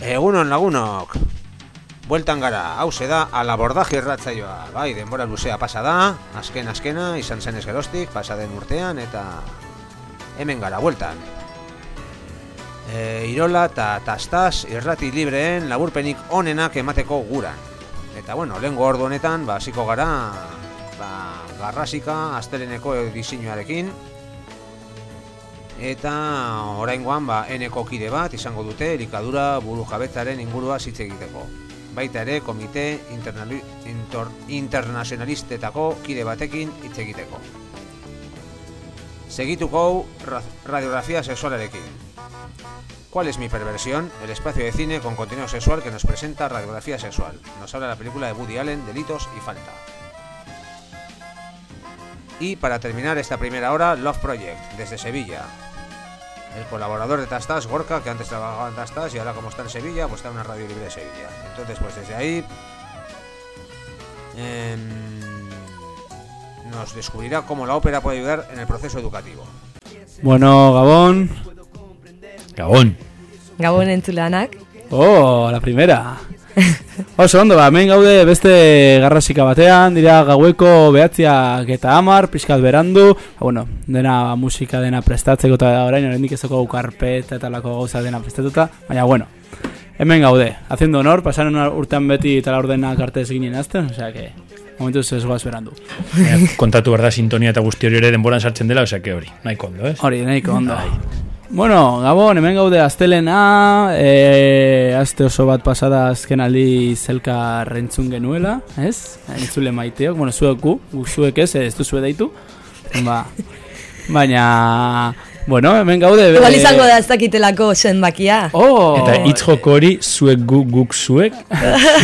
Egunon lagunok. Bueltan gara, hause da alabordaje irratzaioa. Bai, denbora luzea pasa da. Azken azkena, izan zen ez gerostik Pasa den urtean eta Hemen gara, bueltan. E, Irola eta tastaz irrati libreen Laburpenik onenak emateko guran Eta bueno, lehenko ordu honetan Ba, ziko gara ba, Garrasika, asteleneko diseinuarekin eta oraingoan ba eneko kide bat izango dute elikadura buru jabetzaren ingurua hitz egiteko. Baita ere komite internazionalistetako kide batekin hitz egiteko. Segituko radiografía sexualarekin. ¿Cuál es mi perversión? El espacio de cine con contenido sexual que nos presenta radiografía sexual. Nos habla la película de Woody Allen, Delitos y Falta. Y para terminar esta primera hora, Love Project, desde Sevilla, el colaborador de Tastas, Gorka, que antes trabajaba en Tastas y ahora como está en Sevilla, pues está en una radio libre de Sevilla. Entonces, pues desde ahí eh, nos descubrirá cómo la ópera puede ayudar en el proceso educativo. Bueno, Gabón. Gabón. Gabón en Tulanak. Oh, la primera. Oso ondo, ba, hemen gaude beste garrasika batean, dira gaueko behatziak eta amar, pixkat berandu, ba, bueno, dena musika dena prestatzeko eta orain oraindik ez dugu karpeta eta lako gauza dena prestatuta, baina bueno, hemen gaude, haciendo honor, pasaron urtean beti eta la ordena kartez ginen azten, osea que, momentu ez goaz berandu. Kontatu behar da sintonia eta guzti hori ere denboran sartzen dela, osea que hori, nahiko ondo, ez? Hori, nahiko ondo. Bueno, Gabon, hemen gaude astelena, e, aste oso bat pasada azken aldi zelka rentzun genuela, ez? Entzule maiteok, bueno, zuek gu, zuek ez, ez du zuek daitu. Ba, baina, bueno, hemen gaude... Igual izango da ez dakitelako zenbakia. Oh! Eta hitz hori zuek gu, guk zuek.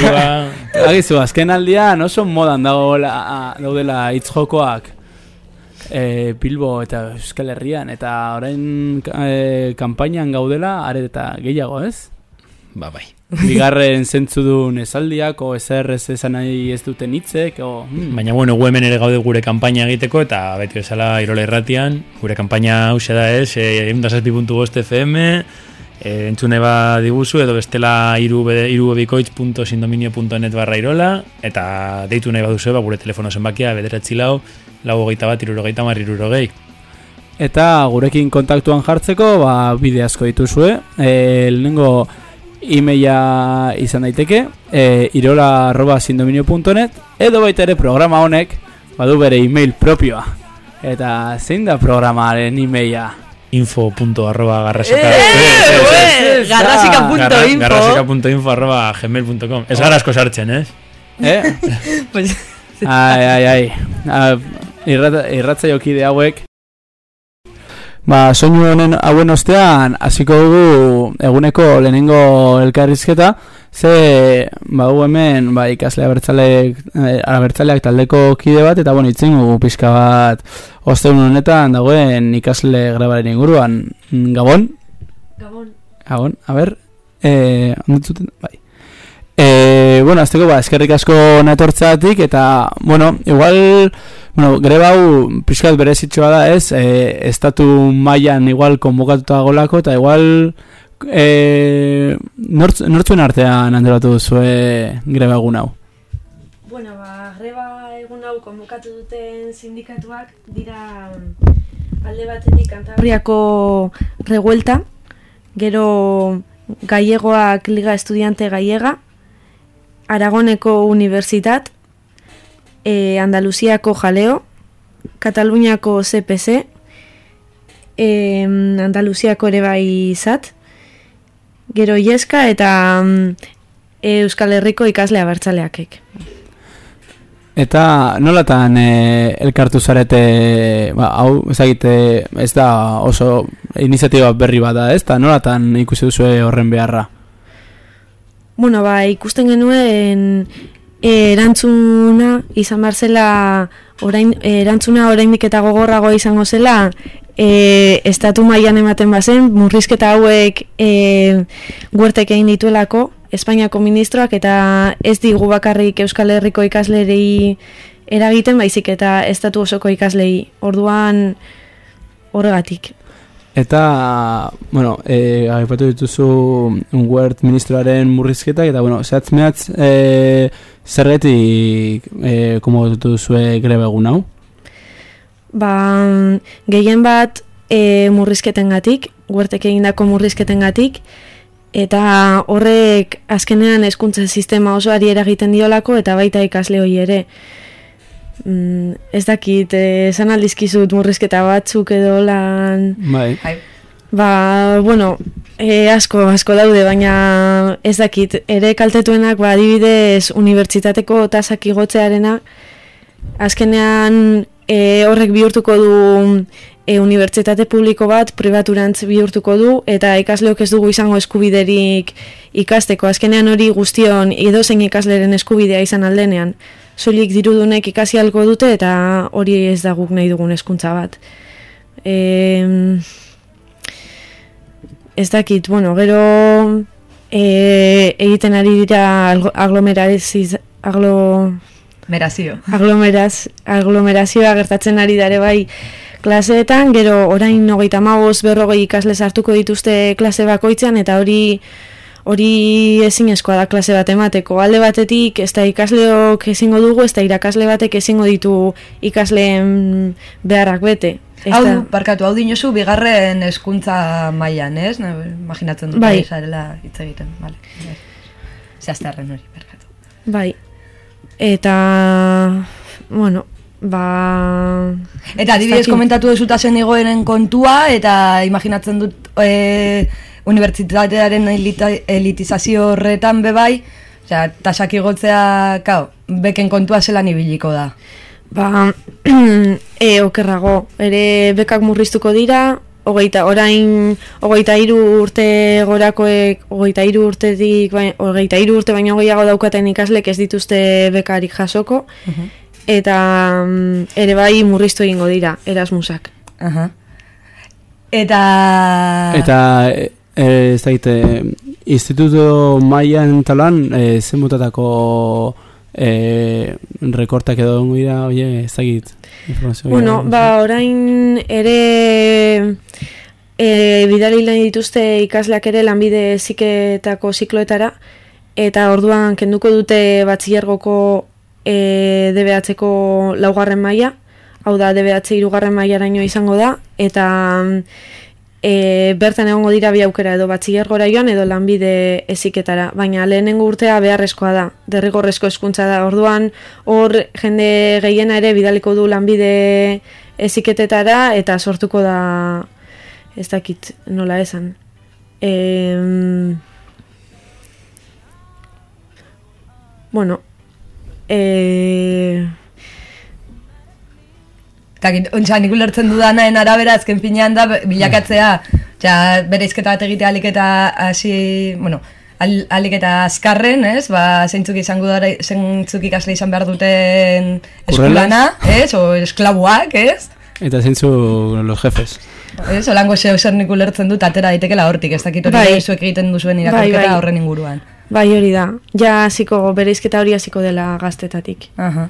Agizu, azken aldian oso modan dagoela, daudela hitz jokoak e, Bilbo eta Euskal Herrian eta orain e, kanpainan gaudela are eta gehiago, ez? Ba, bai. Bigarren zentzudun esaldiak o ezer ez esan nahi ez duten hitzek o... Hmm. Baina bueno, gu hemen ere gaude gure kanpaina egiteko eta beti bezala irola irratian gure kanpaina hause da ez e, FM e, entzune ba diguzu edo bestela irubebikoitz.sindominio.net barra irola eta deitu nahi baduzu ba, gure telefono zenbakia bederatzi lau lau hogeita bat, irurogeita mar, irurogei. Eta gurekin kontaktuan jartzeko, ba, bide asko dituzue. E, Lehenengo e-maila izan daiteke, e, irola arroba sindominio.net, edo baita ere programa honek, badu bere e-mail propioa. Eta zein da programaren e-maila? info.arroba garrasika garrasika.info arroba gmail.com Ez garazko sartzen, ez? Eh? pues... ai, ai, ai. Irratza jokide hauek Ba, soinu honen hauen ostean hasiko dugu eguneko lehenengo elkarrizketa. Ze ba, hemen ba, ikasle abertzaleak, eh, abertzaleak taldeko kide bat eta bon, itzen gu pixka bat. Osteun honetan dagoen ikasle grabaren inguruan. Gabon? Gabon. Gabon, a ber eh, bai. E, bueno, azteko, ba, eskerrik asko natortzatik, eta, bueno, igual, bueno, greba hau pixkat berezitxoa da, ez, e, estatu mailan igual konbokatuta golako, eta igual, e, nortz, nortzuen artean handelatu duzue greba egun hau? Bueno, ba, greba egun hau konbokatu duten sindikatuak dira alde batetik Cantabriako revuelta, gero Gallegoak Liga Estudiante Gallega, Aragoneko Universitat, e, Andaluziako Jaleo, Kataluniako CPC, e, Andaluziako ere bai zat, gero Ieska eta e, Euskal Herriko ikasle abertzaleakek. Eta nolatan e, elkartu zarete, ba, hau, ezagite, ez da oso iniziatiba berri bada, ez da nolatan ikusi duzu horren beharra? Bueno, ba, ikusten genuen e, erantzuna izan bar zela orain erantzuna oraindik eta gogorrago izango zela e, estatu mailan ematen bazen murrizketa hauek e, guertek egin dituelako Espainiako ministroak eta ez digu bakarrik Euskal Herriko ikaslerei eragiten baizik eta estatu osoko ikaslei orduan horregatik Eta, bueno, e, aipatu dituzu Word ministroaren murrizketak, eta, bueno, zehatz mehatz, e, zergetik, e, komo duzue grebe egun hau? Ba, gehien bat e, murrizketen gatik, Wordek egindako murrizketen gatik, eta horrek azkenean hezkuntza sistema oso ari eragiten diolako, eta baita ikasle hori ere. Mm, ez dakit, eh, esan aldizkizut murrizketa batzuk edo lan... Bai. Bai. Ba, bueno, e, asko, asko daude, baina ez dakit, ere kaltetuenak, ba, adibidez, unibertsitateko tasak igotzearena, azkenean e, horrek bihurtuko du e, unibertsitate publiko bat, pribaturantz bihurtuko du, eta ikasleok ez dugu izango eskubiderik ikasteko, azkenean hori guztion edozein ikasleren eskubidea izan aldenean soilik dirudunek ikasi alko dute eta hori ez da guk nahi dugun hezkuntza bat. E, ez dakit, bueno, gero e, egiten ari dira aglomerariz, aglo, Merazio. aglomeraz, aglomerazioa gertatzen ari dare bai klaseetan, gero orain hogeita magoz berrogei ikasle sartuko dituzte klase bakoitzean eta hori hori ezinezkoa da klase bat emateko. Alde batetik, ez da ikasleok ezingo dugu, ez da irakasle batek ezingo ditu ikasleen beharrak bete. Hau, da- barkatu, hau dinosu bigarren hezkuntza mailan, ez? Na, imaginatzen dut, Bai. zarela hitz egiten, vale. Zehaztearren hori, barkatu. Bai. Eta, bueno, ba... Eta ez adibidez komentatu dezuta zen igoeren kontua, eta imaginatzen dut e, unibertsitatearen elita, elitizazio horretan bebai, osea, tasak igotzea, kao, beken kontua zelan ibiliko da. Ba, e, okerrago, ere bekak murriztuko dira, hogeita, orain, hogeita hiru urte gorakoek, hogeita hiru urtetik, baina, hogeita hiru urte baino gehiago daukaten ikaslek ez dituzte bekarik jasoko, eta mm, ere bai murriztu egingo dira, Erasmusak. Aha. Eta... Eta, e, e, ez dakit, e, instituto mailan talan, e, zen motatako e, rekortak edo ongo dira, oie, ez dakit, informazio. Bueno, gehiago. ba, orain ere e, bidali nahi dituzte ikasleak ere lanbide ziketako zikloetara, eta orduan kenduko dute batzilergoko e, DBH-ko laugarren maila, hau da DBH irugarren mailaraino izango da, eta e, bertan egongo dira bi aukera edo batzilergora joan edo lanbide eziketara, baina lehenengo urtea beharrezkoa da, derrigorrezko hezkuntza da. Orduan hor jende gehiena ere bidaliko du lanbide eziketetara eta sortuko da ez dakit nola esan. Em, bueno, eh, Eta, ontsa, nik ulertzen dudanaen arabera, azken finean da, bilakatzea, osea, bere izketa bat egitea alik eta hasi, bueno, al, alik eta azkarren, ez, ba, zeintzuk izango dara, zeintzuk ikasle izan behar duten eskulana, ez, o esklabuak, ez, Eta zeintzu los jefes. ez, olango zeo zer nik ulertzen dut, atera daitekela hortik, ez dakit hori Bai. bai. zuek egiten duzuen Bai, irakurketa bai. horren inguruan. bai hori da, ja hasiko bereizketa hori hasiko dela gaztetatik. Aha.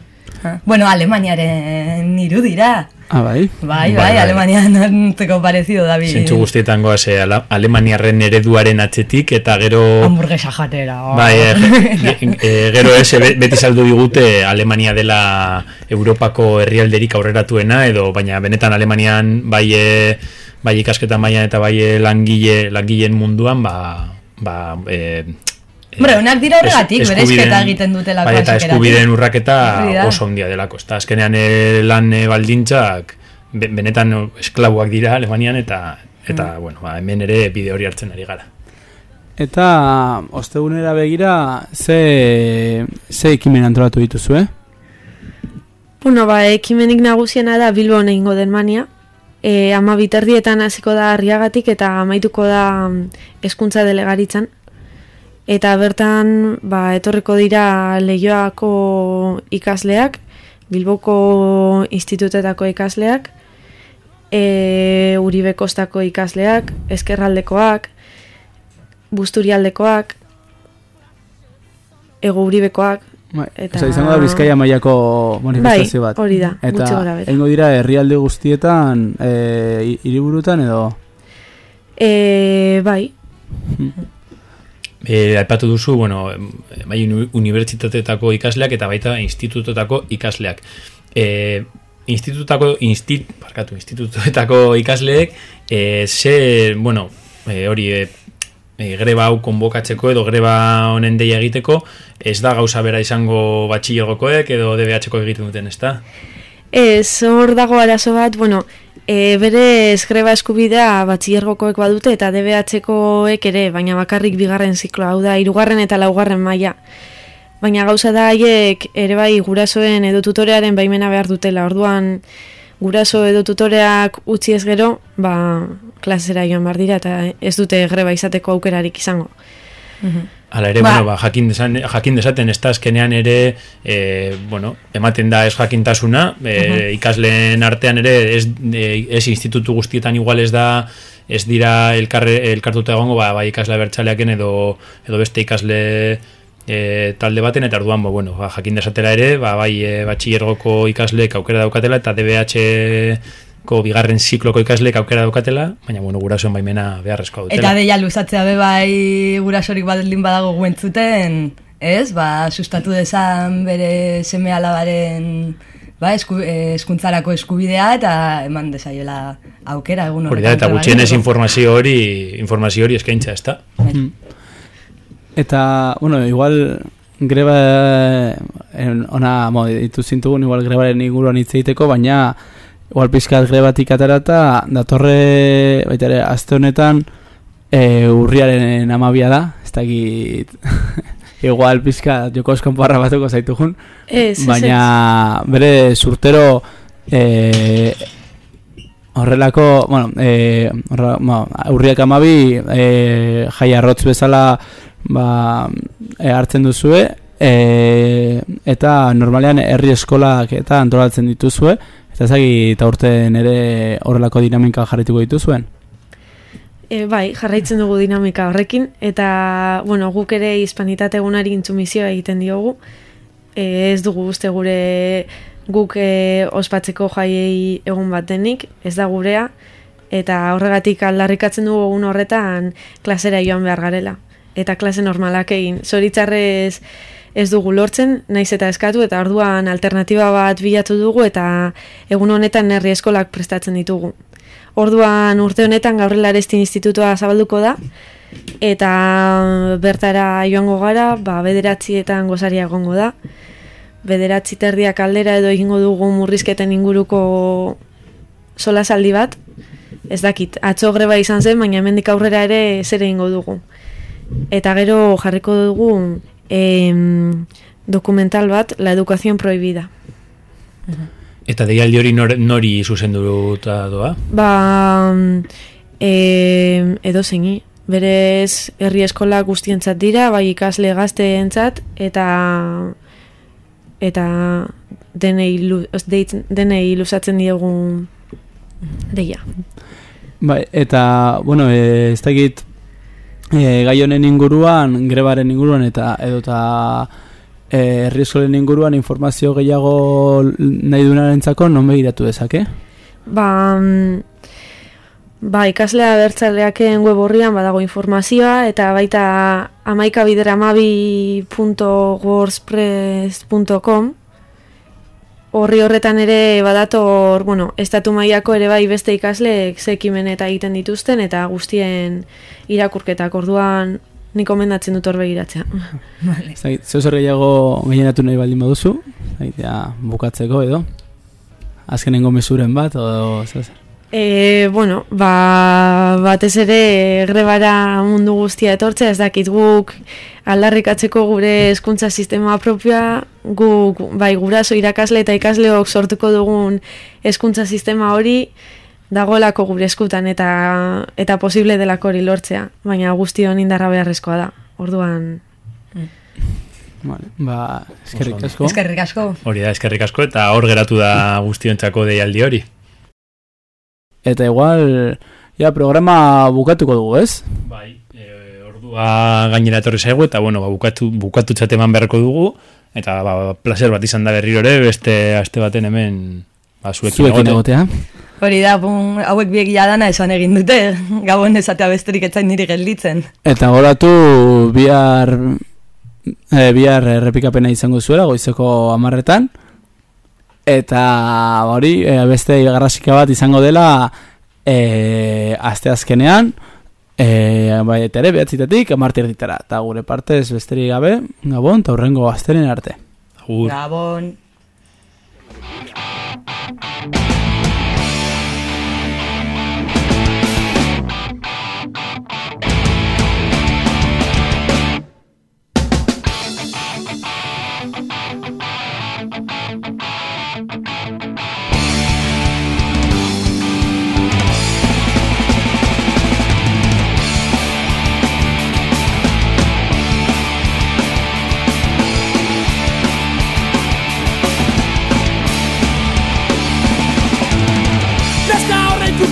Bueno, Alemaniaren irudira. Ah, bai? Bai, Bai, bai, bai. Alemanian antzeko parecido, David. Zentzu guztietan goaz, eh, Alemaniarren ereduaren atzetik, eta gero... Hamburguesa jatera. oh. Bai, eh, ge- eh, gero ez, eh, be- beti saldu digute Alemania dela Europako herrialderik aurreratuena, edo baina benetan Alemanian bai, eh, bai ikasketa mailan eta bai eh, langile, langileen munduan, ba, ba, eh, Hombre, onak dira horregatik, es- eskubideen- egiten dutelako Bai, eta eskubideen urraketa oso ondia delako. Eta azkenean eh, lan eh, baldintzak be- benetan esklabuak dira Alemanian eta eta bueno, ba, hemen ere bide hori hartzen ari gara. Eta ostegunera begira, ze, ze ekimen antolatu dituzu, eh? Bueno, ba, ekimenik nagusiena da Bilbon egingo den mania. E, ama biterdietan hasiko da arriagatik eta amaituko da mm, hezkuntza delegaritzan. Eta bertan, ba, etorriko dira Leioako ikasleak, Bilboko institutetako ikasleak, e, Uribe Kostako ikasleak, Ezkerraldekoak, Busturialdekoak, Ego Uribekoak, Bai, Eta- Osa, izango da Bizkaia mailako manifestazio Bai, bat. hori da, Eta egingo dira herrialde guztietan, e, hiriburutan edo... E, bai, E, aipatu duzu, bueno, bai uni- unibertsitateetako ikasleak eta baita institutotako ikasleak. E, institututako, instit, barkatu, institutuetako ikasleek, e, ze, bueno, e, hori, e, e, greba hau konbokatzeko edo greba honen deia egiteko, ez da gauza bera izango batxillergokoek edo DBH-ko egiten duten, ez da? Ez, hor dago arazo bat, bueno, e, bere eskreba eskubidea batxillergokoek badute eta DBH-koek ere, baina bakarrik bigarren zikloa, hau da, irugarren eta laugarren maila. Baina gauza da haiek ere bai gurasoen edo tutorearen baimena behar dutela, orduan guraso edo tutoreak utzi ez gero, ba, klasera joan behar dira eta ez dute greba izateko aukerarik izango. Hala ere, Ba. bueno, ba, jakin, desan, jakin desaten ez da azkenean ere, e, bueno, ematen da ez jakintasuna, e, ikasleen artean ere ez, e, ez institutu guztietan igual ez da, ez dira elkarre, elkartuta egongo, ba, bai ikasle bertxaleaken edo, edo beste ikasle e, talde baten, eta orduan, ba, bueno, ba, jakin desatera ere, ba, bai e, batxillergoko ikasleek aukera daukatela, eta DBH ko bigarren zikloko ikasleek aukera daukatela, baina bueno, gurasoen baimena beharrezkoa dutela. Eta deia luzatzea be bai gurasorik badaldin badago guentzuten, ez? Ba, sustatu dezan bere seme alabaren ba, esku, eh, eskuntzarako eskubidea eta eman dezaiola aukera egun Hori da, eta horretan gutxienez informazio hori, informazio hori eskaintza, ez da? Bai. Eta, bueno, igual greba en, ona mo, ditu zintugun, igual grebaren inguruan hitz egiteko, baina igual pizkat grebatik aterata datorre baita ere aste honetan e, urriaren amabia da, ez dakit igual pizkat joko eskonparra batuko zaitugun, Ez, ez, baina bere surtero e, horrelako, bueno, e, horra, bueno, urriak amabi e, jai arrotz bezala ba, e, hartzen duzue e, eta normalean herri eskolak eta antolatzen dituzue eta ezagik eta urten ere horrelako dinamika jarrituko dituzuen E, bai, jarraitzen dugu dinamika horrekin, eta, bueno, guk ere hispanitate egunari intzumizioa egiten diogu. E, ez dugu uste gure guk e, ospatzeko jaiei egun bat denik, ez da gurea, eta horregatik aldarrikatzen dugu egun horretan klasera joan behar garela. Eta klase normalak egin. Zoritzarrez ez dugu lortzen, naiz eta eskatu, eta orduan alternatiba bat bilatu dugu, eta egun honetan herri eskolak prestatzen ditugu. Orduan urte honetan Gabriel Arestin Institutua zabalduko da eta bertara joango gara, ba, bederatzietan gozaria egongo da. Bederatzi terdiak aldera edo egingo dugu murrizketen inguruko solasaldi bat. Ez dakit, atzo greba izan zen, baina hemendik aurrera ere zer egingo dugu. Eta gero jarriko dugu em, dokumental bat, La educación prohibida. Eta deialdi hori nor, nori zuzenduta doa? Ba, e, edo zeini. Berez, herri eskola guztientzat dira, bai ikasle gazteentzat, eta eta denei, lu, os, deit- denei luzatzen diogu deia. Bai, eta, bueno, e, ez dakit e, gai honen inguruan, grebaren inguruan, eta edota herri eskolen inguruan informazio gehiago nahi dunarentzako non begiratu dezake? Ba, mm, ba ikaslea bertzaleaken web horrian badago informazioa, eta baita amaikabideramabi.wordpress.com Horri horretan ere badator, bueno, estatu mailako ere bai beste ikasleek zekimen eta egiten dituzten eta guztien irakurketak orduan nik komendatzen dut hor begiratzea. Vale. Ez dakit, zeu zer gehiago gehienatu nahi baldin baduzu, ez dakit, ja, bukatzeko edo, azkenengo mesuren bat, edo, zer. E, bueno, ba, batez ere grebara mundu guztia etortzea, ez dakit guk aldarrikatzeko gure hezkuntza sistema propioa, guk bai guraso irakasle eta ikasleok sortuko dugun hezkuntza sistema hori dagoelako gure eskutan eta eta posible delako hori lortzea, baina guztion indarra beharrezkoa da. Orduan, Vale, ba, eskerrik asko. Eskerrik asko. Hori da, eskerrik asko, eta hor geratu da guztiontzako deialdi hori. Eta igual, ja, programa bukatuko dugu, ez? Bai, e, ordua gainera etorri zaigu, eta bueno, ba, bukatu, bukatu eman beharko dugu, eta ba, placer bat izan da berriro ere, beste aste baten hemen ba, zuekin Zuekin egote. egotea. Hori da, bun, hauek biegia dana esan egin dute, gabon esatea besterik etzain niri gelditzen. Eta goratu bihar e, bihar errepikapena izango zuela goizeko amarretan eta hori e, beste garrasika bat izango dela e, asteazkenean e, bai ere behatzitetik amartir ditara eta gure partez besterik gabe gabon eta hurrengo asteren arte Agur. Gabon.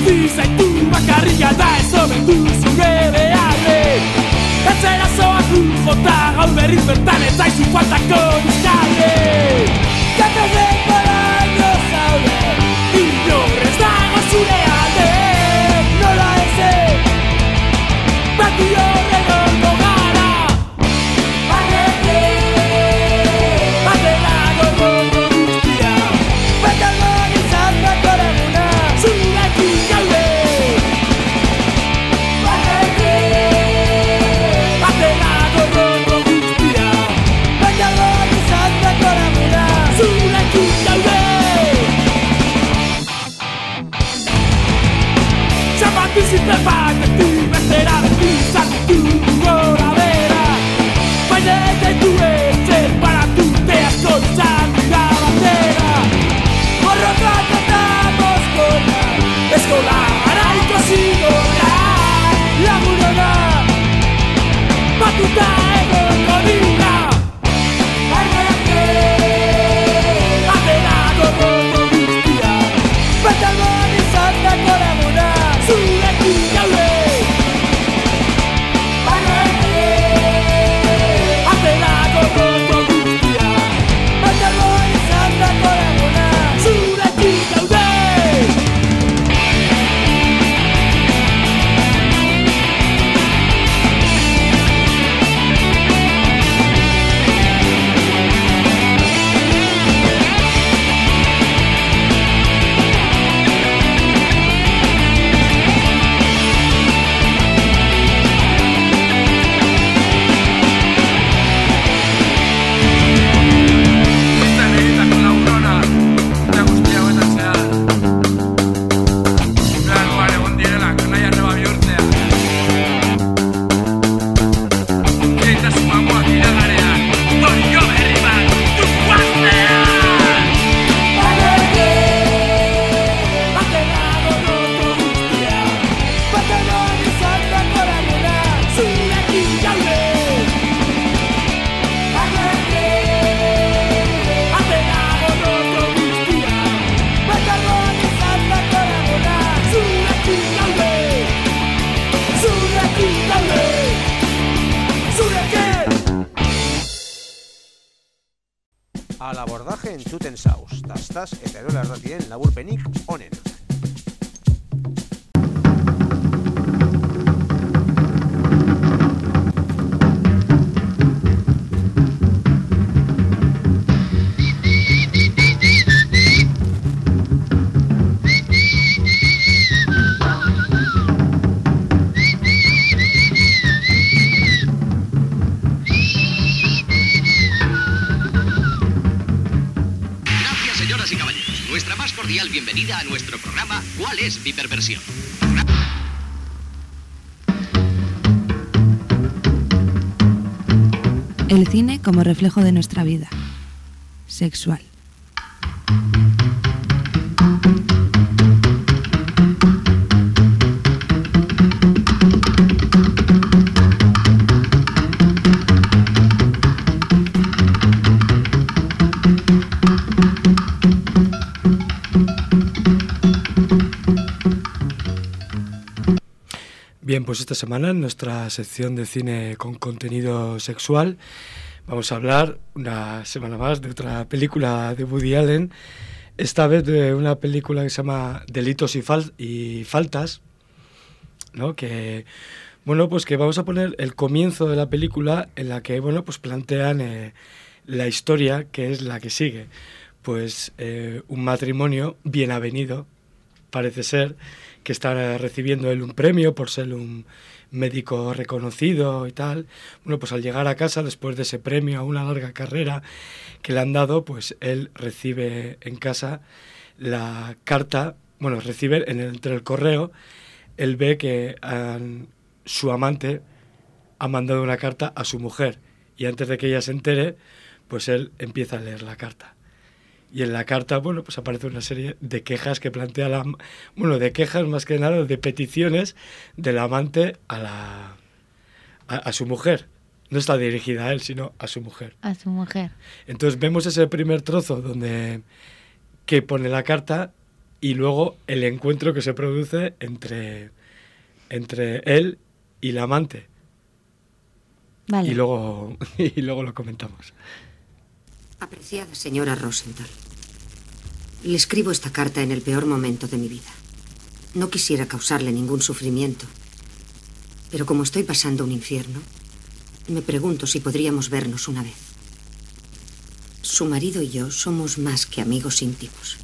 Bizi zaitu bakarria da ez obetu zure beharre Etxera zoaz du jota gau berriz bertan ez aizu faltako bizkarre Gatazeko justify de nuestra vida. Sexual. Bien, pues esta semana en nuestra sección de cine con contenido sexual vamos a hablar una semana más de otra película de Woody Allen esta vez de una película que se llama Delitos y, y Faltas, ¿no? Que, bueno, pues que vamos a poner el comienzo de la película en la que, bueno, pues plantean eh, la historia que es la que sigue. Pues eh, un matrimonio bien avenido, parece ser, que está recibiendo él un premio por ser un médico reconocido y tal. Bueno, pues al llegar a casa, después de ese premio a una larga carrera que le han dado, pues él recibe en casa la carta, bueno, recibe en el, entre el correo, él ve que su amante ha mandado una carta a su mujer y antes de que ella se entere, pues él empieza a leer la carta. Y en la carta, bueno, pues aparece una serie de quejas que plantea la... Bueno, de quejas más que nada, de peticiones del amante a la... a, a su mujer. No está dirigida a él, sino a su mujer. A su mujer. Entonces vemos ese primer trozo donde que pone la carta y luego el encuentro que se produce entre, entre él y la amante. Vale. Y luego, y luego lo comentamos. Apreciada señora Rosenthal, le escribo esta carta en el peor momento de mi vida. No quisiera causarle ningún sufrimiento, pero como estoy pasando un infierno, me pregunto si podríamos vernos una vez. Su marido y yo somos más que amigos íntimos,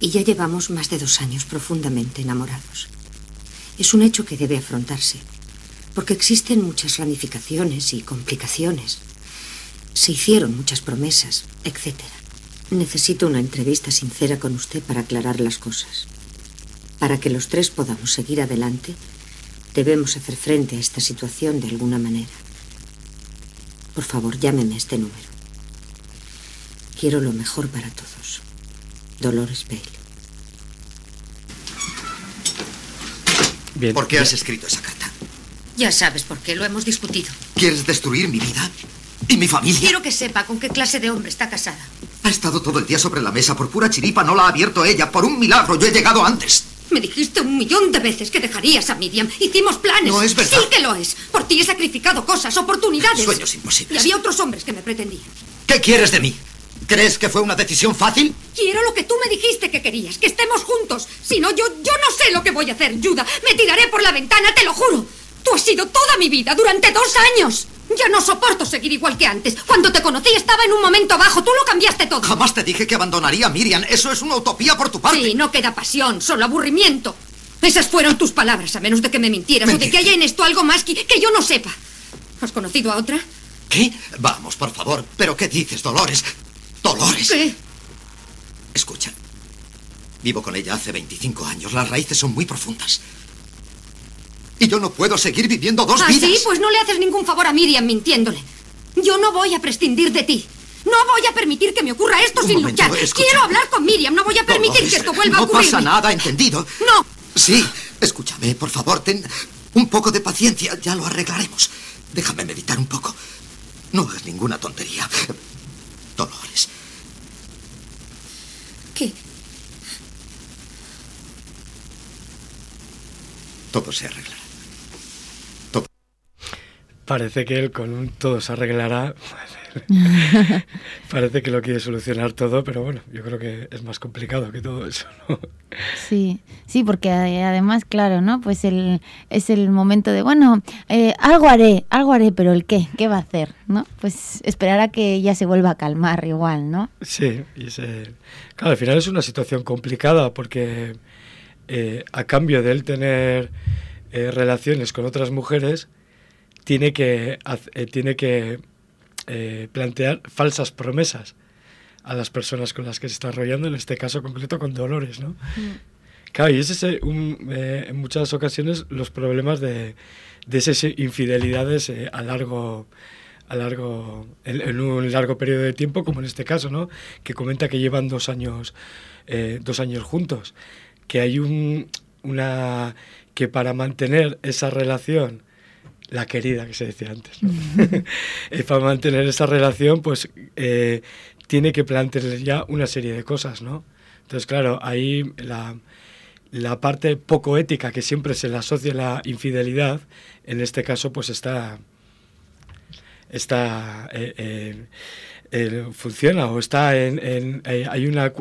y ya llevamos más de dos años profundamente enamorados. Es un hecho que debe afrontarse, porque existen muchas ramificaciones y complicaciones. Se hicieron muchas promesas, etc. Necesito una entrevista sincera con usted para aclarar las cosas. Para que los tres podamos seguir adelante, debemos hacer frente a esta situación de alguna manera. Por favor, llámeme a este número. Quiero lo mejor para todos. Dolores Bale. Bien. ¿Por qué has escrito esa carta? Ya sabes por qué, lo hemos discutido. ¿Quieres destruir mi vida? ¿Y mi familia? Quiero que sepa con qué clase de hombre está casada. Ha estado todo el día sobre la mesa. Por pura chiripa no la ha abierto ella. Por un milagro yo he llegado antes. Me dijiste un millón de veces que dejarías a Miriam. Hicimos planes. No es verdad. Sí que lo es. Por ti he sacrificado cosas, oportunidades. Sueños Y imposibles. había otros hombres que me pretendían. ¿Qué quieres de mí? ¿Crees que fue una decisión fácil? Quiero lo que tú me dijiste que querías, que estemos juntos. Si no, yo, yo no sé lo que voy a hacer, Judah. Me tiraré por la ventana, te lo juro. Tú has sido toda mi vida durante dos años. Ya no soporto seguir igual que antes. Cuando te conocí estaba en un momento bajo. Tú lo cambiaste todo. Jamás te dije que abandonaría a Miriam. Eso es una utopía por tu parte. Sí, no queda pasión, solo aburrimiento. Esas fueron tus palabras, a menos de que me mintieras o de que haya en esto algo más que, que yo no sepa. ¿Has conocido a otra? ¿Qué? Vamos, por favor. ¿Pero qué dices, Dolores? ¿Dolores? ¿Qué? Escucha. Vivo con ella hace 25 años. Las raíces son muy profundas. Y yo no puedo seguir viviendo dos ¿Ah, vidas. sí? Pues no le haces ningún favor a Miriam mintiéndole. Yo no voy a prescindir de ti. No voy a permitir que me ocurra esto Un sin momento, luchar. escucha. Quiero hablar con Miriam. No voy a permitir Dolores, que esto vuelva a no ocurrir. pasa nada, ¿entendido? No. Sí, escúchame, por favor, ten un poco de paciencia. Ya lo arreglaremos. Déjame meditar un poco. No hagas ninguna tontería. Dolores, ¿Qué? todo se arreglará. Parece que él con un todo se arreglará. Parece que lo quiere solucionar todo, pero bueno, yo creo que es más complicado que todo eso, ¿no? Sí, sí, porque además, claro, ¿no? Pues el, es el momento de, bueno, eh, algo haré, algo haré, pero ¿el qué? ¿Qué va a hacer? ¿No? Pues esperar a que ella se vuelva a calmar igual, ¿no? Sí, y claro, al final es una situación complicada porque eh, a cambio de él tener eh, relaciones con otras mujeres, tiene que, eh, tiene que eh, plantear falsas promesas a las personas con las que se está rodeando, en este caso concreto con Dolores, ¿no? Claro, y ese es eh, un, eh, en muchas ocasiones los problemas de, de esas infidelidades eh, a largo a largo en, en un largo periodo de tiempo como en este caso no que comenta que llevan dos años eh, dos años juntos. Que hay un una que para mantener esa relación la querida que se decía antes ¿no? Eh, para mantener esa relación pues eh, tiene que plantearle ya una serie de cosas no entonces claro ahí la la parte poco ética que siempre se le asocia a la infidelidad, en este caso pues está está eh, funciona o está en, en- hay una,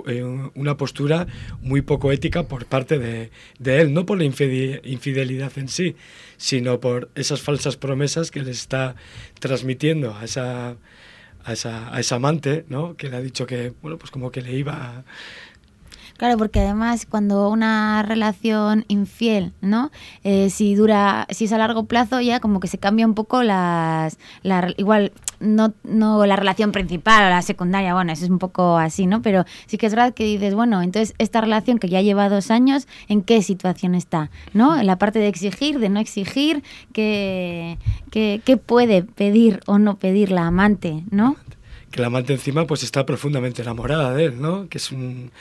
una postura muy poco ética por parte de, de él, no por la infide- infidelidad en sí, sino por esas falsas promesas que le está transmitiendo a esa, a esa, a esa amante, ¿no? que le ha dicho que, bueno, pues como que le iba. Claro, porque además cuando una relación infiel, ¿no? Eh, si dura, si es a largo plazo, ya como que se cambia un poco las, la, igual no, no la relación principal o la secundaria, bueno, eso es un poco así, ¿no? Pero sí que es verdad que dices, bueno, entonces esta relación que ya lleva dos años, ¿en qué situación está? ¿No? En la parte de exigir, de no exigir, ¿qué, qué, puede pedir o no pedir la amante, ¿no? que la amante encima pues está profundamente enamorada de él, ¿no? Que es un...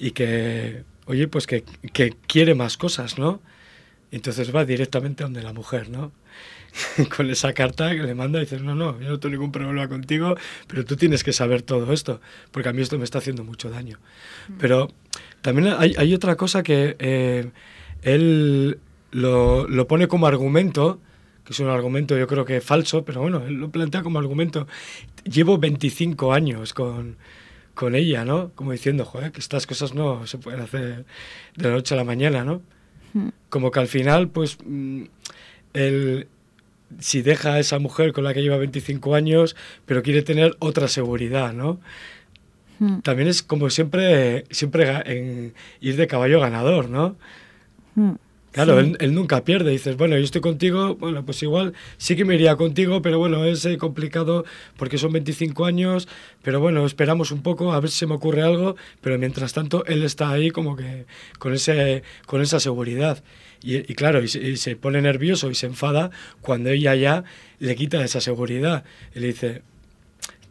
y que, oye, pues que, que quiere más cosas, ¿no? Entonces va directamente donde la mujer, ¿no? Con esa carta que le manda y dices, no, no, yo no tengo ningún problema contigo, pero tú tienes que saber todo esto, porque a mí esto me está haciendo mucho daño. Pero también hay, hay otra cosa que eh, él lo, lo pone como argumento, que es un argumento yo creo que falso, pero bueno, él lo plantea como argumento. Llevo 25 años con, con ella, ¿no? Como diciendo, joder, que estas cosas no se pueden hacer de la noche a la mañana, ¿no? Como que al final, pues, mm, él, si deja a esa mujer con la que lleva 25 años, pero quiere tener otra seguridad, ¿no? Mm. También es como siempre, siempre en ir de caballo ganador, ¿no? Mm. Claro, Sí. él, él nunca pierde. Dices, bueno, yo estoy contigo, bueno, pues igual sí que me iría contigo, pero bueno, es eh, complicado porque son 25 años, pero bueno, esperamos un poco a ver si se me ocurre algo, pero mientras tanto él está ahí como que con, ese, con esa seguridad. Y, y claro, y se, y se pone nervioso y se enfada cuando ella ya le quita esa seguridad. Y le dice,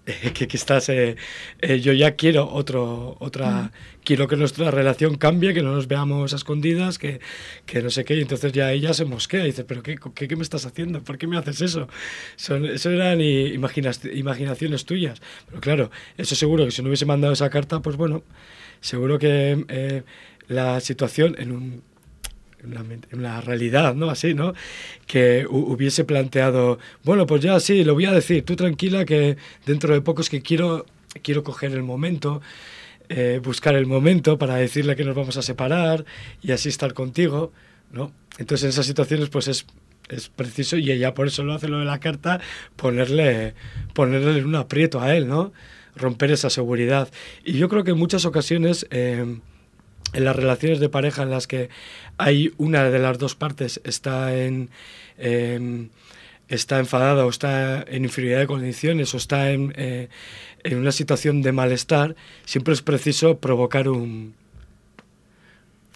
eh, que, que estás eh, eh, yo ya quiero otro otra quiero que nuestra relación cambie que no nos veamos a escondidas que, que no sé qué y entonces ya ella se mosquea y dice pero qué, qué, qué me estás haciendo por qué me haces eso Son, eso eran imaginaciones tuyas. Pero claro eso seguro que si no hubiese mandado esa carta pues bueno seguro que la situación en un la, la realidad, ¿no? Así, ¿no? Que hu- hubiese planteado, bueno, pues ya sí, lo voy a decir, tú tranquila que dentro de poco es que quiero, quiero coger el momento, eh, buscar el momento para decirle que nos vamos a separar y así estar contigo, ¿no? Entonces en esas situaciones pues es, es preciso y ella por eso lo hace lo de la carta, ponerle, ponerle un aprieto a él, ¿no? Romper esa seguridad. Y yo creo que en muchas ocasiones... eh, en las relaciones de pareja en las que hay una de las dos partes está en eh, está enfadada o está en inferioridad de condiciones o está en, eh, en una situación de malestar, siempre es preciso provocar un,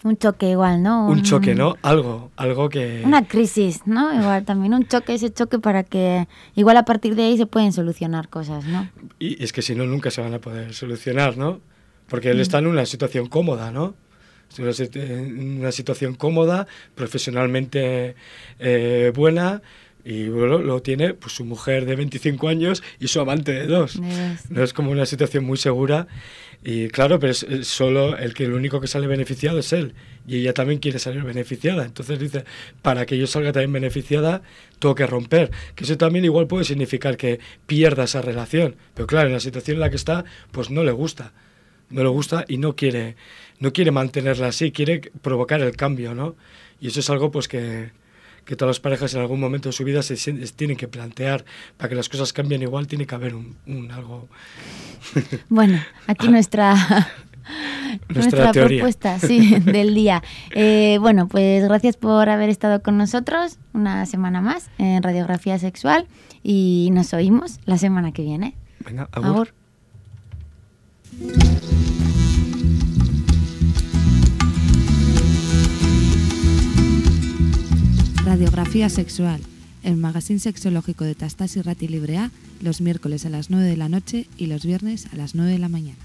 Un choque igual, ¿no? un choque, ¿no? Algo, algo que... Una crisis, ¿no? Igual también un choque, ese choque para que igual a partir de ahí se pueden solucionar cosas, ¿no? Y es que si no, nunca se van a poder solucionar, ¿no? Porque él Mm. está en una situación cómoda, ¿no? Es una, sit- en una situación cómoda, profesionalmente eh, buena, y bueno, lo tiene pues, su mujer de 25 años y su amante de dos. No es como una situación muy segura. Y claro, pero es, es solo el que el único que sale beneficiado es él. Y ella también quiere salir beneficiada. Entonces dice, para que yo salga también beneficiada, tengo que romper. Que eso también igual puede significar que pierda esa relación. Pero claro, en la situación en la que está, pues no le gusta. No le gusta y no quiere, no quiere mantenerla así, quiere provocar el cambio, ¿no? Y eso es algo pues que, que todas las parejas en algún momento de su vida se, tienen que plantear. Para que las cosas cambien igual tiene que haber un, un algo... Bueno, aquí nuestra Nuestra teoría. propuesta sí, del día. Eh, bueno, pues gracias por haber estado con nosotros una semana más en Radiografía Sexual y nos oímos la semana que viene. Venga. Radiografía sexual, el magazine sexológico de Tastas y Rati Libre A, los miércoles a las 9 de la noche y los viernes a las 9 de la mañana.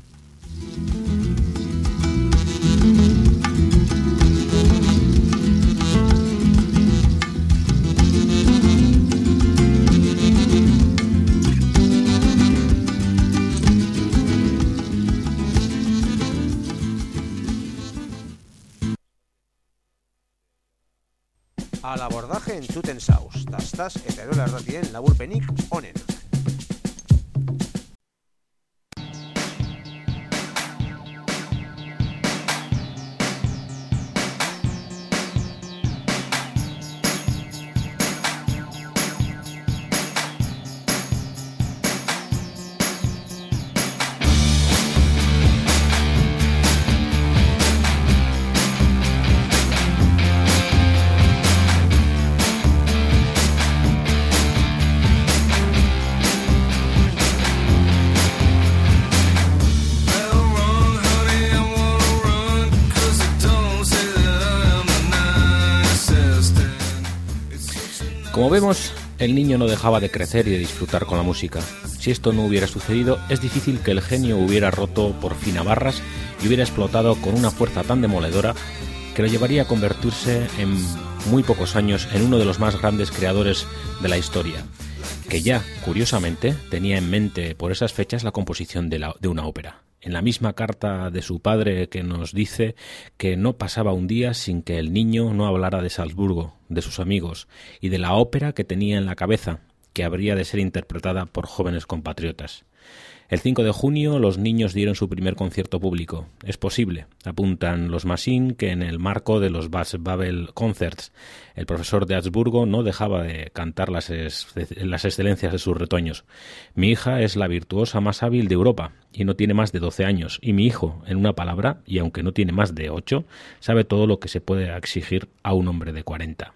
Al abordaje entzuten zauz, tastaz eta erola erratien laburpenik onen. Como vemos, el niño no dejaba de crecer y de disfrutar con la música. Si esto no hubiera sucedido, es difícil que el genio hubiera roto por fin a barras y hubiera explotado con una fuerza tan demoledora que lo llevaría a convertirse en muy pocos años en uno de los más grandes creadores de la historia, que ya, curiosamente, tenía en mente por esas fechas la composición de, de una ópera. En la misma carta de su padre que nos dice que no pasaba un día sin que el niño no hablara de Salzburgo, de sus amigos y de la ópera que tenía en la cabeza, que habría de ser interpretada por jóvenes compatriotas. El 5 de junio los niños dieron su primer concierto público. Es posible, apuntan los Massin, que en el marco de los Bas Babel Concerts el profesor de Habsburgo no dejaba de cantar las, las excelencias de sus retoños. Mi hija es la virtuosa más hábil de Europa y no tiene más de 12 años. Y mi hijo, en una palabra, y aunque no tiene más de 8, sabe todo lo que se puede exigir a un hombre de 40.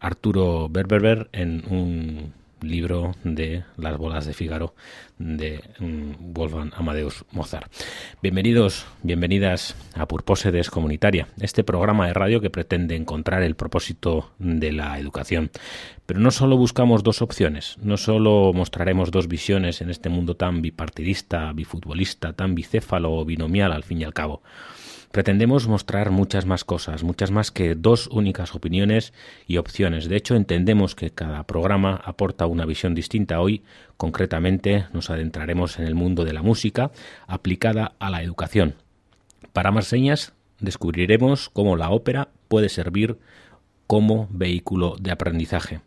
Arturo Berberber en un libro de Las bolas de Fígaro de mm, Wolfgang Amadeus Mozart. Bienvenidos, bienvenidas a Purpósedes Comunitaria, este programa de radio que pretende encontrar el propósito de la educación. Pero no solo buscamos dos opciones, no solo mostraremos dos visiones en este mundo tan bipartidista, bifutbolista, tan bicéfalo o binomial al fin y al cabo. Pretendemos mostrar muchas más cosas, muchas más que dos únicas opiniones y opciones. De hecho, entendemos que cada programa aporta una visión distinta. Hoy, concretamente, nos adentraremos en el mundo de la música aplicada a la educación. Para más señas, descubriremos cómo la ópera puede servir como vehículo de aprendizaje.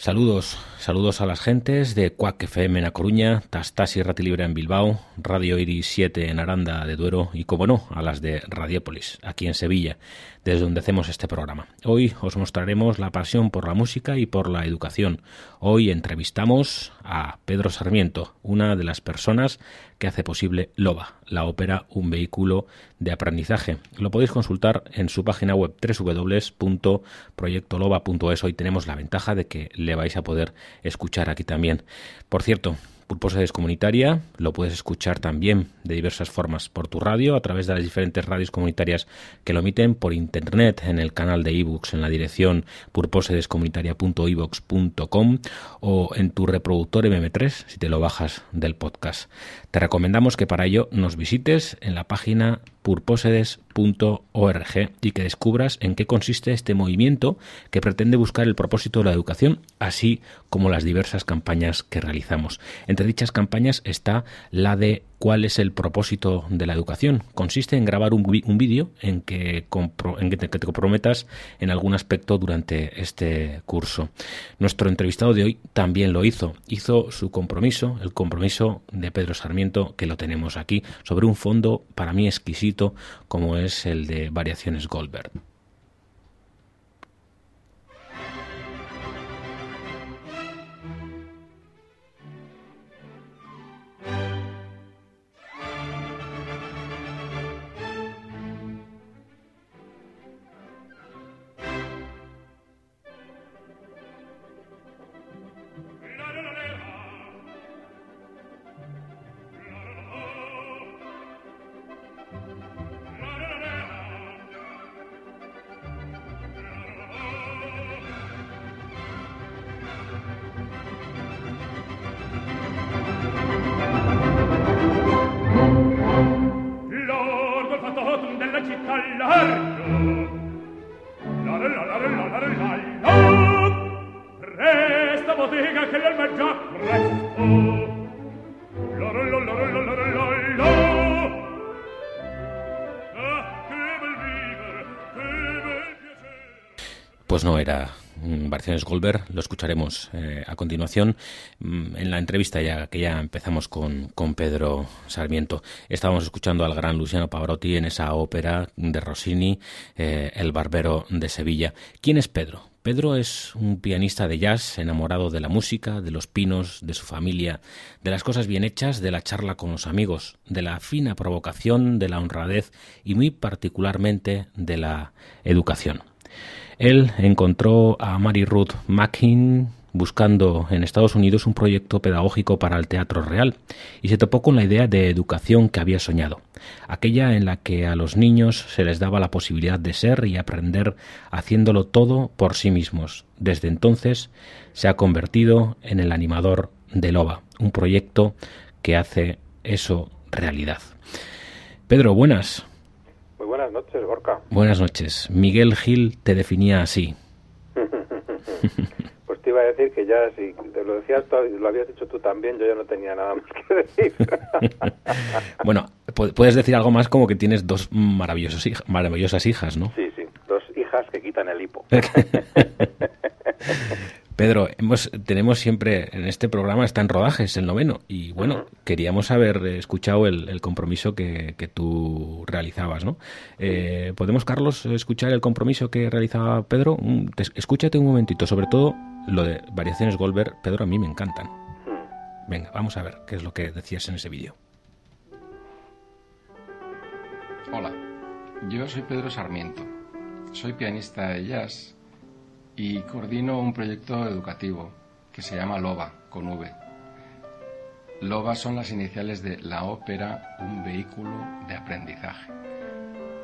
Saludos, saludos a las gentes de Cuac FM en A Coruña, Tastasi Rati Libre en Bilbao, Radio Iris 7 en Aranda de Duero y, como no, a las de Radiópolis, aquí en Sevilla, desde donde hacemos este programa. Hoy os mostraremos la pasión por la música y por la educación. Hoy entrevistamos a Pedro Sarmiento, una de las personas que hace posible LOBA, la ópera Un vehículo de aprendizaje. Lo podéis consultar en su página web www.proyectoloba.es. Hoy tenemos la ventaja de que le vais a poder escuchar aquí también. Por cierto, Purposes Comunitaria lo puedes escuchar también de diversas formas por tu radio, a través de las diferentes radios comunitarias que lo emiten por internet en el canal de ebooks en la dirección purposedescomunitaria.evox.com o en tu reproductor MM3 si te lo bajas del podcast. Te recomendamos que para ello nos visites en la página purposedes.org y que descubras en qué consiste este movimiento que pretende buscar el propósito de la educación, así como las diversas campañas que realizamos. Entre dichas campañas está la de ¿Cuál es el propósito de la educación? Consiste en grabar un, un vídeo en, que te comprometas en algún aspecto durante este curso. Nuestro entrevistado de hoy también lo hizo. Hizo su compromiso, el compromiso de Pedro Sarmiento, que lo tenemos aquí, sobre un fondo para mí exquisito como es el de Variaciones Goldberg. Variaciones Goldberg, lo escucharemos eh, a continuación mm, en la entrevista ya que ya empezamos con, con Pedro Sarmiento. Estábamos escuchando al gran Luciano Pavarotti en esa ópera de Rossini, eh, El Barbero de Sevilla. ¿Quién es Pedro? Pedro es un pianista de jazz enamorado de la música, de los pinos, de su familia, de las cosas bien hechas, de la charla con los amigos, de la fina provocación, de la honradez y muy particularmente de la educación. Él encontró a Mary Ruth Mackin buscando en Estados Unidos un proyecto pedagógico para el teatro real y se topó con la idea de educación que había soñado, aquella en la que a los niños se les daba la posibilidad de ser y aprender haciéndolo todo por sí mismos. Desde entonces se ha convertido en el animador de Loba, un proyecto que hace eso realidad. Pedro, buenas. Buenas noches, Gorka. Buenas noches. Miguel Gil te definía así. pues te iba a decir que ya, si te lo decías tú, lo habías dicho tú también, yo ya no tenía nada más que decir. bueno, pu- puedes decir algo más como que tienes dos maravillosos maravillosas hijas, ¿no? sí, sí, dos hijas que quitan el hipo. Pedro, hemos, tenemos siempre en este programa está en rodajes el noveno y bueno, queríamos haber escuchado el, el compromiso que, que tú realizabas, ¿no? Eh, ¿Podemos, Carlos, escuchar el compromiso que realizaba Pedro? Un- te- escúchate un momentito, sobre todo lo de variaciones Goldberg, Pedro, a mí me encantan. Venga, vamos a ver qué es lo que decías en ese vídeo. Hola, yo soy Pedro Sarmiento. Soy pianista de jazz y coordino un proyecto educativo que se llama LOBA, con V. LOBA son las iniciales de la ópera, un vehículo de aprendizaje.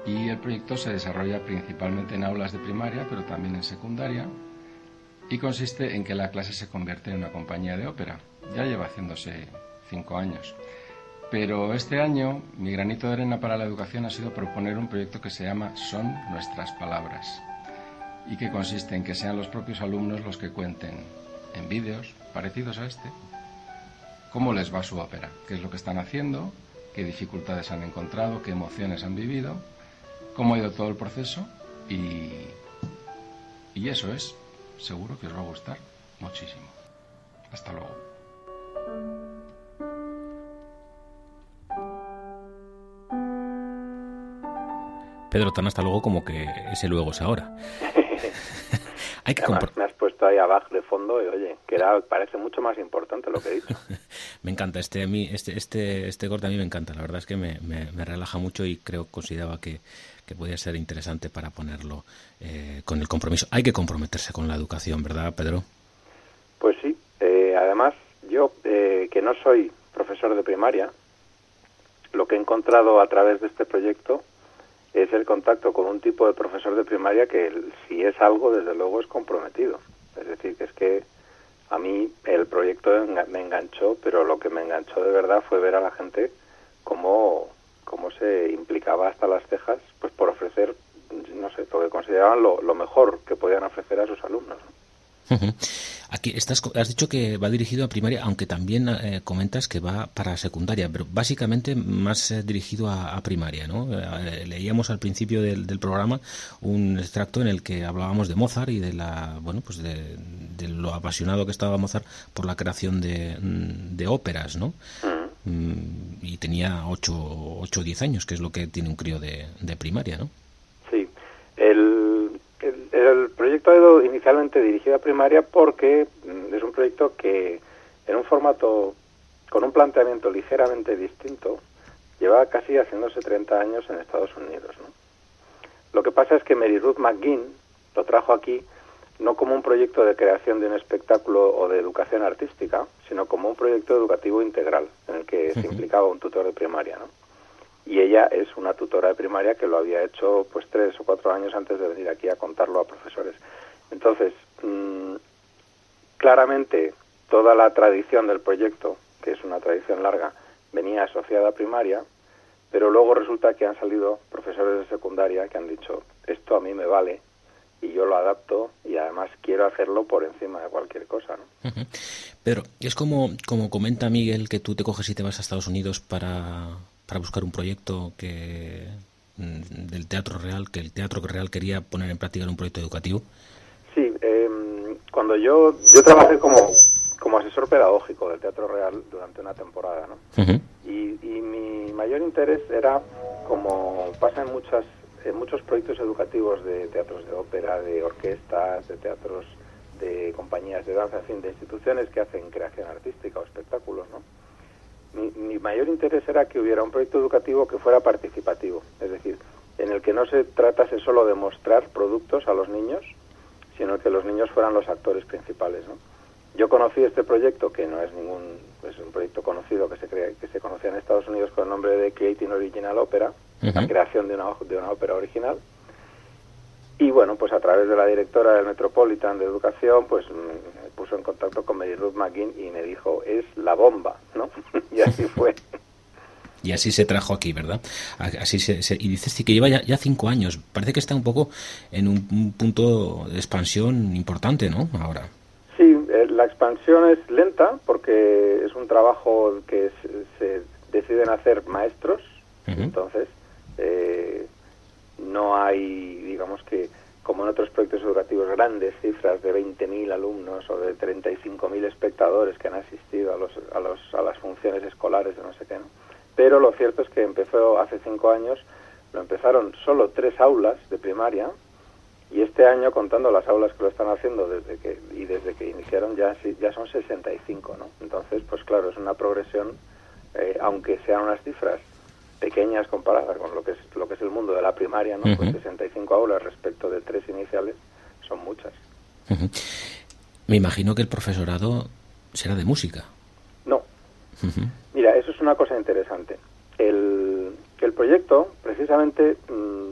Y el proyecto se desarrolla principalmente en aulas de primaria, pero también en secundaria, y consiste en que la clase se convierte en una compañía de ópera. Ya lleva haciéndose cinco años. Pero este año mi granito de arena para la educación ha sido proponer un proyecto que se llama Son nuestras palabras y que consiste en que sean los propios alumnos los que cuenten en vídeos parecidos a este cómo les va su ópera, qué es lo que están haciendo, qué dificultades han encontrado, qué emociones han vivido, cómo ha ido todo el proceso y, y eso es, seguro que os va a gustar muchísimo. Hasta luego. Pedro, tan hasta luego como que ese luego es ahora. Hay que Además, me has puesto ahí abajo de fondo y oye, que era, parece mucho más importante lo que he dicho. Me encanta, este a mí, este, este, este corte a mí me encanta, la verdad es que me, me- me relaja mucho y creo, consideraba que, que podía ser interesante para ponerlo eh, con el compromiso. Hay que comprometerse con la educación, ¿verdad, Pedro? Pues sí, eh, además yo eh, que no soy profesor de primaria, lo que he encontrado a través de este proyecto es el contacto con un tipo de profesor de primaria que si es algo, desde luego es comprometido. Es decir, que es que a mí el proyecto me enganchó, pero lo que me enganchó de verdad fue ver a la gente cómo, cómo se implicaba hasta las cejas pues por ofrecer, no sé, lo que consideraban lo, lo mejor que podían ofrecer a sus alumnos. ¿no? Aquí estás, has dicho que va dirigido a primaria, aunque también eh, comentas que va para secundaria, pero básicamente más eh, dirigido a, a primaria, ¿no? Eh, leíamos al principio del, del programa un extracto en el que hablábamos de Mozart y de la, bueno, pues de, de lo apasionado que estaba Mozart por la creación de, mm, de óperas, ¿no? Mm, Y tenía 8 o 10 años, que es lo que tiene un crío de, de primaria, ¿no? Sí, el, el, el proyecto ha ido inicialmente dirigido a primaria porque mm, es un proyecto que en un formato con un planteamiento ligeramente distinto lleva casi haciéndose 30 años en Estados Unidos. ¿no? Lo que pasa es que Mary Ruth McGinn lo trajo aquí no como un proyecto de creación de un espectáculo o de educación artística, sino como un proyecto educativo integral en el que se implicaba un tutor de primaria. ¿no? Y ella es una tutora de primaria que lo había hecho pues tres o cuatro años antes de venir aquí a contarlo a profesores. Entonces, mm, claramente toda la tradición del proyecto, que es una tradición larga, venía asociada a primaria, pero luego resulta que han salido profesores de secundaria que han dicho, esto a mí me vale y yo lo adapto y además quiero hacerlo por encima de cualquier cosa. ¿no? Pedro, es como, como comenta Miguel que tú te coges y te vas a Estados Unidos para, para buscar un proyecto que mm, del teatro real, que el teatro real quería poner en práctica en un proyecto educativo. Sí, em, cuando yo yo trabajé como, como asesor pedagógico del Teatro Real durante una temporada, ¿no? Y, y mi mayor interés era, como pasa en, muchas, en muchos proyectos educativos de teatros de ópera, de orquestas, de teatros de compañías de danza, en fin, de instituciones que hacen creación artística o espectáculos, ¿no? Mi, mi mayor interés era que hubiera un proyecto educativo que fuera participativo, es decir, en el que no se tratase solo de mostrar productos a los niños, sino que los niños fueran los actores principales, ¿no? yo conocí este proyecto, que no es ningún, es un proyecto conocido que se crea, que se conocía en Estados Unidos con el nombre de Creating Original Opera, la creación de una, de una ópera original. Y bueno, pues a través de la directora del Metropolitan de Educación, pues mm, puso en contacto con Mary Ruth McGinn y me dijo, es la bomba, ¿no? y así fue. Y así se trajo aquí, ¿verdad? Así se, se- y dices que lleva ya, ya cinco años. Parece que está un poco en un, un punto de expansión importante, ¿no? Ahora. Sí, eh, la expansión es lenta porque es un trabajo que se, se deciden hacer maestros, entonces eh, no hay, digamos que, como en otros proyectos educativos, grandes cifras de 20.000 alumnos o de 35.000 espectadores que han asistido a, los, a, los, a las funciones escolares de no sé qué, ¿no? Pero lo cierto es que empezó hace cinco años, lo empezaron solo tres aulas de primaria, y este año, contando las aulas que lo están haciendo desde que y desde que iniciaron, ya ya son 65, ¿no? Entonces, pues claro, es una progresión, eh, aunque sean unas cifras pequeñas comparadas con lo que es lo que es el mundo de la primaria, ¿no? Pues Ujú. 65 aulas respecto de tres iniciales son muchas. Me imagino que el profesorado será de música. No. Mira, eso es una cosa interesante. El, el proyecto, precisamente, mm,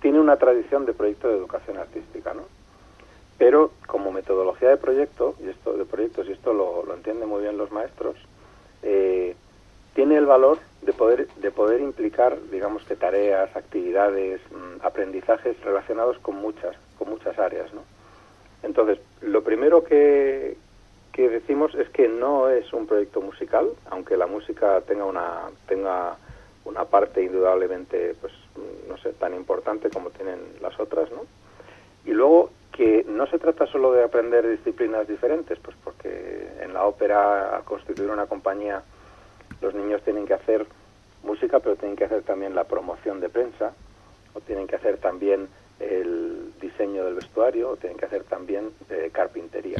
tiene una tradición de proyecto de educación artística, ¿no? Pero como metodología de proyecto, y esto de proyectos, y esto lo, lo entienden muy bien los maestros, eh, tiene el valor de poder, de poder implicar, digamos que tareas, actividades, mm, aprendizajes relacionados con muchas, con muchas áreas, ¿no? Entonces, lo primero que, que decimos es que no es un proyecto musical, aunque la música tenga una tenga una parte indudablemente, pues no sé, tan importante como tienen las otras, ¿no? Y luego que no se trata solo de aprender disciplinas diferentes, pues porque en la ópera, al constituir una compañía, los niños tienen que hacer música, pero tienen que hacer también la promoción de prensa, o tienen que hacer también el diseño del vestuario, o tienen que hacer también eh, carpintería.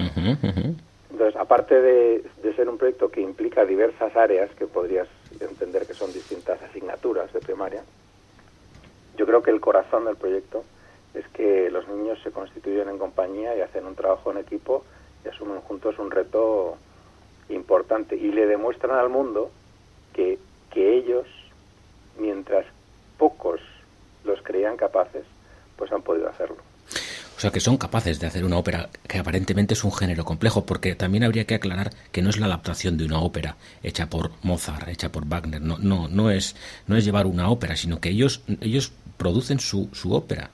Entonces, aparte de, de ser un proyecto que implica diversas áreas que podrías entender que son distintas asignaturas de primaria, yo creo que el corazón del proyecto es que los niños se constituyen en compañía y hacen un trabajo en equipo y asumen juntos un reto importante y le demuestran al mundo que, que ellos, mientras pocos los creían capaces, pues han podido hacerlo. O sea, que son capaces de hacer una ópera que aparentemente es un género complejo, porque también habría que aclarar que no es la adaptación de una ópera hecha por Mozart, hecha por Wagner, no, no, no es, no es llevar una ópera, sino que ellos, ellos producen su, su ópera.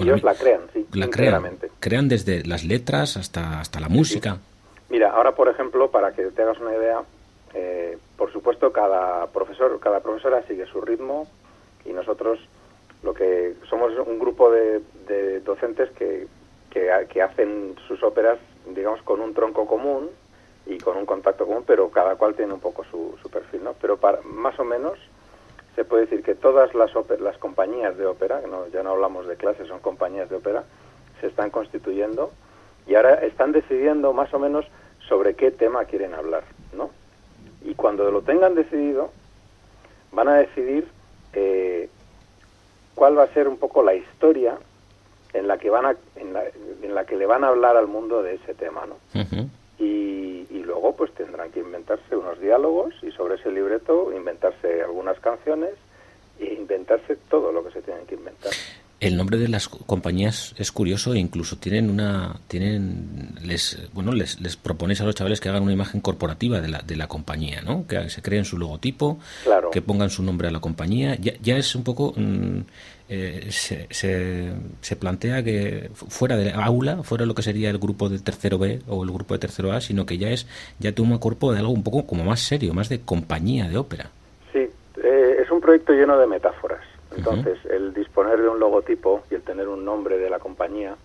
Ellos la crean, sí, la crean, crean desde las letras hasta, hasta la música. Mira, ahora por ejemplo, para que te hagas una idea, eh, por supuesto cada profesor, cada profesora sigue su ritmo y nosotros lo que somos un grupo de, de docentes que, que, ha- que hacen sus óperas, digamos, con un tronco común y con un contacto común, pero cada cual tiene un poco su, su perfil, ¿no? Pero para, más o menos se puede decir que todas las, ópe- las compañías de ópera, no, ya no hablamos de clases, son compañías de ópera, se están constituyendo y ahora están decidiendo más o menos sobre qué tema quieren hablar, ¿no? Y cuando lo tengan decidido, van a decidir eh, cuál va a ser un poco la historia en la que van a, en la, en la que le van a hablar al mundo de ese tema, ¿no? y, y luego pues tendrán que inventarse unos diálogos y sobre ese libreto inventarse algunas canciones e inventarse todo lo que se tienen que inventar. El nombre de las compañías es curioso e incluso tienen una tienen les bueno les, les proponéis a los chavales que hagan una imagen corporativa de la de la compañía, ¿no? Que se creen su logotipo, Claro. que pongan su nombre a la compañía. Ya, ya es un poco mm, eh, se, se, se plantea que fu- fuera del aula, fuera lo que sería el grupo de tercero B o el grupo de tercero A, sino que ya es ya toma cuerpo de algo un poco como más serio, más de compañía de ópera. Sí, eh, es un proyecto lleno de metáforas. Entonces, el disponer de un logotipo y el tener un nombre de la compañía,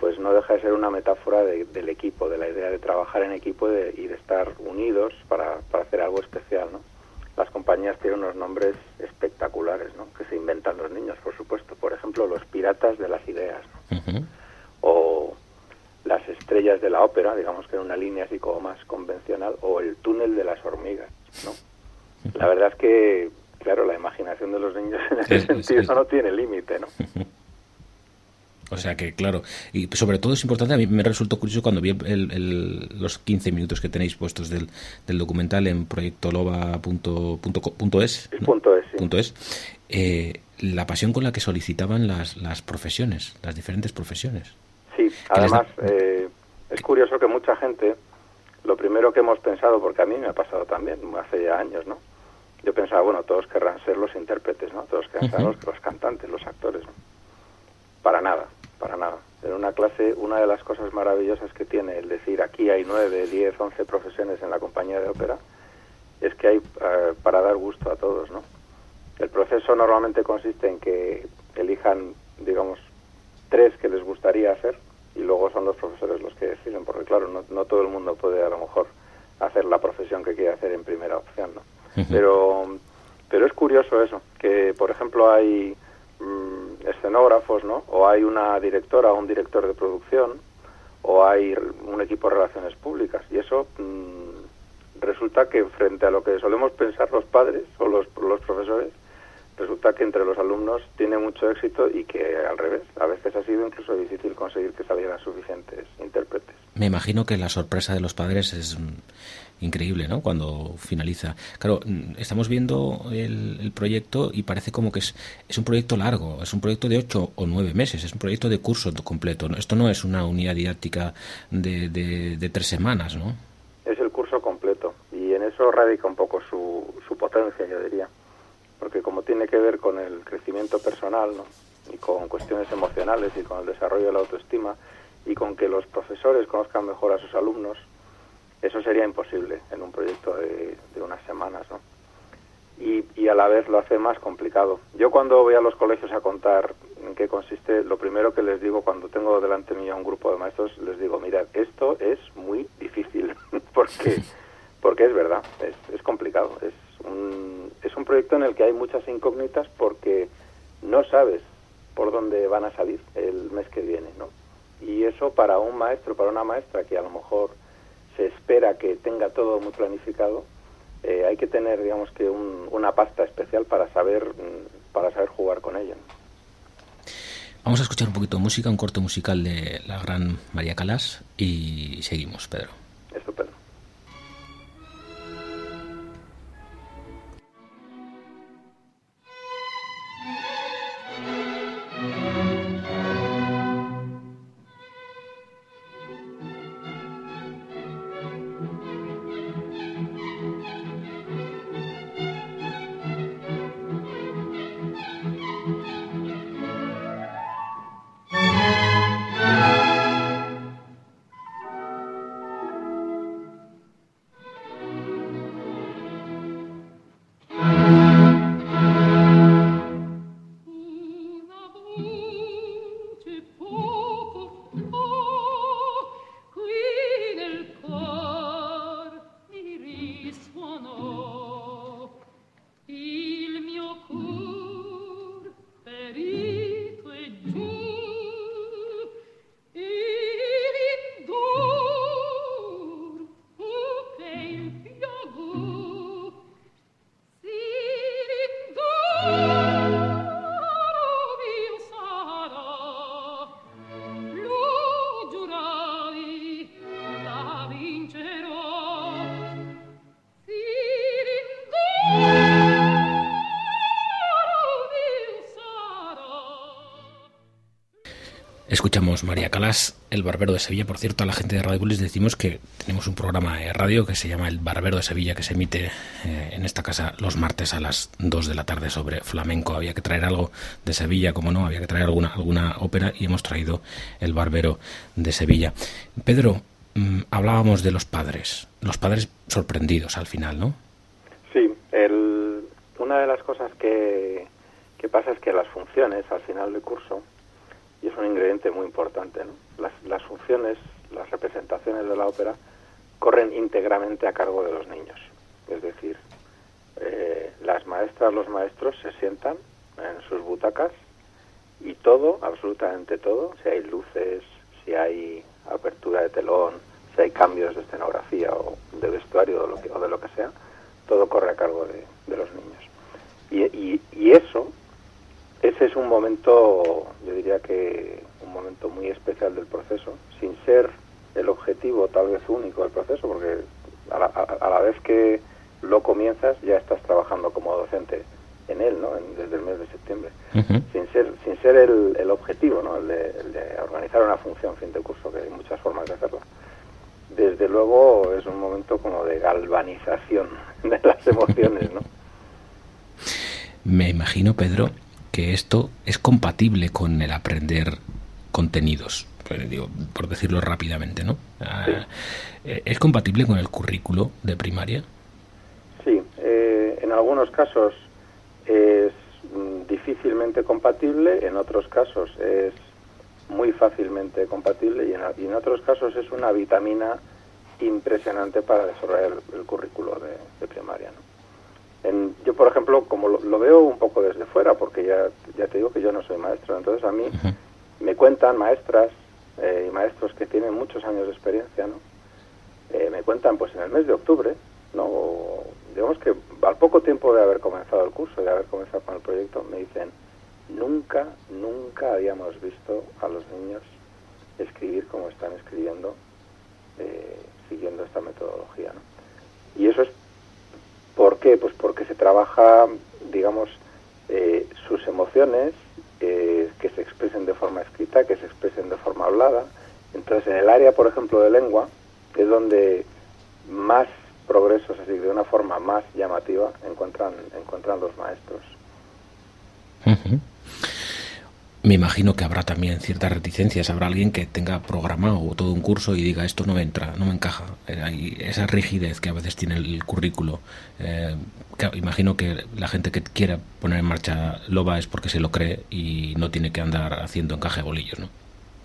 pues no deja de ser una metáfora de- del equipo, de la idea de trabajar en equipo de- y de estar unidos para, para hacer algo especial, ¿no? Las compañías tienen unos nombres espectaculares, ¿no? Que se inventan los niños, por supuesto. Por ejemplo, los piratas de las ideas, ¿no? o las estrellas de la ópera, digamos que en una línea así como más convencional, o el túnel de las hormigas, ¿no? La verdad es que, claro, la imaginación de los niños en ese Es- es- sentido es- no tiene límite, ¿no? O sea que, claro, y sobre todo es importante, a mí me resultó curioso cuando vi el- el- los 15 minutos que tenéis puestos del, del documental en proyectoloba.es. ¿no? Punto es, sí. Punto es, eh, la pasión con la que solicitaban las, las profesiones, las diferentes profesiones. Sí, además eh, es curioso que mucha gente, lo primero que hemos pensado, porque a mí me ha pasado también hace ya años, ¿no? Yo pensaba, bueno, todos querrán ser los intérpretes, ¿no? Todos querrán ser los, los cantantes, los actores, ¿no? Para nada, para nada. En una clase, una de las cosas maravillosas que tiene el decir aquí hay nueve, diez, once profesiones en la compañía de ópera, es que hay eh, para dar gusto a todos, ¿no? El proceso normalmente consiste en que elijan, digamos, tres que les gustaría hacer y luego son los profesores los que deciden, porque claro, no, no todo el mundo puede a lo mejor hacer la profesión que quiere hacer en primera opción, ¿no? Pero, pero es curioso eso, que por ejemplo hay mm, escenógrafos, ¿no? O hay una directora o un director de producción, o hay un equipo de relaciones públicas, y eso mm, resulta que frente a lo que solemos pensar los padres o los, los profesores, resulta que entre los alumnos tiene mucho éxito y que al revés, a veces ha sido incluso difícil conseguir que salieran suficientes intérpretes. Me imagino que la sorpresa de los padres es increíble, ¿no? Cuando finaliza. Claro, mm, estamos viendo el, el proyecto y parece como que es, es un proyecto largo, es un proyecto de ocho o nueve meses, es un proyecto de curso completo. Esto no es una unidad didáctica de, de, de tres semanas, ¿no? Es el curso completo y en eso radica un poco su, su potencia, yo diría. Porque como tiene que ver con el crecimiento personal ¿no? y con cuestiones emocionales y con el desarrollo de la autoestima y con que los profesores conozcan mejor a sus alumnos, eso sería imposible en un proyecto de, de unas semanas. ¿no? y, y a la vez lo hace más complicado. Yo cuando voy a los colegios a contar en qué consiste, lo primero que les digo cuando tengo delante mío a un grupo de maestros, les digo, mirad, esto es muy difícil, porque, porque es verdad, es, es complicado. Es un, es un proyecto en el que hay muchas incógnitas porque no sabes por dónde van a salir el mes que viene, ¿no? Y eso para un maestro, para una maestra que a lo mejor se espera que tenga todo muy planificado, eh, hay que tener, digamos que un- una pasta especial para saber, mm, para saber jugar con ella. Vamos a escuchar un poquito de música, un corte musical de la gran María Calás y seguimos, Pedro. Estupendo. María Calás, El Barbero de Sevilla. Por cierto, a la gente de Radio les decimos que tenemos un programa de radio que se llama El Barbero de Sevilla, que se emite eh, en esta casa los martes a las 2 de la tarde sobre flamenco. Había que traer algo de Sevilla, como no, había que traer alguna, alguna ópera y hemos traído El Barbero de Sevilla. Pedro, mm, hablábamos de los padres, los padres sorprendidos al final, ¿no? Sí, una de las cosas que, que pasa es que las funciones al final del curso, y es un ingrediente muy importante, ¿no? las, las funciones, las representaciones de la ópera corren íntegramente a cargo de los niños. Es decir, eh, las maestras, los maestros se sientan en sus butacas y todo, absolutamente todo, si hay luces, si hay apertura de telón, si hay cambios de escenografía o de vestuario o, lo que- o de lo que sea, todo corre a cargo de, de los niños. Y, y- y eso, ese es un momento, yo diría que un momento momento muy especial del proceso, sin ser el objetivo tal vez único del proceso, porque a la, a- a la vez que lo comienzas ya estás trabajando como docente en él, ¿no? En- desde el mes de septiembre, sin ser sin ser el, el objetivo, ¿no? El de, el de organizar una función fin de curso, que hay muchas formas de hacerlo. Desde luego es un momento como de galvanización de las emociones, ¿no? Me imagino, Pedro, que esto es compatible con el aprender contenidos, pues, digo, por decirlo rápidamente, ¿no? Ah, eh, ¿Es compatible con el currículo de primaria? Sí, eh, en algunos casos es mm, difícilmente compatible, en otros casos es muy fácilmente compatible y en, y en otros casos es una vitamina impresionante para desarrollar el, el currículo de, de primaria. ¿no? En- yo, por ejemplo, como lo, lo veo un poco desde fuera, porque ya, ya te digo que yo no soy maestro, entonces a mí me cuentan maestras eh, y maestros que tienen muchos años de experiencia, ¿no? Eh, me cuentan pues en el mes de octubre, ¿no? Digamos que al poco tiempo de haber comenzado el curso, de haber comenzado con el proyecto, me dicen, nunca, nunca habíamos visto a los niños escribir como están escribiendo, eh, siguiendo esta metodología, ¿no? Y eso es, ¿por qué? Pues porque se trabaja, digamos, eh, sus emociones, eh, que se expresen de forma escrita, que se expresen de forma hablada. Entonces, en el área, por ejemplo, de lengua, es donde más progresos, así de una forma más llamativa, encuentran, encuentran los maestros. Me imagino que habrá también ciertas reticencias. Habrá alguien que tenga programado todo un curso y diga esto no me entra, no me encaja. Eh, hay esa rigidez que a veces tiene el currículo. Eh, imagino que la gente que quiera poner en marcha Loba es porque se lo cree y no tiene que andar haciendo encaje de bolillos, ¿no?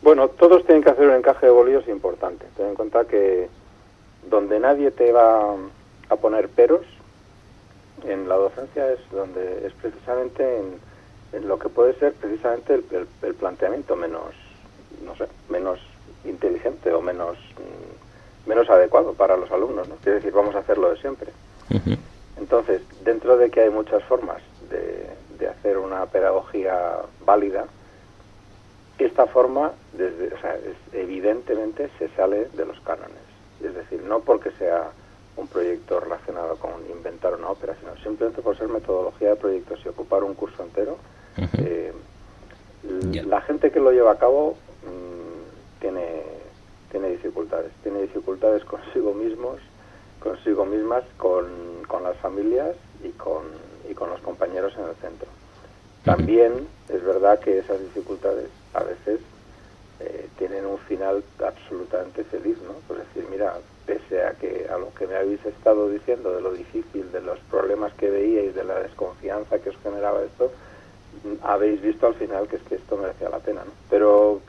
Bueno, todos tienen que hacer un encaje de bolillos importante. Ten en cuenta que donde nadie te va a poner peros en la docencia es donde es precisamente en, en lo que puede ser precisamente el, el- el planteamiento menos, no sé, menos inteligente o menos mm, menos adecuado para los alumnos. ¿no? Quiere decir, vamos a hacerlo de siempre. Entonces, dentro de que hay muchas formas de, de hacer una pedagogía válida, esta forma, desde, o sea, es- evidentemente se sale de los cánones. Es decir, no porque sea un proyecto relacionado con inventar una ópera, sino simplemente por ser metodología de proyectos y ocupar un curso entero. Eh, la gente que lo lleva a cabo mm, tiene, tiene dificultades. Tiene dificultades consigo mismos, consigo mismas, con, con las familias y con, y con los compañeros en el centro. También es verdad que esas dificultades a veces eh, tienen un final absolutamente feliz, ¿no? Pues decir, mira, pese a que a lo que me habéis estado diciendo de lo difícil, de los problemas que veíais, de la desconfianza que os generaba esto, habéis visto al final que es que esto merecía la pena, ¿no? Pero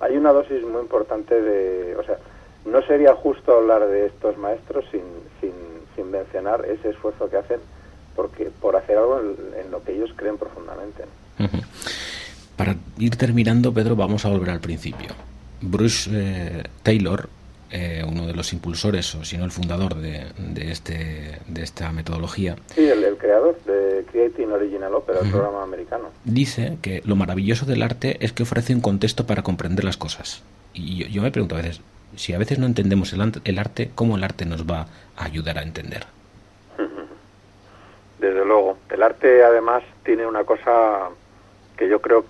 hay una dosis muy importante de, o sea, no sería justo hablar de estos maestros sin, sin, sin mencionar ese esfuerzo que hacen porque por hacer algo en, lo que ellos creen profundamente. Para ir terminando, Pedro, vamos a volver al principio. Bruce eh, Taylor, eh, uno de los impulsores, o si no el fundador de, de este, de esta metodología, Sí, el, el creador de Creating Original Opera, el programa americano. dice que lo maravilloso del arte es que ofrece un contexto para comprender las cosas. Y yo, yo me pregunto a veces, si a veces no entendemos el, el arte, ¿cómo el arte nos va a ayudar a entender? Desde luego. El arte, además, tiene una cosa que yo creo que,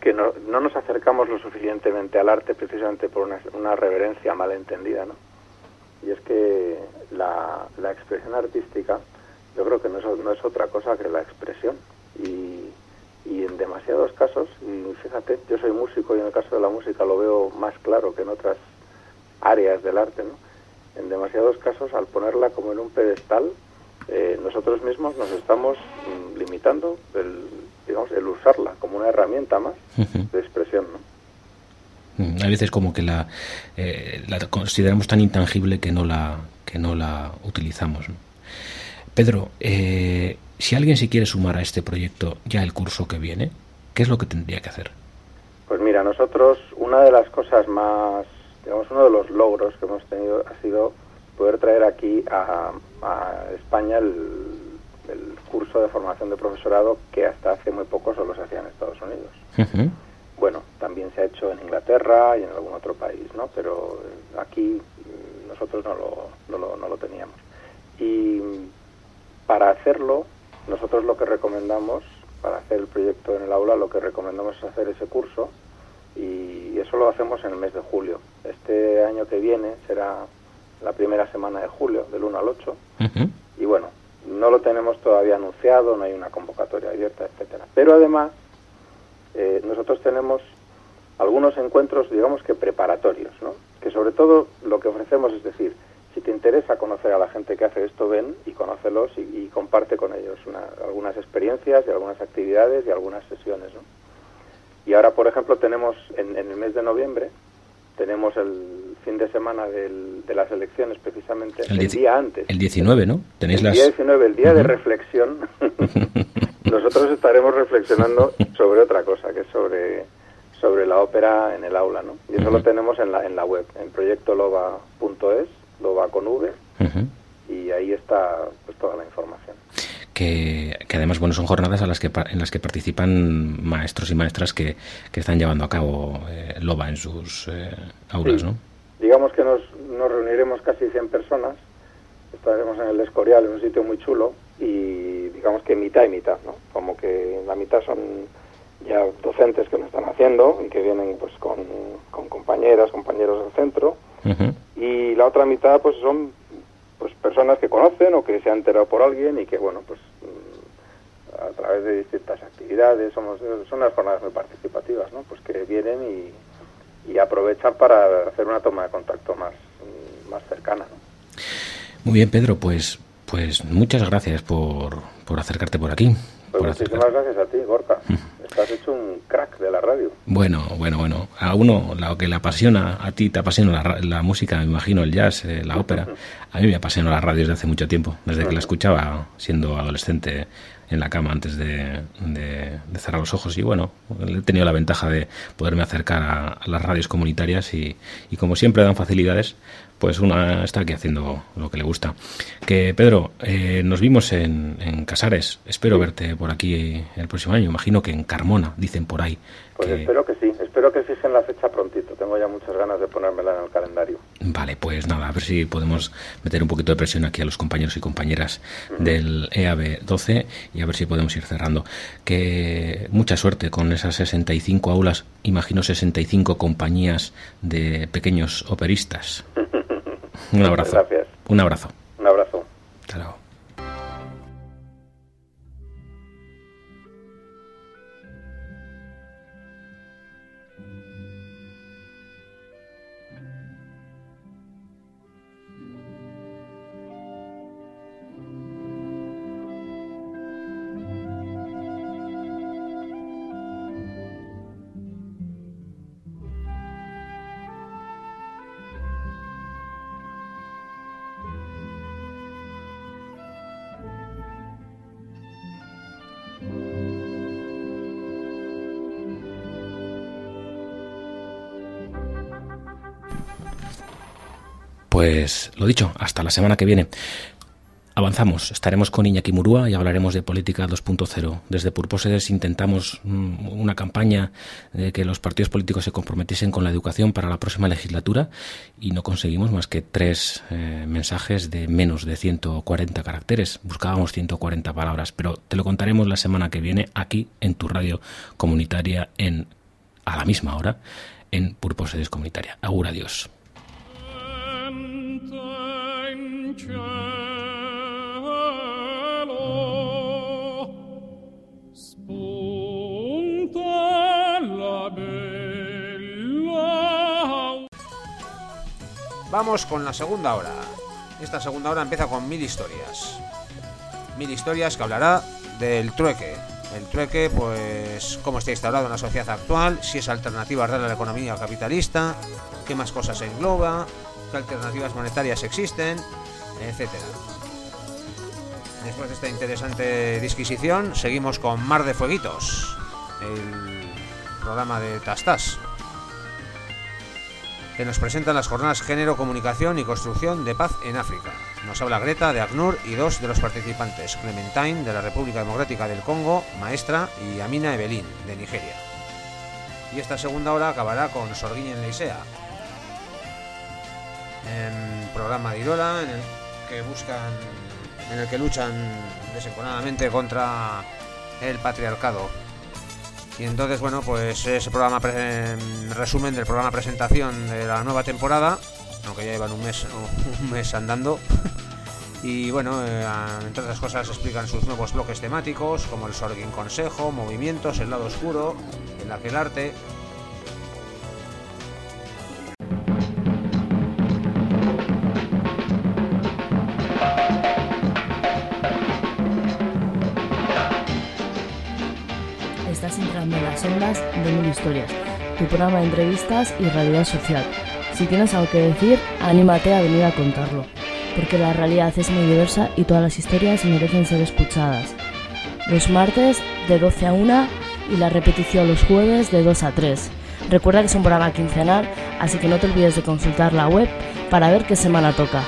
que no, no nos acercamos lo suficientemente al arte precisamente por una, una reverencia malentendida, ¿no? Y es que la, expresión artística yo creo que no es, no es otra cosa que la expresión. Y, y en demasiados casos, y fíjate, yo soy músico y en el caso de la música lo veo más claro que en otras áreas del arte, ¿no? En demasiados casos, al ponerla como en un pedestal, eh, nosotros mismos nos estamos mm, limitando el, digamos, el usarla como una herramienta más de expresión, ¿no? Mm, A veces como que la, eh, la consideramos tan intangible que no la, que no la utilizamos. ¿no? Pedro, eh, si alguien se quiere sumar a este proyecto ya el curso que viene, ¿qué es lo que tendría que hacer? Pues mira, nosotros una de las cosas más, digamos, uno de los logros que hemos tenido ha sido poder traer aquí a, a España el, el curso de formación de profesorado que hasta hace muy poco solo se hacía en Estados Unidos. Bueno, también se ha hecho en Inglaterra y en algún otro país, ¿no? Pero eh, aquí mm, nosotros no lo, no lo, no lo teníamos. Y para hacerlo, nosotros lo que recomendamos, para hacer el proyecto en el aula, lo que recomendamos es hacer ese curso y eso lo hacemos en el mes de julio. Este año que viene será la primera semana de julio, del 1 al 8. Y bueno, no lo tenemos todavía anunciado, no hay una convocatoria abierta, etcétera. Pero además, eh, nosotros tenemos algunos encuentros, digamos que preparatorios, ¿no? Que sobre todo lo que ofrecemos es decir, si te interesa conocer a la gente que hace esto, ven y conócelos y, y comparte con ellos una- algunas experiencias y algunas actividades y algunas sesiones, ¿no? Y ahora, por ejemplo, tenemos en, en el mes de noviembre, tenemos el fin de semana del- de las elecciones precisamente, el, día antes. El 19, ¿no? Tenéis el las... día 19, el día de reflexión, nosotros estaremos reflexionando sobre otra cosa, que es sobre, sobre la ópera en el aula, ¿no? Y eso lo tenemos en la, en la web, en proyectoloba.es, loba con V, Ujú. y ahí está pues, toda la información. Que, que además bueno son jornadas a las que en las que participan maestros y maestras que, que están llevando a cabo eh, Loba en sus eh, aulas, Sí. ¿no? Digamos que nos, nos reuniremos casi 100 personas, estaremos en el Escorial, en un sitio muy chulo, y digamos que mitad y mitad, ¿no? Como que la mitad son ya docentes que lo están haciendo y que vienen pues con, con compañeras, compañeros del centro, y la otra mitad pues son pues personas que conocen o que se han enterado por alguien y que bueno pues a través de distintas actividades somos son unas jornadas muy participativas no pues que vienen y, y aprovechan para hacer una toma de contacto más más cercana ¿no? Muy bien, Pedro, pues pues muchas gracias por, por acercarte por aquí. pues muchísimas gracias a ti Gorka estás hecho un crack de la radio Bueno, bueno, bueno. A uno lo que le apasiona, a ti te apasiona la, la música, me imagino, el jazz, eh, la ópera. A mí me apasiona la radio desde hace mucho tiempo, desde que la escuchaba siendo adolescente en la cama antes de, de- de cerrar los ojos. Y bueno, he tenido la ventaja de poderme acercar a, a las radios comunitarias y, y como siempre dan facilidades, pues una está aquí haciendo lo que le gusta. Que Pedro, eh, nos vimos en, en Casares. Espero verte por aquí el próximo año. Imagino que en Carmona, dicen por ahí. pues que- espero que sí espero que fijen la fecha prontito tengo ya muchas ganas de ponérmela en el calendario Vale, pues nada, a ver si podemos meter un poquito de presión aquí a los compañeros y compañeras del EAB 12 y a ver si podemos ir cerrando. Que mucha suerte con esas 65 aulas, imagino 65 compañías de pequeños operistas. Un abrazo. gracias Un abrazo. un abrazo Pues lo dicho, hasta la semana que viene. Avanzamos, estaremos con Iñaki Murúa y hablaremos de política 2.0. Desde Purposedes intentamos mm, una campaña de que los partidos políticos se comprometiesen con la educación para la próxima legislatura y no conseguimos más que tres eh, mensajes de menos de 140 caracteres. Buscábamos 140 palabras, pero te lo contaremos la semana que viene aquí en tu radio comunitaria en a la misma hora en Purposedes Comunitaria. Agur, adiós. Vamos con la segunda hora. Esta segunda hora empieza con mil historias. Mil historias que hablará del trueque. El trueque, pues, cómo está instaurado en la sociedad actual, si es alternativa real a la economía capitalista, qué más cosas engloba, qué alternativas monetarias existen, etcétera. Después de esta interesante disquisición, seguimos con Mar de Fueguitos, el programa de Tastas que nos presenta las jornadas Género, Comunicación y Construcción de Paz en África. Nos habla Greta de ACNUR y dos de los participantes, Clementine de la República Democrática del Congo, maestra, y Amina Evelyn de Nigeria. Y esta segunda hora acabará con Sorguín en Leisea. En programa de Irola, en el que buscan, en el que luchan desenconadamente contra el patriarcado. Y entonces, bueno, pues ese programa, em, resumen del programa presentación de la nueva temporada, aunque ya llevan un mes, un mes andando. Y bueno, eh, entre otras cosas explican sus nuevos bloques temáticos, como el Sorgin Consejo, Movimientos, El Lado Oscuro, El Aquel Arte. De Mil Historias, tu programa de entrevistas y realidad social. Si tienes algo que decir, anímate a venir a contarlo, porque la realidad es muy diversa y todas las historias merecen ser escuchadas. Los martes de 12 a 1 y la repetición los jueves de 2 a 3. Recuerda que es un programa quincenal, así que no te olvides de consultar la web para ver qué semana toca.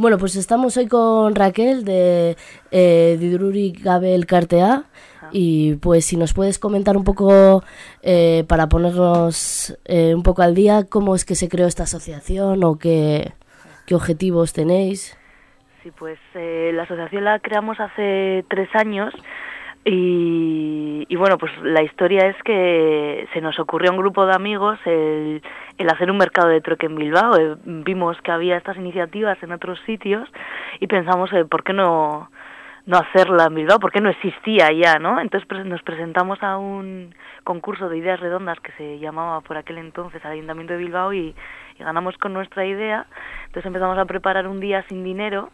Bueno, pues estamos hoy con Raquel de eh, Didruri Gabel Cartea y pues si nos puedes comentar un poco eh, para ponernos eh, un poco al día cómo es que se creó esta asociación o qué, qué objetivos tenéis. Sí, pues eh, la asociación la creamos hace tres años y, y bueno, pues la historia es que se nos ocurrió a un grupo de amigos el, el hacer un mercado de trueque en Bilbao. Eh, vimos que había estas iniciativas en otros sitios y pensamos, eh, ¿por qué no, no hacerla en Bilbao? ¿Por qué no existía ya, no? Entonces nos presentamos a un concurso de ideas redondas que se llamaba por aquel entonces Ayuntamiento de Bilbao y, y ganamos con nuestra idea. Entonces empezamos a preparar un día sin dinero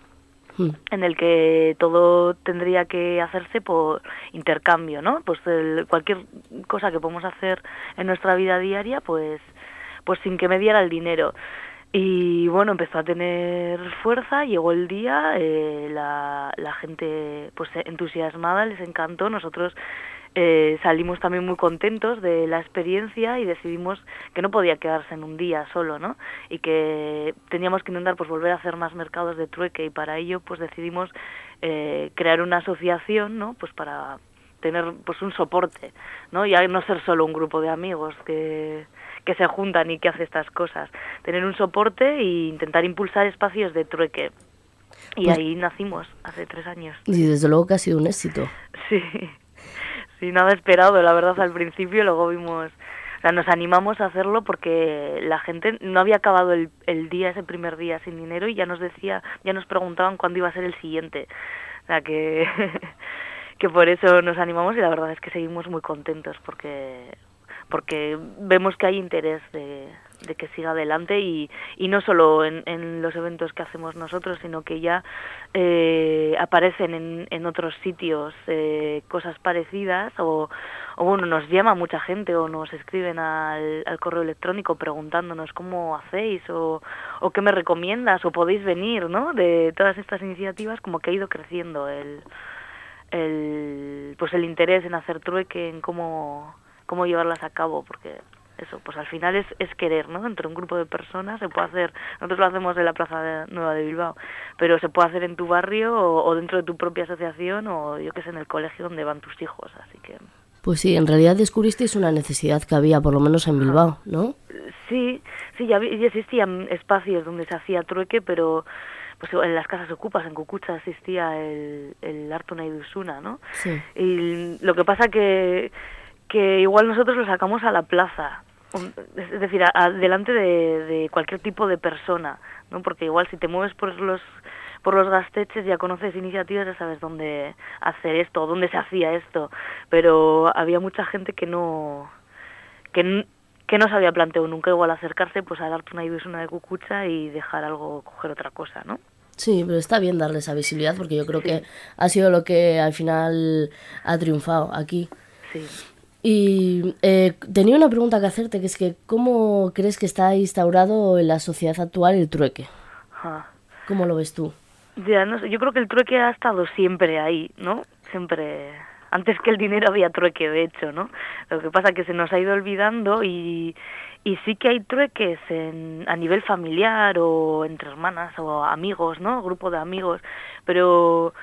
en el que todo tendría que hacerse por intercambio, ¿no? Pues el- cualquier cosa que podemos hacer en nuestra vida diaria, pues, pues sin que me diera el dinero. Y bueno, empezó a tener fuerza, llegó el día, eh, la, la gente pues entusiasmada, les encantó, nosotros eh, salimos también muy contentos de la experiencia y decidimos que no podía quedarse en un día solo, ¿no? Y que teníamos que intentar pues volver a hacer más mercados de trueque y para ello pues decidimos eh, crear una asociación, ¿no? Pues para tener pues un soporte, ¿no? Ya no ser solo un grupo de amigos que que se juntan y que hace estas cosas, tener un soporte e intentar impulsar espacios de trueque. Y Pues- ahí nacimos hace tres años. Y desde luego que ha sido un éxito. Sí, sí, nada esperado, la verdad, al principio, luego vimos, o sea, nos animamos a hacerlo porque la gente no había acabado el, el día, ese primer día sin dinero y ya nos decía, ya nos preguntaban cuándo iba a ser el siguiente. O sea, que, que por eso nos animamos y la verdad es que seguimos muy contentos porque porque vemos que hay interés de, de que siga adelante y, y no solo en, en los eventos que hacemos nosotros, sino que ya eh, aparecen en, en otros sitios eh, cosas parecidas o, o bueno, nos llama mucha gente o nos escriben al, al correo electrónico preguntándonos cómo hacéis o, o qué me recomiendas o podéis venir, ¿no? De todas estas iniciativas como que ha ido creciendo el, el pues el interés en hacer trueque, en cómo cómo llevarlas a cabo, porque eso, pues al final es, es querer, ¿no? Entre un grupo de personas se puede hacer, nosotros lo hacemos en la Plaza de- Nueva de Bilbao, pero se puede hacer en tu barrio o, o dentro de tu propia asociación o yo que sé, en el colegio donde van tus hijos, así que Pues sí, en realidad descubristeis una necesidad que había, por lo menos en Bilbao, ¿no? sí, sí, ya, existían espacios donde se hacía trueque, pero pues en las casas ocupas, en Cucucha existía el, el Artuna y Dusuna, ¿no? Sí. Y lo que pasa que, que igual nosotros lo sacamos a la plaza, es decir, a- a- delante de, de cualquier tipo de persona, ¿no? Porque igual si te mueves por los por los gasteches ya conoces iniciativas, ya sabes dónde hacer esto, dónde se hacía esto, pero había mucha gente que no que, que no se había planteado nunca igual acercarse pues a darte una una de cucucha y dejar algo, coger otra cosa, ¿no? Sí, pero está bien darle esa visibilidad porque yo creo que ha sido lo que al final ha triunfado aquí. Sí. Y eh, tenía una pregunta que hacerte, que es que ¿cómo crees que está instaurado en la sociedad actual el trueque? Ajá. ¿Cómo lo ves tú? Ya, no sé, yo creo que el trueque ha estado siempre ahí, ¿no? Siempre, Antes que el dinero había trueque, de hecho, ¿no? Lo que pasa es que se nos ha ido olvidando y, y sí que hay trueques en, a nivel familiar o entre hermanas o amigos, ¿no? Grupo de amigos, pero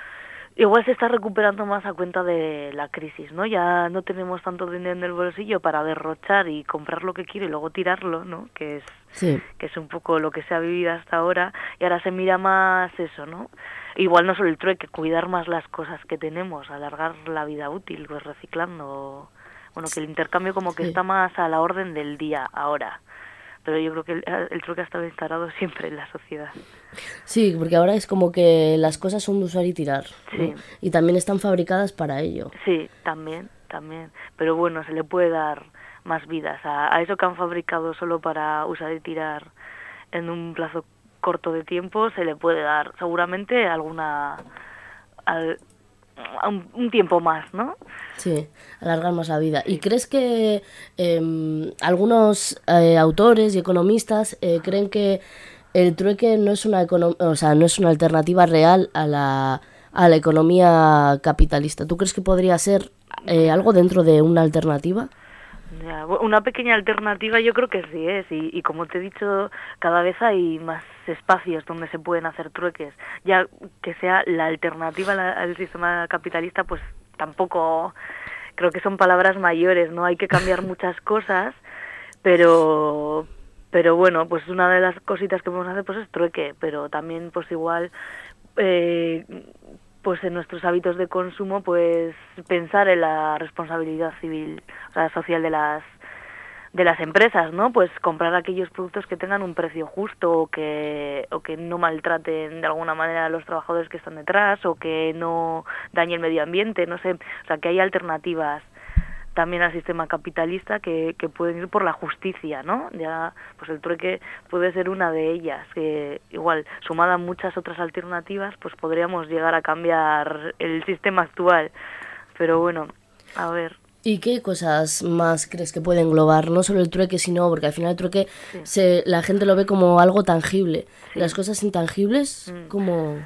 igual se está recuperando más a cuenta de la crisis, ¿no? Ya no tenemos tanto dinero en el bolsillo para derrochar y comprar lo que quiere y luego tirarlo, ¿no? Que es Sí. que es un poco lo que se ha vivido hasta ahora y ahora se mira más eso, ¿no? Igual no solo el trueque, cuidar más las cosas que tenemos, alargar la vida útil, pues reciclando, bueno, que el intercambio como que Sí. está más a la orden del día ahora. Pero yo creo que el, el trueque ha estado instalado siempre en la sociedad. Sí, porque ahora es como que las cosas son de usar y tirar. ¿no? Sí. Y también están fabricadas para ello. Sí, también, también. Pero bueno, se le puede dar más vidas a, a eso que han fabricado solo para usar y tirar en un plazo corto de tiempo, se le puede dar seguramente alguna al- un, un tiempo más, ¿no? Sí, alargar más la vida. ¿Y crees que em, algunos eh, autores y economistas eh, creen que el trueque no es una o sea, no es una alternativa real a la, a la economía capitalista? ¿Tú crees que podría ser eh, algo dentro de una alternativa? Una pequeña alternativa yo creo que sí es y, y como te he dicho cada vez hay más espacios donde se pueden hacer trueques ya que sea la alternativa al sistema capitalista pues tampoco creo que son palabras mayores no hay que cambiar muchas cosas pero pero bueno pues una de las cositas que podemos hacer pues es trueque pero también pues igual eh, pues en nuestros hábitos de consumo pues pensar en la responsabilidad civil o sea social de las de las empresas no pues comprar aquellos productos que tengan un precio justo o que o que no maltraten de alguna manera a los trabajadores que están detrás o que no dañe el medio ambiente no sé. O sea que hay alternativas también al sistema capitalista que, que pueden ir por la justicia, ¿no? Ya, pues el trueque puede ser una de ellas, que igual, sumada a muchas otras alternativas, pues podríamos llegar a cambiar el sistema actual. Pero bueno, a ver. ¿Y qué cosas más crees que puede englobar? No solo el trueque, sino porque al final el trueque se, la gente lo ve como algo tangible. Las cosas intangibles, Mm. como...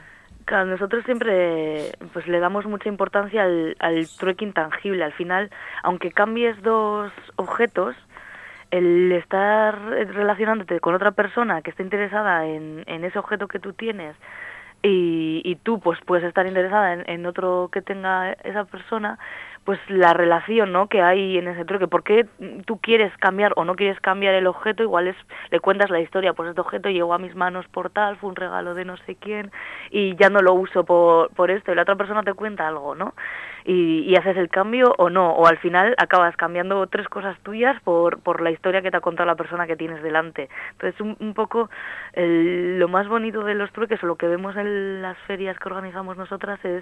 Claro, nosotros siempre pues le damos mucha importancia al, al trueque intangible. Al final, aunque cambies dos objetos, el estar relacionándote con otra persona que esté interesada en, en ese objeto que tú tienes y, y tú pues puedes estar interesada en, en otro que tenga esa persona, pues la relación ¿no? que hay en ese trueque, por qué tú quieres cambiar o no quieres cambiar el objeto, igual es, le cuentas la historia, pues este objeto llegó a mis manos por tal, fue un regalo de no sé quién y ya no lo uso por, por esto y la otra persona te cuenta algo, ¿no? Y, y haces el cambio o no, o al final acabas cambiando tres cosas tuyas por, por la historia que te ha contado la persona que tienes delante. Entonces un, un poco el- lo más bonito de los trueques o lo que vemos en las ferias que organizamos nosotras es,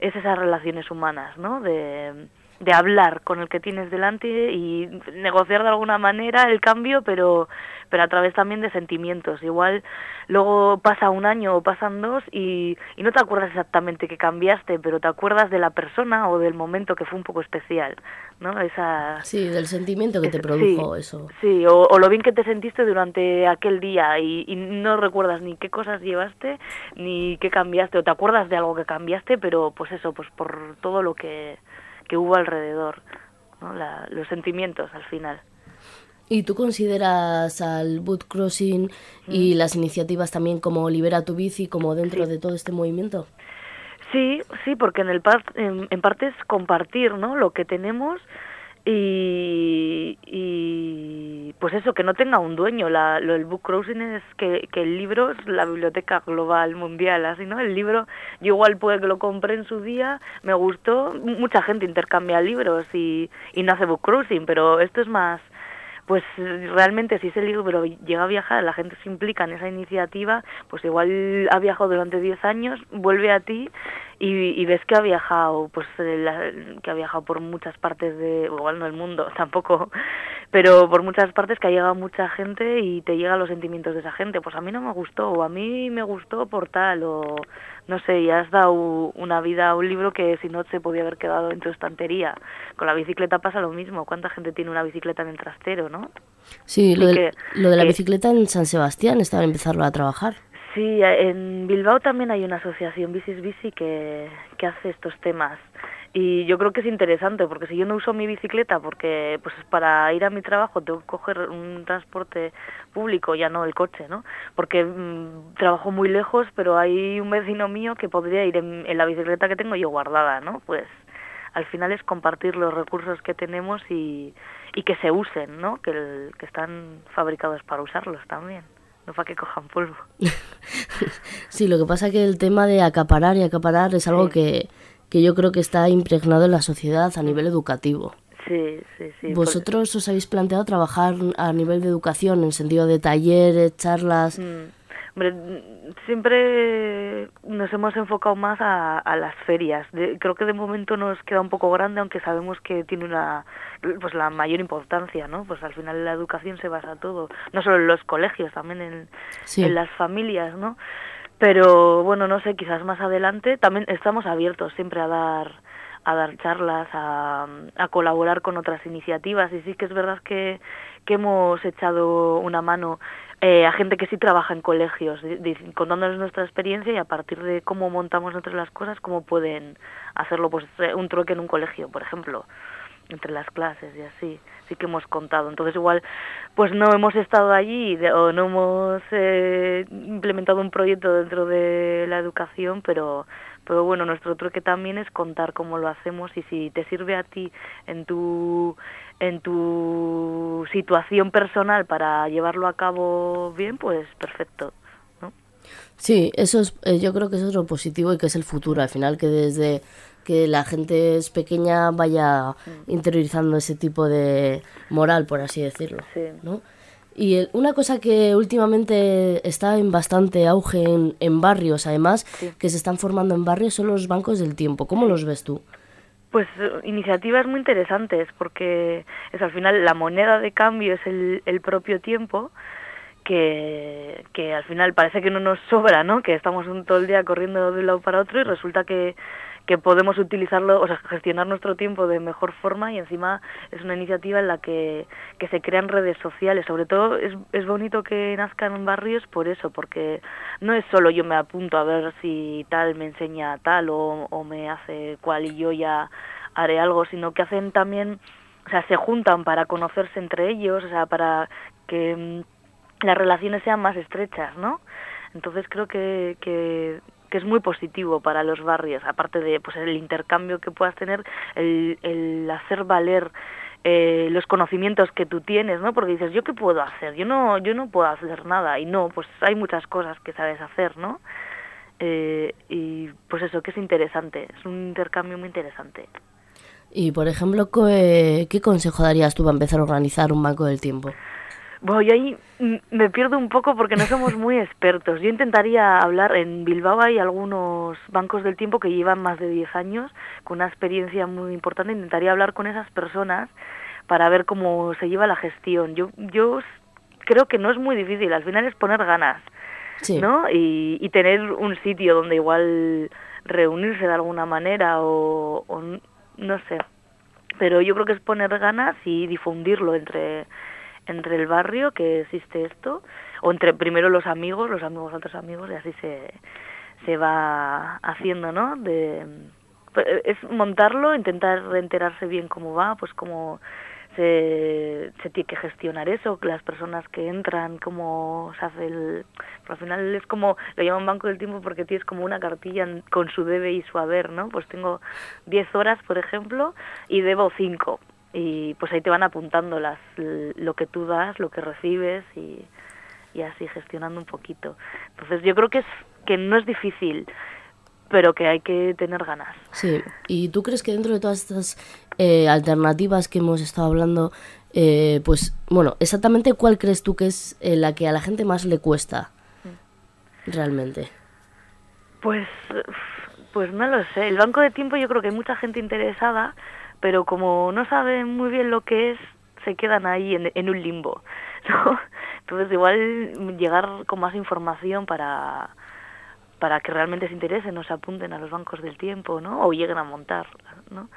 es esas relaciones humanas, ¿no? De, de hablar con el que tienes delante y negociar de alguna manera el cambio, pero, pero a través también de sentimientos. Igual luego pasa un año o pasan dos y, y no te acuerdas exactamente que cambiaste, pero te acuerdas de la persona o del momento que fue un poco especial, ¿no? Esa, Sí, del sentimiento que te Sí, produjo eso. Sí, o, o lo bien que te sentiste durante aquel día y, y no recuerdas ni qué cosas llevaste ni qué cambiaste, o te acuerdas de algo que cambiaste, pero pues eso, pues por todo lo que, que hubo alrededor, ¿no? La- los sentimientos al final. ¿Y tú consideras al boot crossing y las iniciativas también como Libera tu bici como dentro de todo este movimiento? Sí, sí, porque en el par- en, en parte es compartir, ¿no? Lo que tenemos y, y pues eso, que no tenga un dueño. La, lo del book crossing es que, el libro es la biblioteca global mundial, así, ¿no? El libro, yo igual puede que lo compré en su día, me gustó, mucha gente intercambia libros y, y no hace book crossing, pero esto es más pues realmente si ese libro llega a viajar, la gente se implica en esa iniciativa, pues igual ha viajado durante 10 años, vuelve a ti y, y ves que ha viajado, pues eh, la- que ha viajado por muchas partes de, igual no el mundo tampoco, pero por muchas partes que ha llegado mucha gente y te llegan los sentimientos de esa gente, pues a mí no me gustó, o a mí me gustó por tal, o no sé, y has dado una vida a un libro que si no se podía haber quedado en tu estantería. Con la bicicleta pasa lo mismo, ¿cuánta gente tiene una bicicleta en el trastero, no? Sí, lo, Y del- que- lo de la que- bicicleta en San Sebastián estaba empezarlo a trabajar. Sí, en Bilbao también hay una asociación Bicis Bici que, que hace estos temas. y yo creo que es interesante porque si yo no uso mi bicicleta porque pues para ir a mi trabajo tengo que coger un transporte público ya no el coche no porque mm, trabajo muy lejos pero hay un vecino mío que podría ir en, en la bicicleta que tengo yo guardada no pues al final es compartir los recursos que tenemos y, y que se usen no que, el- que están fabricados para usarlos también no para que cojan polvo Sí, lo que pasa que el tema de acaparar y acaparar es algo Sí. que, que yo creo que está impregnado en la sociedad a nivel educativo. sí sí sí ¿Vosotros os habéis planteado trabajar a nivel de educación, en sentido de talleres, charlas? Mm, Hombre, siempre nos hemos enfocado más a, a las ferias. De- creo que de momento nos queda un poco grande, aunque sabemos que tiene una, pues la mayor importancia, ¿no? Pues al final la educación se basa todo, no solo en los colegios, también en, Sí. en las familias, ¿no? Pero bueno, no sé, quizás más adelante también estamos abiertos siempre a dar a dar charlas, a, a colaborar con otras iniciativas y sí que es verdad que, que hemos echado una mano eh, a gente que sí trabaja en colegios, contándoles nuestra experiencia y a partir de cómo montamos nosotros las cosas, cómo pueden hacerlo, pues eh, un trueque en un colegio, por ejemplo, entre las clases y así, sí que hemos contado. Entonces igual, pues no hemos estado allí o no hemos eh, implementado un proyecto dentro de la educación, pero pero bueno, nuestro truque también es contar cómo lo hacemos y si te sirve a ti en tu en tu situación personal para llevarlo a cabo bien, pues perfecto. Sí, eso es, eh, yo creo que eso es lo positivo y que es el futuro, al final que desde que la gente es pequeña vaya interiorizando ese tipo de moral, por así decirlo. Sí. ¿no? Y el- una cosa que últimamente está en bastante auge en, en barrios, además, que se están formando en barrios, son los bancos del tiempo. ¿Cómo los ves tú? Pues iniciativas muy interesantes porque es al final la moneda de cambio es el, el propio tiempo que, que al final parece que no nos sobra, ¿no? Que estamos un, todo el día corriendo de un lado para otro y resulta que, que podemos utilizarlo, o sea, gestionar nuestro tiempo de mejor forma y encima es una iniciativa en la que, que se crean redes sociales. Sobre todo es, es bonito que nazcan barrios por eso, porque no es solo yo me apunto a ver si tal me enseña tal o, o me hace cual y yo ya haré algo, sino que hacen también, o sea, se juntan para conocerse entre ellos, o sea, para que mm, las relaciones sean más estrechas, ¿no? Entonces creo que, que, que es muy positivo para los barrios, aparte de pues el intercambio que puedas tener, el, el hacer valer eh, los conocimientos que tú tienes, ¿no? Porque dices, ¿yo qué puedo hacer? Yo no, yo no puedo hacer nada. Y no, pues hay muchas cosas que sabes hacer, ¿no? Eh, y pues eso, que es interesante, es un intercambio muy interesante. Y, por ejemplo, eh, ¿qué consejo darías tú para empezar a organizar un banco del tiempo? Bueno, yo ahí me pierdo un poco porque no somos muy expertos. Yo intentaría hablar, en Bilbao hay algunos bancos del tiempo que llevan más de 10 años, con una experiencia muy importante, intentaría hablar con esas personas para ver cómo se lleva la gestión. Yo, yo creo que no es muy difícil, al final es poner ganas, Sí. ¿no? Y, y tener un sitio donde igual reunirse de alguna manera o, o no sé. Pero yo creo que es poner ganas y difundirlo entre entre el barrio que existe esto o entre primero los amigos los amigos otros amigos y así se se va haciendo no de es montarlo intentar enterarse bien cómo va pues cómo se, tiene que gestionar eso las personas que entran cómo se hace el pero al final es como lo llaman banco del tiempo porque tienes como una cartilla con su debe y su haber no pues tengo 10 horas por ejemplo y debo 5 y pues ahí te van apuntando las lo que tú das lo que recibes y, y así gestionando un poquito entonces yo creo que es que no es difícil pero que hay que tener ganas Sí, ¿y tú crees que dentro de todas estas eh, alternativas que hemos estado hablando, eh, pues, bueno, exactamente cuál crees tú que es eh, la que a la gente más le cuesta realmente? Pues, pues no lo sé. El banco de tiempo yo creo que hay mucha gente interesada, pero como no saben muy bien lo que es, se quedan ahí en, en un limbo. ¿no? Entonces igual llegar con más información para para que realmente se interesen o se apunten a los bancos del tiempo, ¿no? O lleguen a montar, ¿no?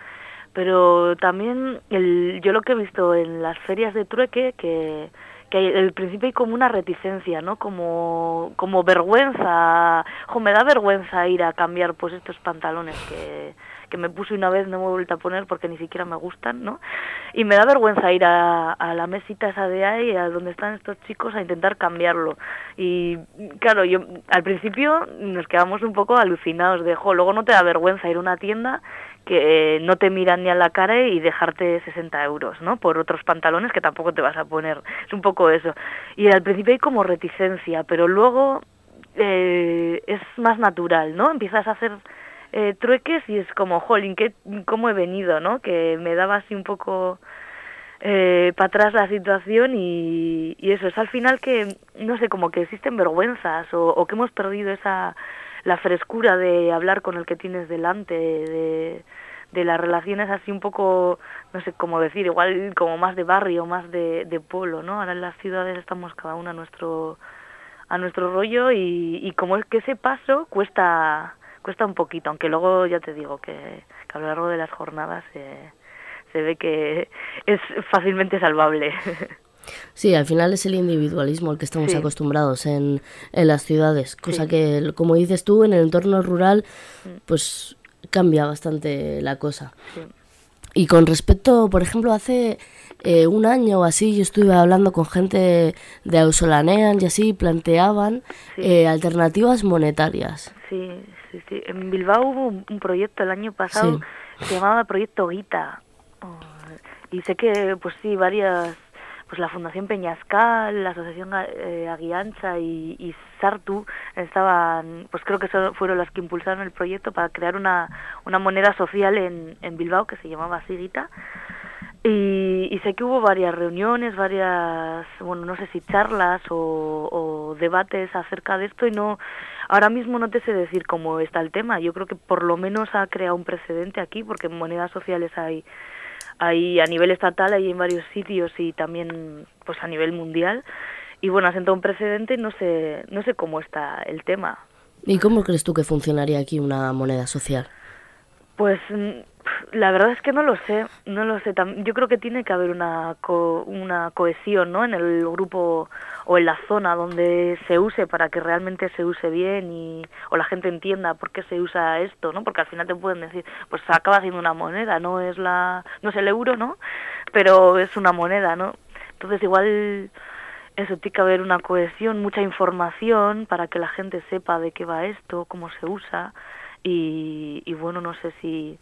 Pero también el, yo lo que he visto en las ferias de trueque que que al principio hay como una reticencia, ¿no? Como, como vergüenza, me da vergüenza ir a cambiar pues estos pantalones que, que me puse una vez, no me he vuelto a poner porque ni siquiera me gustan, ¿no? Y me da vergüenza ir a, la mesita esa de ahí, a donde están estos chicos, a intentar cambiarlo. Y claro, yo al principio nos quedamos un poco alucinados de, jo, luego no te da vergüenza ir a una tienda que eh, no te miran ni a la cara y dejarte 60 euros, ¿no? Por otros pantalones que tampoco te vas a poner. Es un poco eso. Y al principio hay como reticencia, pero luego eh, es más natural, ¿no? Empiezas a hacer eh, trueques y es como, jolín, ¿qué, ¿cómo he venido, no? Que me daba así un poco eh, para atrás la situación y, y eso, es al final que, no sé, como que existen vergüenzas o, o que hemos perdido esa la frescura de hablar con el que tienes delante, de, de las relaciones así un poco, no sé cómo decir, igual como más de barrio, más de, de pueblo, ¿no? Ahora en las ciudades estamos cada uno a nuestro a nuestro rollo y, y como es que ese paso cuesta cuesta un poquito, aunque luego ya te digo que, que a lo largo de las jornadas se, se ve que es fácilmente salvable. Sí, al final es el individualismo al que estamos Sí. acostumbrados en, en las ciudades, cosa Sí. que, como dices tú, en el entorno rural, Mm. pues cambia bastante la cosa. Sí. Y con respecto, por ejemplo, hace eh, un año o así, yo estuve hablando con gente de Ausolanean y así, planteaban eh, alternativas monetarias. Sí, sí, sí. En Bilbao hubo un, un proyecto el año pasado Sí. que se llamaba Proyecto Guita. Oh, y sé que, pues sí, varias, pues la Fundación Peñascal, la Asociación eh, Aguiancha y, y Sartu estaban, pues creo que son- fueron las que impulsaron el proyecto para crear una, una moneda social en, en Bilbao que se llamaba así Guita. Y, y sé que hubo varias reuniones, varias, bueno, no sé si charlas o, o debates acerca de esto y no, ahora mismo no te sé decir cómo está el tema. Yo creo que por lo menos ha creado un precedente aquí porque monedas sociales hay, hay a nivel estatal, hay en varios sitios y también pues a nivel mundial. Y bueno, ha sentado un precedente y no sé, no sé cómo está el tema. ¿Y cómo crees tú que funcionaría aquí una moneda social? Pues la verdad es que no lo sé, no lo sé. Yo creo que tiene que haber una, co- una cohesión ¿no? en el grupo o en la zona donde se use para que realmente se use bien y o la gente entienda por qué se usa esto, ¿no? Porque al final te pueden decir, pues acaba siendo una moneda, no es la no es el euro, ¿no? Pero es una moneda, ¿no? Entonces igual eso tiene que haber una cohesión, mucha información para que la gente sepa de qué va esto, cómo se usa y, y bueno, no sé si,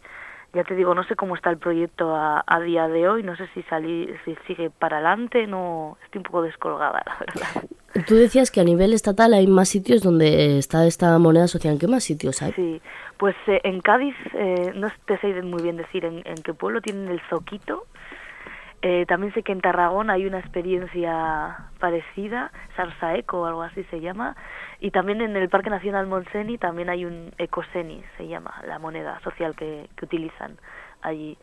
ya te digo, no sé cómo está el proyecto a, a día de hoy, no sé si, salí, si sigue para adelante, no, estoy un poco descolgada, la verdad. Tú decías que a nivel estatal hay más sitios donde está esta moneda social. ¿En qué más sitios hay? Sí, pues eh, en Cádiz, eh, no te sé muy bien decir en, en qué pueblo tienen el Zoquito. Eh, también sé que en Tarragona hay una experiencia parecida, Sarsaeco o algo así se llama. Y también en el Parque Nacional Montseny también hay un Ecoseni, se llama, la moneda social que, que utilizan allí.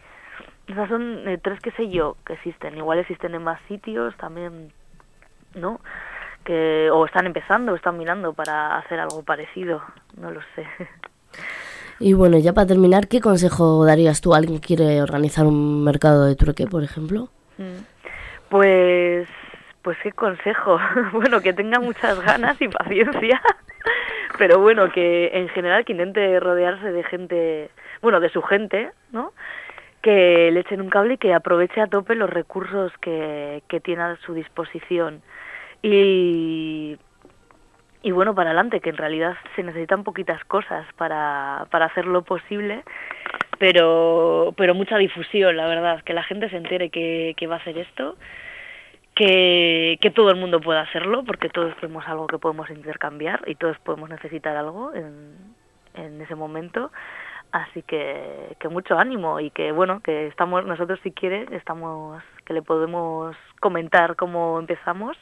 Esas son eh, tres que sé yo que existen. Igual existen en más sitios también, ¿no? Que, o están empezando o están mirando para hacer algo parecido, no lo sé. Y bueno, ya para terminar, ¿qué consejo darías tú a alguien que quiere organizar un mercado de trueque, por ejemplo? Mm. Pues, pues qué consejo. bueno, que tenga muchas ganas y paciencia. Pero bueno, que en general que intente rodearse de gente, bueno, de su gente, ¿no? Que le echen un cable y que aproveche a tope los recursos que, que tiene a su disposición. Y, y bueno, para adelante, que en realidad se necesitan poquitas cosas para, para hacerlo posible, pero, pero mucha difusión, la verdad, que la gente se entere que, que va a hacer esto, que, que todo el mundo pueda hacerlo, porque todos tenemos algo que podemos intercambiar y todos podemos necesitar algo en, en ese momento. Así que, que mucho ánimo y que bueno, que estamos, nosotros si quiere, estamos, que le podemos comentar cómo empezamos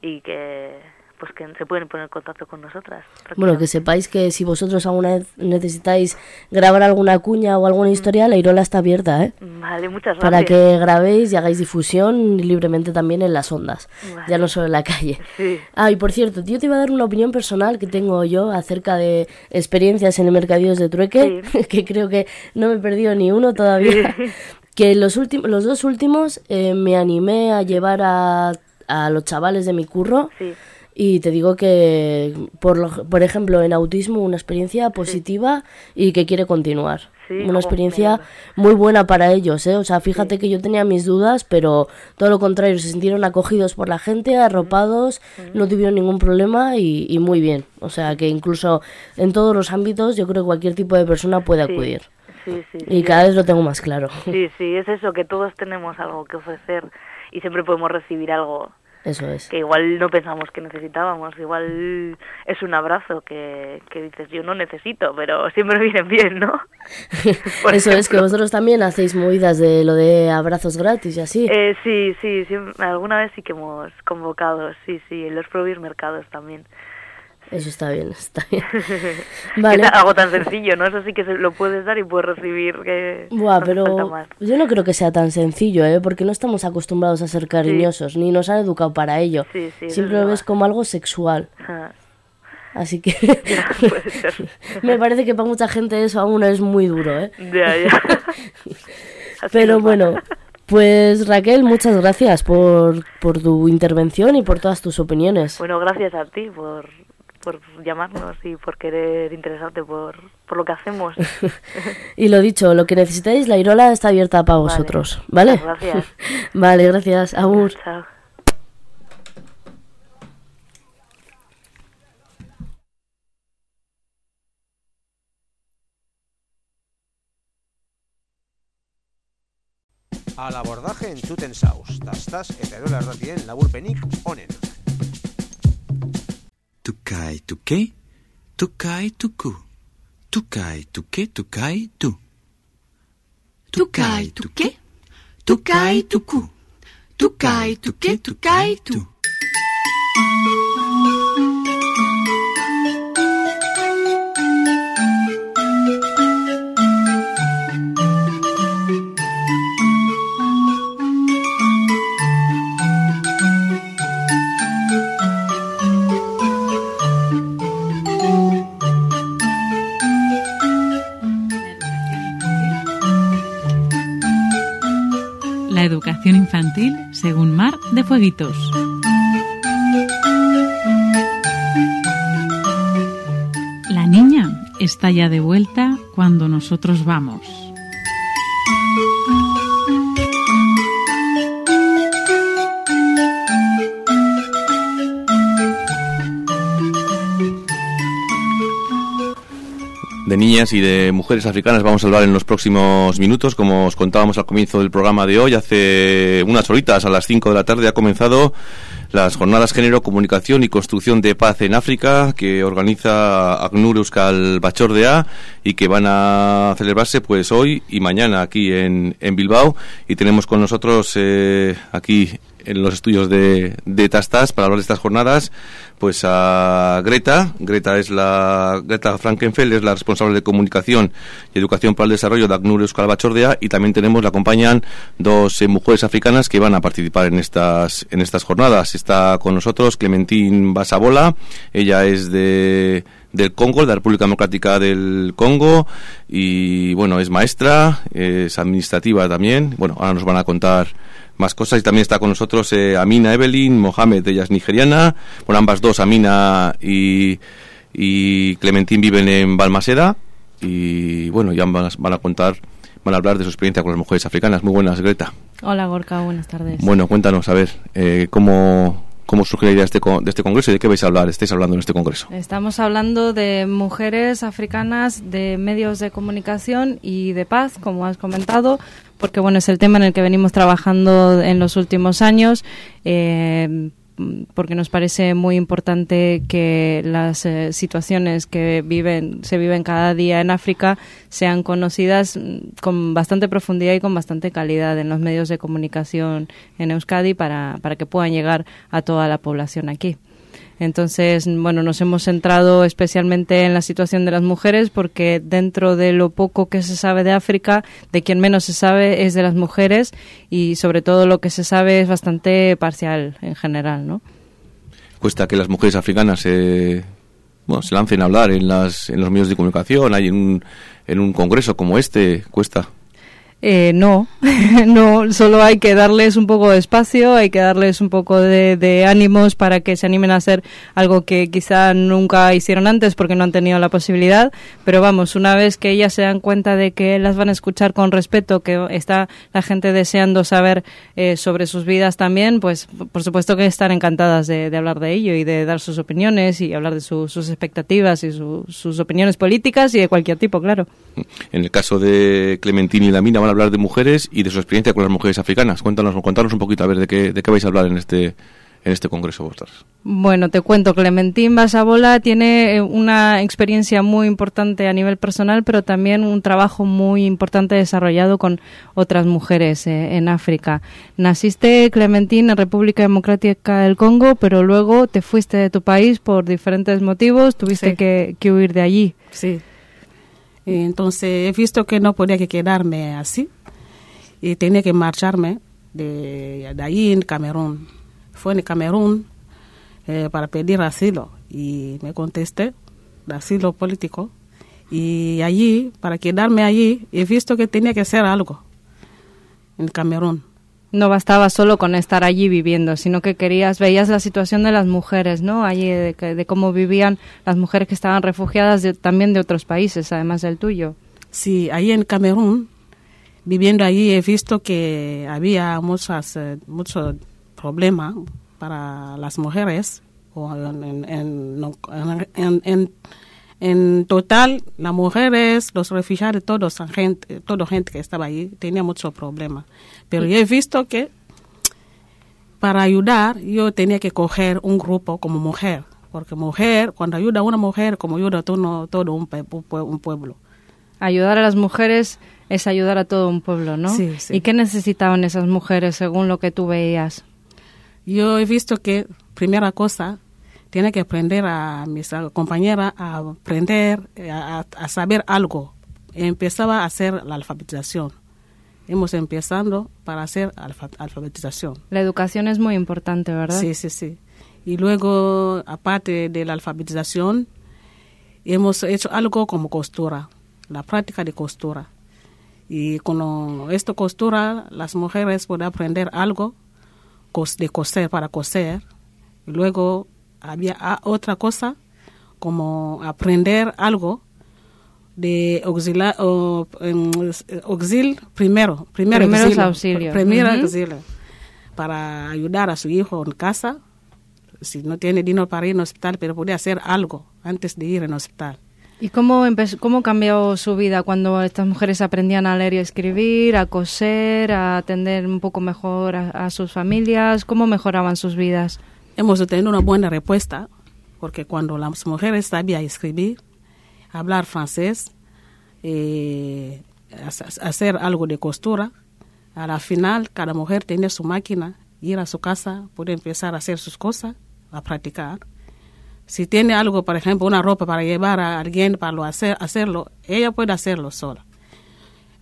y que pues que se pueden poner en contacto con nosotras. Bueno, que sepáis que si vosotros alguna vez necesitáis grabar alguna cuña o alguna historia, la Irola está abierta, ¿eh? Vale, muchas gracias. Para que grabéis y hagáis difusión libremente también en las ondas, Vale. ya no solo en la calle. Sí. Ah, y por cierto, yo te iba a dar una opinión personal que tengo yo acerca de experiencias en el mercadillos de trueque, que creo que no me he perdido ni uno todavía. Sí. Que los, últimos los dos últimos eh, me animé a llevar a, a los chavales de mi curro Sí. Y te digo que, por, lo- por ejemplo, en autismo, una experiencia positiva y que quiere continuar. Sí, una jo, experiencia muy buena para ellos, ¿eh? O sea, fíjate que yo tenía mis dudas, pero todo lo contrario, se sintieron acogidos por la gente, arropados, no tuvieron ningún problema y, y muy bien. O sea, que incluso en todos los ámbitos yo creo que cualquier tipo de persona puede acudir. Y cada vez lo tengo más claro. Sí, sí, es eso, que todos tenemos algo que ofrecer y siempre podemos recibir algo Eso es. que igual no pensamos que necesitábamos, igual es un abrazo que, que dices yo no necesito, pero siempre vienen bien, ¿no? Eso es, que vosotros también hacéis movidas de lo de abrazos gratis y así. Eh, sí, sí, sí, alguna vez sí que hemos convocado, sí, sí, en los propios mercados también. Eso está bien, está bien. Vale. es algo tan sencillo, ¿no? Eso sí que se lo puedes dar y puedes recibir, que Buah, no pero más. yo no creo que sea tan sencillo, ¿eh? Porque no estamos acostumbrados a ser cariñosos, ni nos han educado para ello. Sí, sí, Siempre lo ves como algo sexual. Ajá. Así que puede ser. me parece que para mucha gente eso aún es muy duro, ¿eh? Ya, ya. Pero bueno, pues Raquel, muchas gracias por, por tu intervención y por todas tus opiniones. Bueno, gracias a ti por, por llamarnos y por querer interesarte por, por lo que hacemos. Y lo dicho, lo que necesitéis, la Irola está abierta para vosotros, ¿vale? Gracias. vale, gracias. Agur. Chao. Al abordaje entzuten zauz, tastaz eta erola erratien laburpenik onen. Tukai tuke, tukai tuku. Tukai tuke, tukai tu. Tukai tuke, tukai tuku. Tukai tuke, tukai tu. La educación infantil según Mar de Fueguitos. La niña está ya de vuelta cuando nosotros vamos. De niñas y de mujeres africanas vamos a hablar en los próximos minutos. Como os contábamos al comienzo del programa de hoy, hace unas horitas, a las 5 de la tarde, ha comenzado las jornadas Género, Comunicación y Construcción de Paz en África que organiza ACNUR Euskal Bachordea y que van a celebrarse pues hoy y mañana aquí en, en Bilbao. Y tenemos con nosotros eh, aquí en los estudios de, de Tastas para hablar de estas jornadas pues a Greta. Greta es la Greta Frankenfeld es la responsable de comunicación y educación para el desarrollo de ACNUR Euskal Bachordea y también tenemos la acompañan dos eh, mujeres africanas que van a participar en estas en estas jornadas. Está con nosotros Clementine Basabola, ella es de del Congo, de la República Democrática del Congo y bueno, es maestra, es administrativa también. Bueno, ahora nos van a contar más cosas y también está con nosotros eh, Amina Evelyn Mohamed, ella es nigeriana. Bueno, ambas dos, Amina y, y Clementín viven en Balmaseda y bueno, ya van a, van a contar, van a hablar de su experiencia con las mujeres africanas. Muy buenas, Greta. Hola Gorka, buenas tardes. Bueno, cuéntanos, a ver, eh, ¿cómo, ¿cómo surge la idea de este, de este congreso y de qué vais a hablar? Estáis hablando en este congreso. Estamos hablando de mujeres africanas, de medios de comunicación y de paz, como has comentado, porque bueno, es el tema en el que venimos trabajando en los últimos años. eh, porque nos parece muy importante que las eh, situaciones que viven se viven cada día en África sean conocidas mm, con bastante profundidad y con bastante calidad en los medios de comunicación en Euskadi para, para que puedan llegar a toda la población aquí. Entonces, bueno, nos hemos centrado especialmente en la situación de las mujeres porque dentro de lo poco que se sabe de África, de quien menos se sabe es de las mujeres y sobre todo lo que se sabe es bastante parcial en general, ¿no? Cuesta que las mujeres africanas eh, bueno, se lancen a hablar en, las, en los medios de comunicación, hay en un, en un congreso como este, cuesta. Eh, no, no, solo hay que darles un poco de espacio, hay que darles un poco de, ánimos para que se animen a hacer algo que quizá nunca hicieron antes porque no han tenido la posibilidad, pero vamos, una vez que ellas se dan cuenta de que las van a escuchar con respeto, que está la gente deseando saber eh, sobre sus vidas también, pues por supuesto que están encantadas de, hablar de ello y de dar sus opiniones y hablar de su, sus expectativas y su, sus opiniones políticas y de cualquier tipo, claro. En el caso de Clementine y la mina van hablar de mujeres y de su experiencia con las mujeres africanas. Cuéntanos, contanos un poquito a ver de qué, de qué vais a hablar en este en este congreso vosotras. Bueno, te cuento, Clementín Basabola tiene eh, una experiencia muy importante a nivel personal, pero también un trabajo muy importante desarrollado con otras mujeres eh, en África. Naciste, Clementín, en República Democrática del Congo, pero luego te fuiste de tu país por diferentes motivos, tuviste Sí. que, que huir de allí. Sí. Entonces he visto que no podía que quedarme así y tenía que marcharme de, de ahí en Camerún. Fue en Camerún eh, para pedir asilo y me contesté de asilo político y allí, para quedarme allí, he visto que tenía que hacer algo en Camerún. No bastaba solo con estar allí viviendo, sino que querías, veías la situación de las mujeres, ¿no? Allí, de, de cómo vivían las mujeres que estaban refugiadas de- también de otros países, además del tuyo. Sí, ahí en Camerún, viviendo allí, he visto que había muchas, eh, muchos problemas para las mujeres. En, en- en- en- en- total, las mujeres, los refugiados, todos, gente, toda gente que estaba ahí, tenía muchos problemas. Pero yo he visto que para ayudar, yo tenía que coger un grupo como mujer. Porque mujer, cuando ayuda a una mujer, como ayuda a todo, todo un, un pueblo. Ayudar a las mujeres es ayudar a todo un pueblo, ¿no? Sí, sí. ¿Y qué necesitaban esas mujeres según lo que tú veías? Yo he visto que, primera cosa, tiene que aprender a mis compañeras a aprender, eh, a, a saber algo. Empezaba a hacer la alfabetización. Hemos empezando para hacer alfa- alfabetización. La educación es muy importante, ¿verdad? Sí, sí, sí. Y luego, aparte de la alfabetización, hemos hecho algo como costura, la práctica de costura. Y con esta costura, las mujeres pueden aprender algo de coser para coser. Y luego había otra cosa, como aprender algo de auxiliar, o, em, auxil primero, primero Primeros auxilio, auxilios. auxilio, para ayudar a su hijo en casa, si no tiene dinero para ir al hospital, pero puede hacer algo antes de ir al hospital. ¿Y cómo, empezó, cómo cambió su vida cuando estas mujeres aprendían a leer y a escribir, a coser, a atender un poco mejor a, a sus familias? ¿Cómo mejoraban sus vidas? Hemos tenido una buena respuesta, porque cuando las mujeres sabían escribir, hablar francés, eh, ha- hacer algo de costura, a la final cada mujer tenía su máquina, ir a su casa, puede empezar a hacer sus cosas, a practicar. Si tiene algo, por ejemplo, una ropa para llevar a alguien para lo hacer, hacerlo, ella puede hacerlo sola.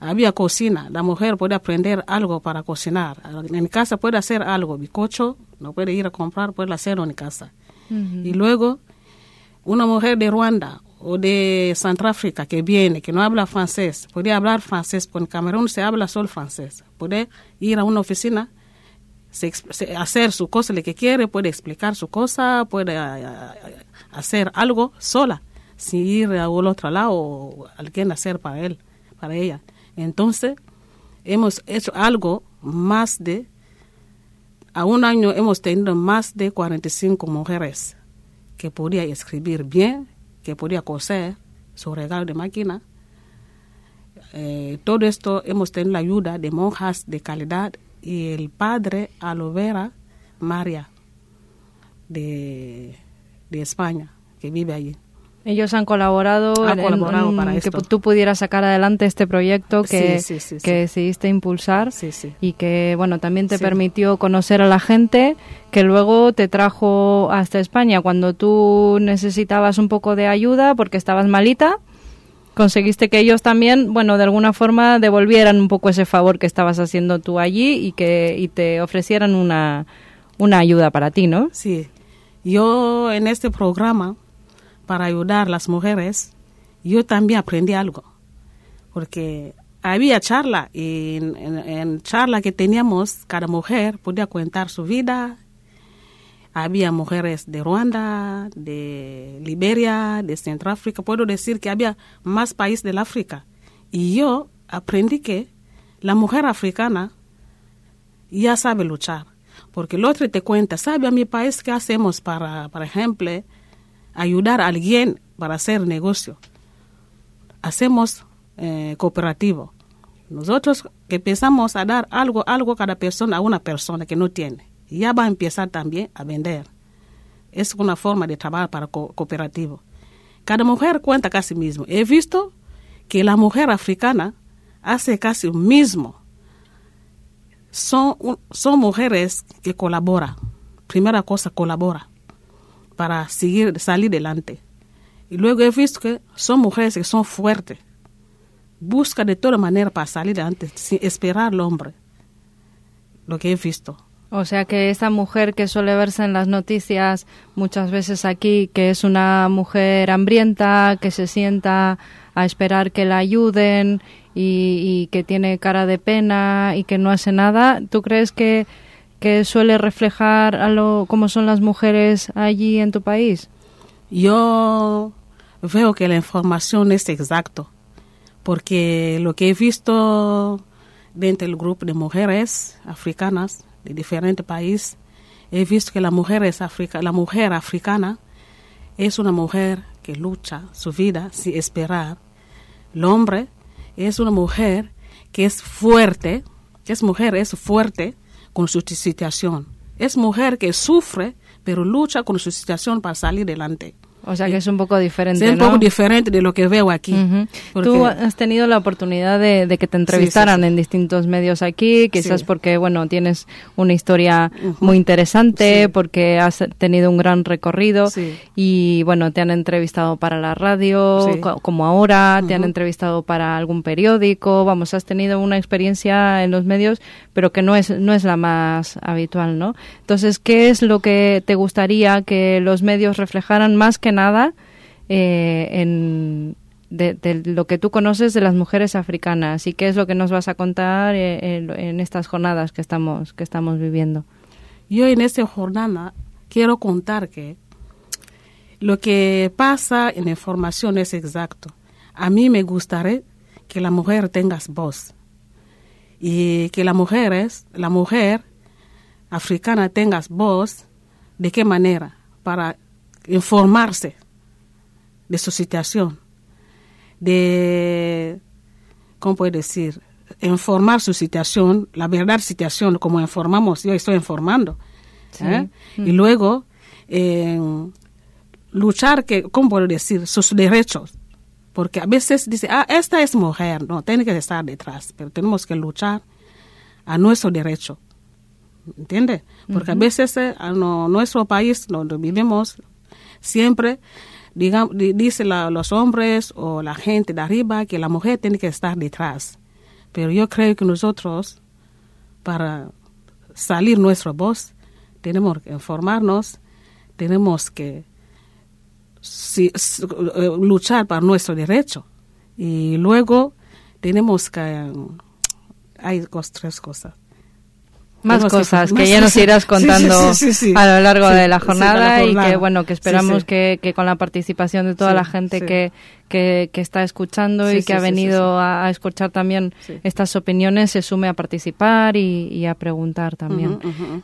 Había cocina, la mujer puede aprender algo para cocinar. En casa puede hacer algo, bizcocho, no puede ir a comprar, puede hacerlo en casa. Y luego, una mujer de Ruanda o de Centroáfrica que viene, que no habla francés, puede hablar francés, porque en Camerún se habla solo francés. Puede ir a una oficina, se hacer su cosa, lo que quiere, puede explicar su cosa, puede ah, ah, hacer algo sola, sin ir al otro lado o alguien hacer para él, para ella. Entonces, hemos hecho algo más de, a un año hemos tenido más de 45 mujeres que podía escribir bien, que podía coser su regalo de máquina. Eh, todo esto hemos tenido la ayuda de monjas de calidad y el padre Alovera María de, de España, que vive allí. Ellos han colaborado, Han en- colaborado en para que tú pudieras sacar adelante este proyecto que, Sí, sí, sí, que sí. decidiste impulsar y que bueno también te Sí. permitió conocer a la gente que luego te trajo hasta España. Cuando tú necesitabas un poco de ayuda porque estabas malita conseguiste que ellos también bueno de alguna forma devolvieran un poco ese favor que estabas haciendo tú allí y que y te ofrecieran una una ayuda para ti no Sí, yo en este programa, para ayudar a las mujeres, yo también aprendí algo. Porque había charla y en, en- charla que teníamos cada mujer podía contar su vida había mujeres de Ruanda de Liberia de Centroáfrica puedo decir que había más países del África y yo aprendí que la mujer africana ya sabe luchar porque el otro te cuenta sabe a mi país qué hacemos para por ejemplo ayudar a alguien para hacer negocio hacemos eh, cooperativo. Nosotros que empezamos a dar algo, algo cada persona, a una persona que no tiene, ya va a empezar también a vender. Es una forma de trabajar para co- cooperativo. Cada mujer cuenta casi mismo. He visto que la mujer africana hace casi lo mismo. Son, son mujeres que colaboran. Primera cosa, colabora para seguir, salir adelante. Y luego he visto que son mujeres que son fuertes. Busca de toda manera para salir adelante sin esperar al hombre. Lo que he visto. O sea que esta mujer que suele verse en las noticias muchas veces aquí, que es una mujer hambrienta, que se sienta a esperar que la ayuden y, y que tiene cara de pena y que no hace nada, ¿tú crees que, que suele reflejar a lo, cómo son las mujeres allí en tu país? Yo veo que la información es exacta, porque lo que he visto dentro del grupo de mujeres africanas de diferentes países, he visto que la mujer, es africa, la mujer africana es una mujer que lucha su vida sin esperar. El hombre es una mujer que es fuerte, que es mujer, es fuerte con su situación. Es mujer que sufre, pero lucha con su situación para salir adelante. O sea que es un poco diferente, Es un ¿no? poco diferente de lo que veo aquí. Ujú. porque- Tú has tenido la oportunidad de, de que te entrevistaran en distintos medios aquí, quizás Sí. porque, bueno, tienes una historia muy interesante, porque has tenido un gran recorrido Sí. y, bueno, te han entrevistado para la radio, Sí. co- como ahora, te han entrevistado para algún periódico, vamos, has tenido una experiencia en los medios, pero que no es, no es la más habitual, ¿no? Entonces, ¿qué es lo que te gustaría que los medios reflejaran más que nada eh, de, lo que tú conoces de las mujeres africanas y qué es lo que nos vas a contar eh, en, estas jornadas que estamos, que estamos viviendo? Yo en esta jornada quiero contar que lo que pasa en información es exacto. A mí me gustaría que la mujer tenga voz y que la mujer, es, la mujer africana tenga voz. ¿De qué manera? Para informarse de su situación, de, ¿cómo puedo decir? Informar su situación, la verdad situación, como informamos, yo estoy informando. Sí. ¿eh? Mm. Y luego, eh, luchar, que, ¿cómo puedo decir? Sus derechos. Porque a veces dice, ah, esta es mujer, no, tiene que estar detrás, pero tenemos que luchar a nuestro derecho. ¿Entiende? Porque a veces eh, a no- nuestro país donde vivimos siempre digamos, di- dice los hombres o la gente de arriba que la mujer tiene que estar detrás. Pero yo creo que nosotros, para salir nuestra voz, tenemos que informarnos, tenemos que eh, luchar para nuestro derecho. Y luego tenemos que... Hay cos- tres cosas. Más cosas que ya nos irás contando sí, sí, sí, sí. a lo largo de la jornada y que bueno que esperamos. Que, que con la participación de toda la gente que, que, que está escuchando y que ha venido. A, escuchar también estas opiniones se sume a participar y, y a preguntar también.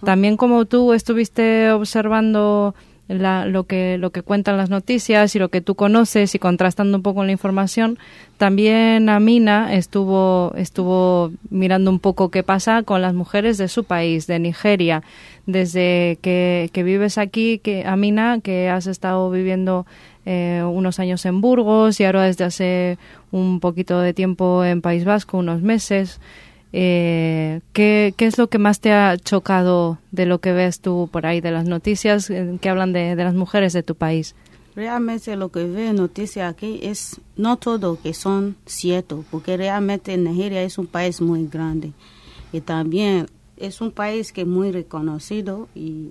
También como tú estuviste observando la- lo que lo que cuentan las noticias y lo que tú conoces y contrastando un poco la información, también Amina estuvo estuvo mirando un poco qué pasa con las mujeres de su país, de Nigeria, desde que, que vives aquí, que Amina, que has estado viviendo eh, unos años en Burgos y ahora desde hace un poquito de tiempo en País Vasco, unos meses. Eh, ¿qué, ¿Qué es lo que más te ha chocado de lo que ves tú por ahí, de las noticias eh, que hablan de, de las mujeres de tu país? Realmente lo que veo noticias aquí es no todo que son ciertos, porque realmente Nigeria es un país muy grande y también es un país que es muy reconocido y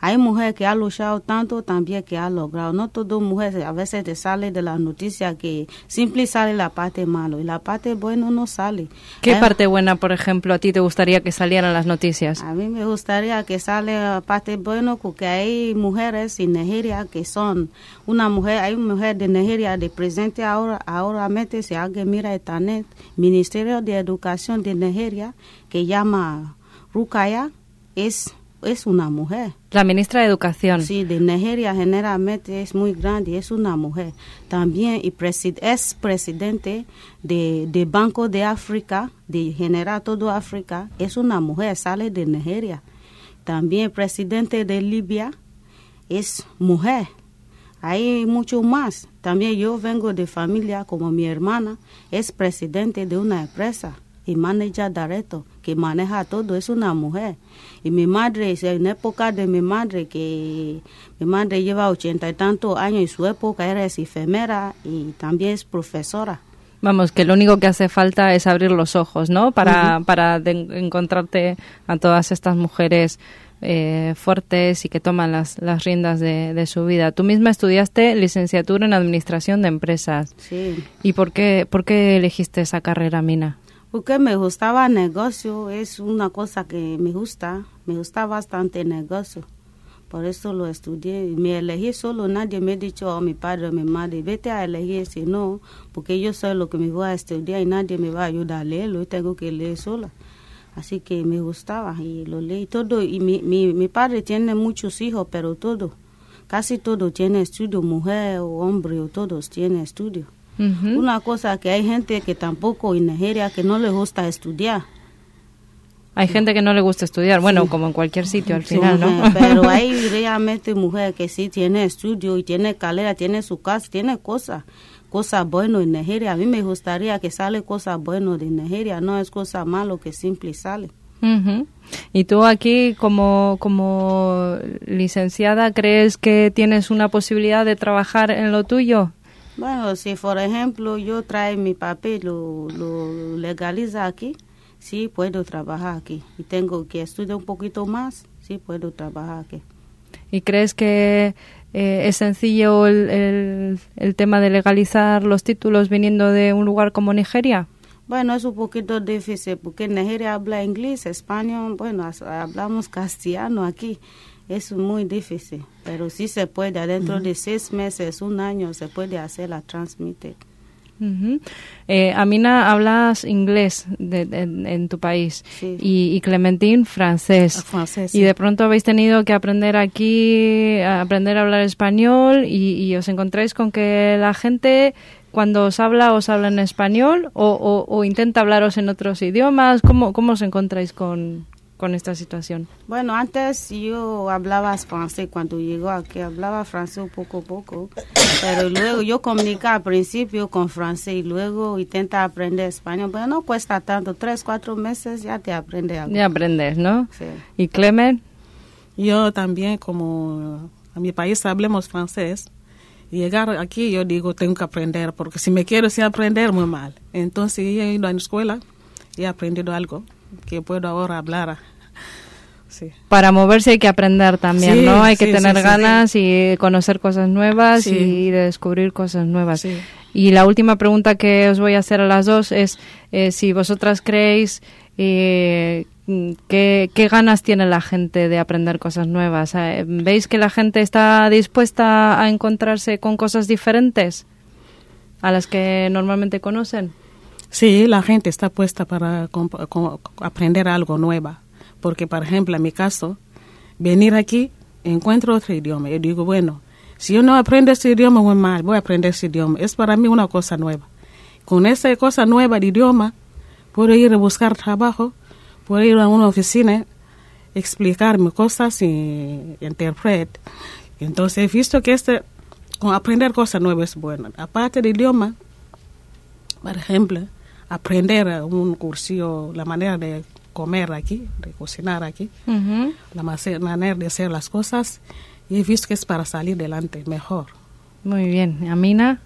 Hay mujeres que han luchado tanto también que han logrado. No todas mujeres a veces te sale de la noticia que simple sale la parte malo y la parte buena no sale. ¿Qué Hay- parte buena, por ejemplo, a ti te gustaría que salieran las noticias? A mí me gustaría que sale la parte buena porque hay mujeres en Nigeria que son una mujer, hay una mujer de Nigeria de presente ahora, ahora mete, si alguien mira internet, Ministerio de Educación de Nigeria que llama Rukaya es, es una mujer. La ministra de Educación. Sí, de Nigeria generalmente es muy grande, es una mujer. También y es presidente de, de Banco de África, de general todo África, es una mujer, sale de Nigeria. También presidente de Libia es mujer. Hay mucho más. También yo vengo de familia como mi hermana es presidente de una empresa y manager director que maneja todo, es una mujer. Y mi madre, en época de mi madre, que mi madre lleva ochenta y tantos años y su época era es enfermera y también es profesora. Vamos, que lo único que hace falta es abrir los ojos, ¿no? Para, para encontrarte a todas estas mujeres eh, fuertes y que toman las, las riendas de, de su vida. Tú misma estudiaste licenciatura en Administración de Empresas. Sí. ¿Y por qué, por qué elegiste esa carrera, Mina? Porque me gustaba el negocio, es una cosa que me gusta, me gusta bastante el negocio. Por eso lo estudié. Me elegí solo, nadie me ha dicho, oh, mi padre o mi madre, vete a elegir, si no, porque yo sé lo que me voy a estudiar y nadie me va a ayudar a leerlo, y tengo que leer sola. Así que me gustaba y lo leí todo. Y mi, mi, mi padre tiene muchos hijos, pero todo, casi todo tiene estudio, mujer o hombre, todos tienen estudio. Una cosa que hay gente que tampoco en Nigeria que no le gusta estudiar. Hay gente que no le gusta estudiar, bueno, como en cualquier sitio al Sí, final, ¿no? Pero hay realmente mujer que sí tiene estudio y tiene calera, tiene su casa, tiene cosas, cosas buenas en Nigeria. A mí me gustaría que sale cosas buenas de Nigeria, no es cosa malo que simple sale. ¿Y tú aquí como, como licenciada crees que tienes una posibilidad de trabajar en lo tuyo? Bueno, si por ejemplo yo trae mi papel, lo, lo legaliza aquí, sí puedo trabajar aquí. Y tengo que estudiar un poquito más, sí puedo trabajar aquí. ¿Y crees que eh, es sencillo el, el, el tema de legalizar los títulos viniendo de un lugar como Nigeria? Bueno, es un poquito difícil porque Nigeria habla inglés, español, bueno, hablamos castellano aquí. Es muy difícil, pero sí se puede. Dentro de seis meses, un año, se puede hacer la transmite. Eh, Amina, hablas inglés de- de- en, en tu país y, y Clementine francés. Ah, Y de pronto habéis tenido que aprender aquí, a aprender a hablar español y, y os encontráis con que la gente cuando os habla os habla en español o, o- o intenta hablaros en otros idiomas. ¿Cómo, cómo os encontráis con, con esta situación? Bueno, antes yo hablaba francés cuando llegó aquí, hablaba francés poco a poco, pero luego yo comunicaba al principio con francés y luego intenta aprender español, pero no cuesta tanto, tres, cuatro meses ya te aprende algo. Ya aprendes, ¿no? Sí. ¿Y Clement? Yo también, como a mi país hablemos francés, llegar aquí yo digo tengo que aprender, porque si me quiero sin aprender muy mal. Entonces yo he ido a la escuela y he aprendido algo que puedo ahora hablar. Sí. Para moverse hay que aprender también, Sí, ¿no? Hay que tener ganas y conocer cosas nuevas y descubrir cosas nuevas. Y la última pregunta que os voy a hacer a las dos es eh, si vosotras creéis eh, ¿qué, qué ganas tiene la gente de aprender cosas nuevas. Eh, ¿Veis que la gente está dispuesta a encontrarse con cosas diferentes a las que normalmente conocen? Sí, la gente está puesta para aprender algo nuevo. Porque, por ejemplo, en mi caso, venir aquí, encuentro otro idioma. Yo digo, bueno, si yo no aprendo ese idioma, muy mal, voy a aprender ese idioma. Es para mí una cosa nueva. Con esa cosa nueva de idioma, puedo ir a buscar trabajo, puedo ir a una oficina, explicarme cosas y interpretar. Entonces, he visto que este, con aprender cosas nuevas es bueno. Aparte del idioma, por ejemplo, aprender un cursillo, la manera de comer aquí, de cocinar aquí, la manera de hacer las cosas, y he visto que es para salir adelante mejor. Muy bien. Amina,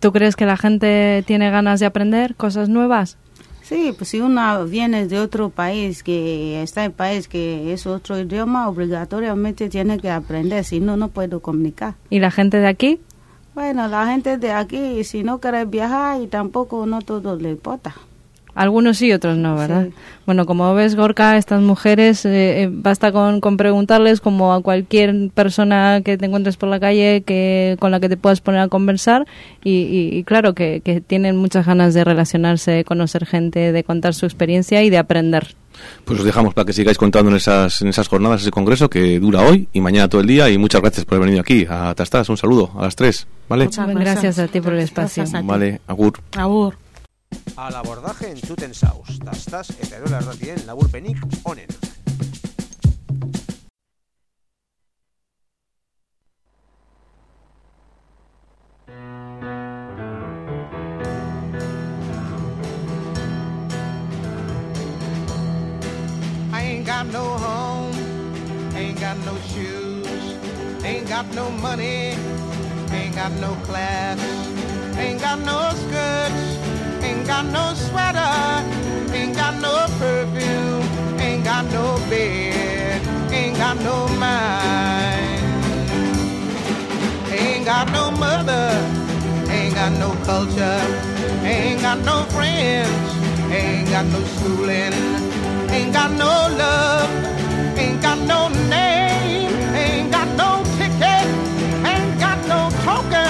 ¿tú crees que la gente tiene ganas de aprender cosas nuevas? Sí, pues si uno viene de otro país, que está en país que es otro idioma, obligatoriamente tiene que aprender, si no, no puedo comunicar. ¿Y la gente de aquí? Bueno, la gente de aquí, si no quiere viajar y tampoco no todo le importa. Algunos sí, otros no, ¿verdad? Bueno, como ves, Gorka, estas mujeres, eh, eh, basta con, con preguntarles como a cualquier persona que te encuentres por la calle que con la que te puedas poner a conversar y, y- y claro que, que tienen muchas ganas de relacionarse, de conocer gente, de contar su experiencia y de aprender. Pues os dejamos para que sigáis contando en esas, en esas jornadas, ese congreso que dura hoy y mañana todo el día. Y muchas gracias por haber venido aquí a Tastas. Un saludo a las tres, ¿vale? Muchas gracias a ti por el espacio. Vale, agur. Agur. Al abordaje en zuten zauz, tastaz eta erola erratien laburpenik onen. I ain't got no home, ain't got no shoes, ain't got no money, ain't got no class, ain't got no skirts, ain't got no sweater, ain't got no perfume, ain't got no bed, ain't got no mind, ain't got no mother, ain't got no culture, ain't got no friends, ain't got no schooling. Ain't got no love, ain't got no name, ain't got no ticket, ain't got no token,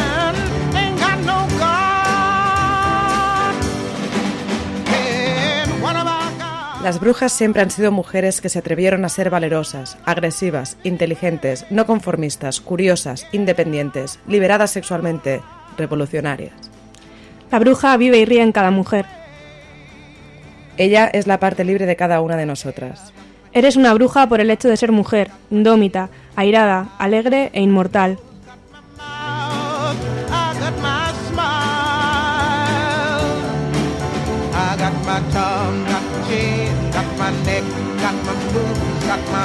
Las brujas siempre han sido mujeres que se atrevieron a ser valerosas, agresivas, inteligentes, no conformistas, curiosas, independientes, liberadas sexualmente, revolucionarias. La bruja vive y ríe en cada mujer. Ella es la parte libre de cada una de nosotras. Eres una bruja por el hecho de ser mujer, indómita, airada, alegre e inmortal.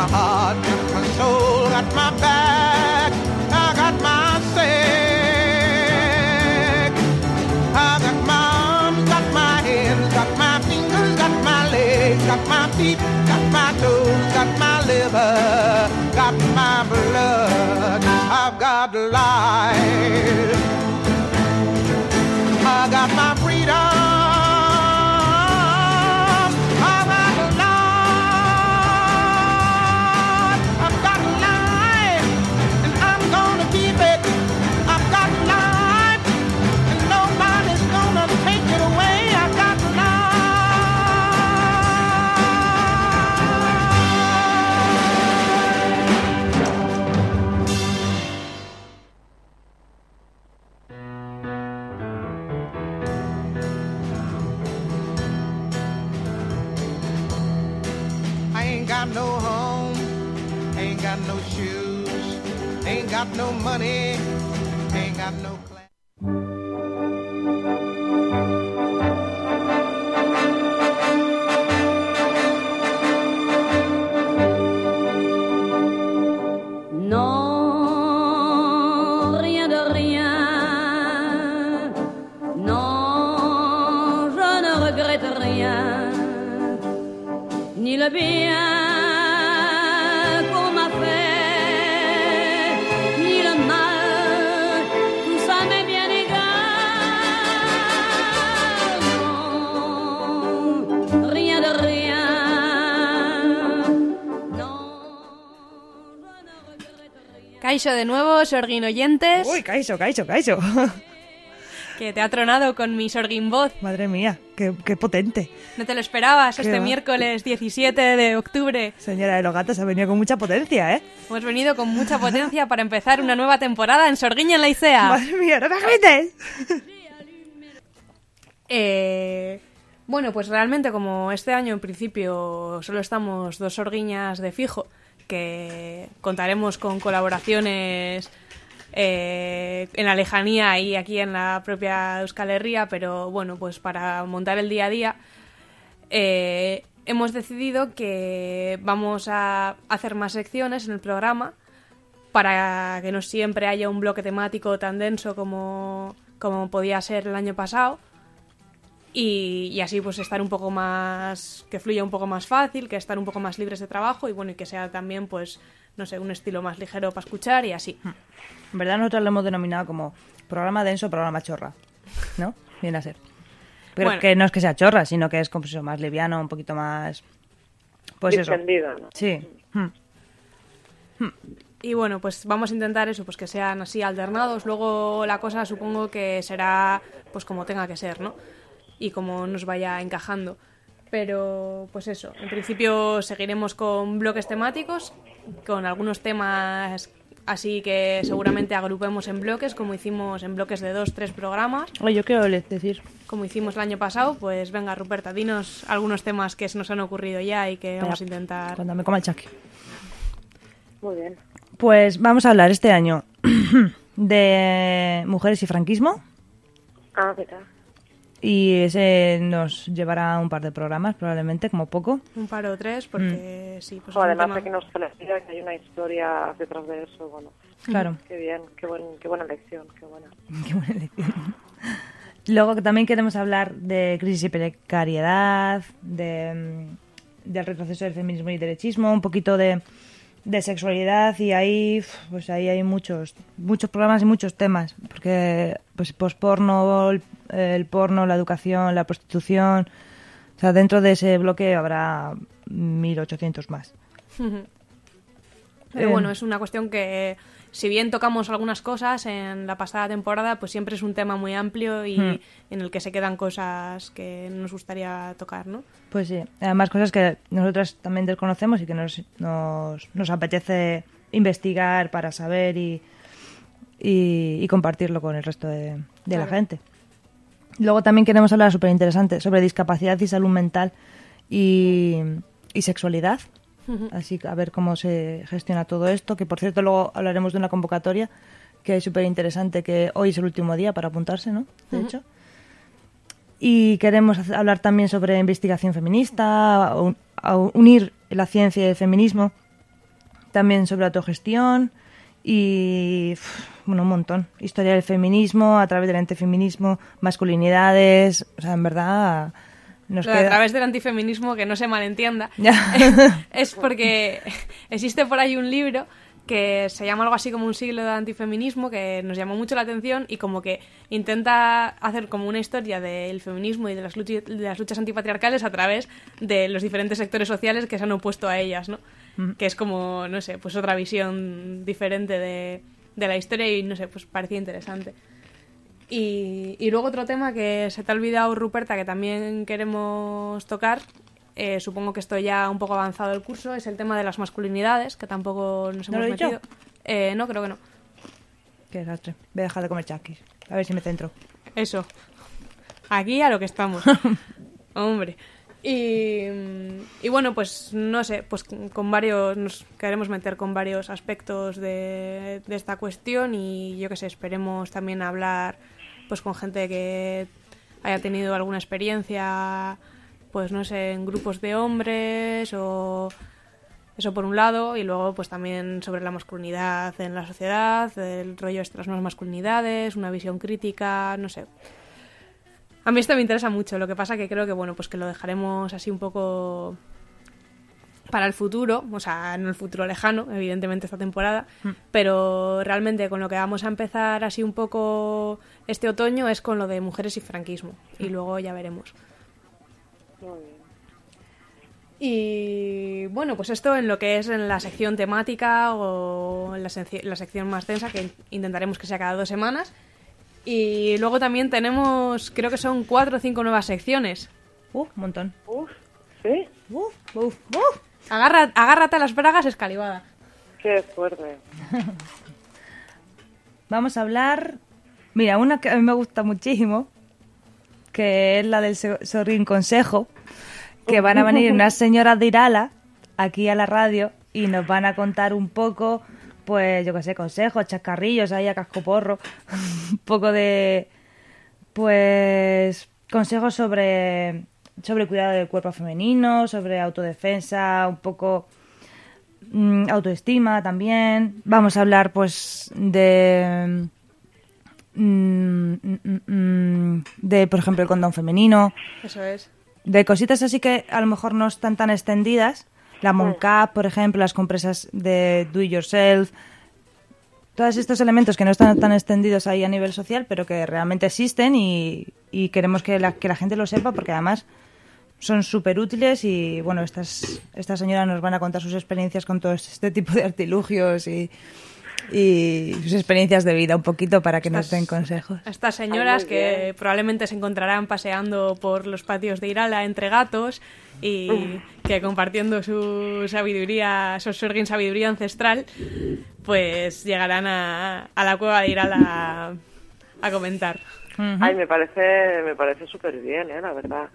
My heart, got my soul, got my back. I got my sex. I got my arms, got my hands, got my fingers, got my legs, got my feet, got my toes, got my liver, got my blood. I've got life. Got no home, ain't got no shoes, got no money, ain't got no class. Non, rien de rien. Non, je ne regrette rien. Ni le bien Caixo de nuevo, Sorgin oyentes. Uy, Caixo, Caixo, Caixo. Que te ha tronado con mi Sorgin voz. Madre mía, qué, qué potente. No te lo esperabas Qué este va. miércoles 17 de octubre. Señora de los gatos ha venido con mucha potencia, ¿eh? Hemos venido con mucha potencia para empezar una nueva temporada en Sorguiña en la Isea. Madre mía, no me grites. Eh, bueno, pues realmente como este año en principio solo estamos dos sorguiñas de fijo, que contaremos con colaboraciones eh, en la lejanía y aquí en la propia Euskal Herria, pero bueno, pues para montar el día a día eh, hemos decidido que vamos a hacer más secciones en el programa para que no siempre haya un bloque temático tan denso como, como podía ser el año pasado y, y así pues estar un poco más, que fluya un poco más fácil, que estar un poco más libres de trabajo y bueno, y que sea también pues, no sé, un estilo más ligero para escuchar y así. En verdad nosotros lo hemos denominado como programa denso, programa chorra, ¿no? Viene a ser. Pero Bueno. que no es que sea chorra, sino que es como eso, más liviano, un poquito más... Pues eso. ¿no? Sí. Mm. Y bueno, pues vamos a intentar eso, pues que sean así alternados. Luego la cosa supongo que será pues como tenga que ser, ¿no? Y como nos vaya encajando. Pero pues eso, en principio seguiremos con bloques temáticos, con algunos temas así que seguramente agrupemos en bloques, como hicimos en bloques de dos, tres programas. Oye, yo quiero decir... Como hicimos el año pasado, pues venga, Ruperta, dinos algunos temas que se nos han ocurrido ya y que vamos a intentar. Cuando me coma el chaki. Muy bien. Pues vamos a hablar este año de mujeres y franquismo. Ah, ¿qué tal? Y ese nos llevará un par de programas, probablemente, como poco. Un par o tres, porque sí, pues además tema- de que nos parecía que hay una historia detrás de eso, bueno. Claro. Qué bien, qué, buen, qué buena lección, qué buena. Qué buena elección. Luego que también queremos hablar de crisis y precariedad, de, mm, del retroceso del feminismo y derechismo, un poquito de, de sexualidad y ahí pues ahí hay muchos muchos programas y muchos temas porque pues posporno, el, porno, la educación, la prostitución, o sea dentro de ese bloque habrá 1800 más. Pero bueno, es una cuestión que, si bien tocamos algunas cosas en la pasada temporada, pues siempre es un tema muy amplio y Hmm. en el que se quedan cosas que nos gustaría tocar, ¿no? Pues sí, además cosas que nosotras también desconocemos y que nos, nos, nos apetece investigar para saber y, y, y compartirlo con el resto de, de la gente. Luego también queremos hablar súper interesante sobre discapacidad y salud mental y, y sexualidad. Así que a ver cómo se gestiona todo esto, que por cierto luego hablaremos de una convocatoria que es súper interesante, que hoy es el último día para apuntarse, ¿no? De hecho. Y queremos hablar también sobre investigación feminista, un- unir la ciencia y el feminismo, también sobre autogestión y, bueno, un montón. Historia del feminismo a través del antifeminismo, masculinidades, o sea, en verdad nos queda... a través del antifeminismo, que no se malentienda, es porque existe por ahí un libro que se llama algo así como un siglo de antifeminismo que nos llamó mucho la atención y como que intenta hacer como una historia del feminismo y de las, luchi- de las luchas antipatriarcales a través de los diferentes sectores sociales que se han opuesto a ellas, ¿no? Mm. Que es como, no sé, pues otra visión diferente de, de la historia y no sé, pues parecía interesante. Y, y luego otro tema que se te ha olvidado, Ruperta, que también queremos tocar, eh, supongo que estoy ya un poco avanzado el curso, es el tema de las masculinidades, que tampoco nos ¿No hemos lo he metido. Eh, no, creo que no. Qué desastre. Voy a dejar de comer chakis. A ver si me centro. Eso. Aquí a lo que estamos. Hombre. Y, y bueno, pues no sé, pues con varios, nos queremos meter con varios aspectos de, de esta cuestión y yo que sé, esperemos también hablar pues con gente que haya tenido alguna experiencia, pues no sé, en grupos de hombres o eso por un lado y luego pues también sobre la masculinidad en la sociedad, el rollo de las nuevas masculinidades, una visión crítica, no sé. A mí esto me interesa mucho, lo que pasa que creo que bueno, pues que lo dejaremos así un poco para el futuro, o sea, no el futuro lejano, evidentemente esta temporada, Mm. pero realmente con lo que vamos a empezar así un poco este otoño es con lo de mujeres y franquismo y luego ya veremos. Muy bien. Y bueno, pues esto en lo que es en la sección temática o en la sección más densa, que intentaremos que sea cada dos semanas. Y luego también tenemos, creo que son cuatro o cinco nuevas secciones. Uh, un montón. Uf, ¿sí? Uf, uf, uf. Agarra, agárrate a las bragas escalivada. Qué fuerte. Vamos a hablar. Mira, una que a mí me gusta muchísimo, que es la del so- Sorrín Consejo, que van a venir unas señoras de Irala aquí a la radio y nos van a contar un poco, pues yo qué sé, consejos, chascarrillos ahí a cascoporro, un poco de, pues, consejos sobre, sobre cuidado del cuerpo femenino, sobre autodefensa, un poco mm, autoestima también. Vamos a hablar pues de mm, mm, de, por ejemplo, el condón femenino, Eso es. de cositas así que a lo mejor no están tan extendidas. La Moncap, por ejemplo, las compresas de Do It Yourself. Todos estos elementos que no están tan extendidos ahí a nivel social, pero que realmente existen y, y queremos que la, que la gente lo sepa porque además son súper útiles y bueno, estas, estas señoras nos van a contar sus experiencias con todo este tipo de artilugios y, y sus experiencias de vida un poquito para que nos den consejos. Estas señoras que probablemente se encontrarán paseando por los patios de Irala entre gatos y que compartiendo su sabiduría, su Sorgin sabiduría ancestral, pues llegarán a, a la cueva de Irala a, a comentar. Ay, me parece, me parece súper bien, ¿eh? la verdad.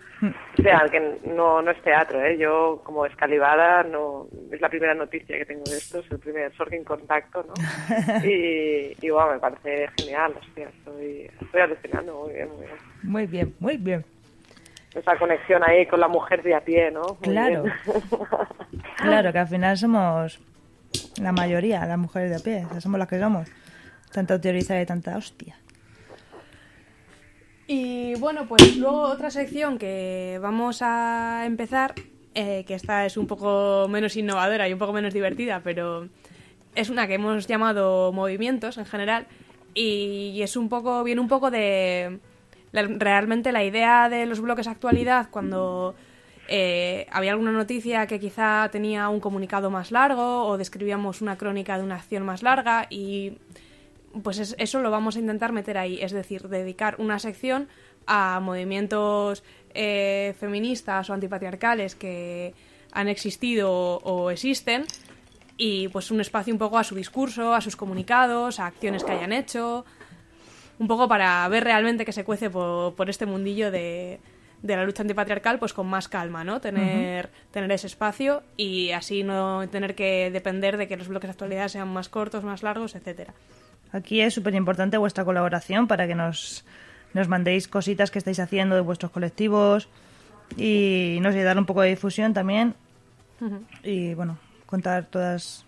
O sea, que no, no es teatro, ¿eh? Yo, como escalivada, no, es la primera noticia que tengo de esto, es el primer Sorgin contacto, ¿no? Y, y wow, me parece genial, hostia, estoy, estoy alucinando, muy bien, muy bien. Muy bien, muy bien. Esa conexión ahí con la mujer de a pie, ¿no? Muy Claro. Claro, que al final somos la mayoría, las mujeres de a pie, o sea, somos las que somos. Tanta teorizada y tanta hostia. Y bueno, pues luego otra sección que vamos a empezar, eh, que esta es un poco menos innovadora y un poco menos divertida, pero es una que hemos llamado movimientos en general y es un poco, viene un poco de realmente la idea de los bloques actualidad cuando eh, había alguna noticia que quizá tenía un comunicado más largo o describíamos una crónica de una acción más larga y pues es- eso lo vamos a intentar meter ahí, es decir, dedicar una sección a movimientos eh, feministas o antipatriarcales que han existido o, o existen y pues un espacio un poco a su discurso, a sus comunicados, a acciones que hayan hecho, un poco para ver realmente que se cuece por, por este mundillo de, de la lucha antipatriarcal pues con más calma, ¿no? Tener, tener ese espacio y así no tener que depender de que los bloques de actualidad sean más cortos, más largos, etcétera. Aquí es súper importante vuestra colaboración para que nos, nos mandéis cositas que estáis haciendo de vuestros colectivos y no sé, dar un poco de difusión también y bueno, contar todas,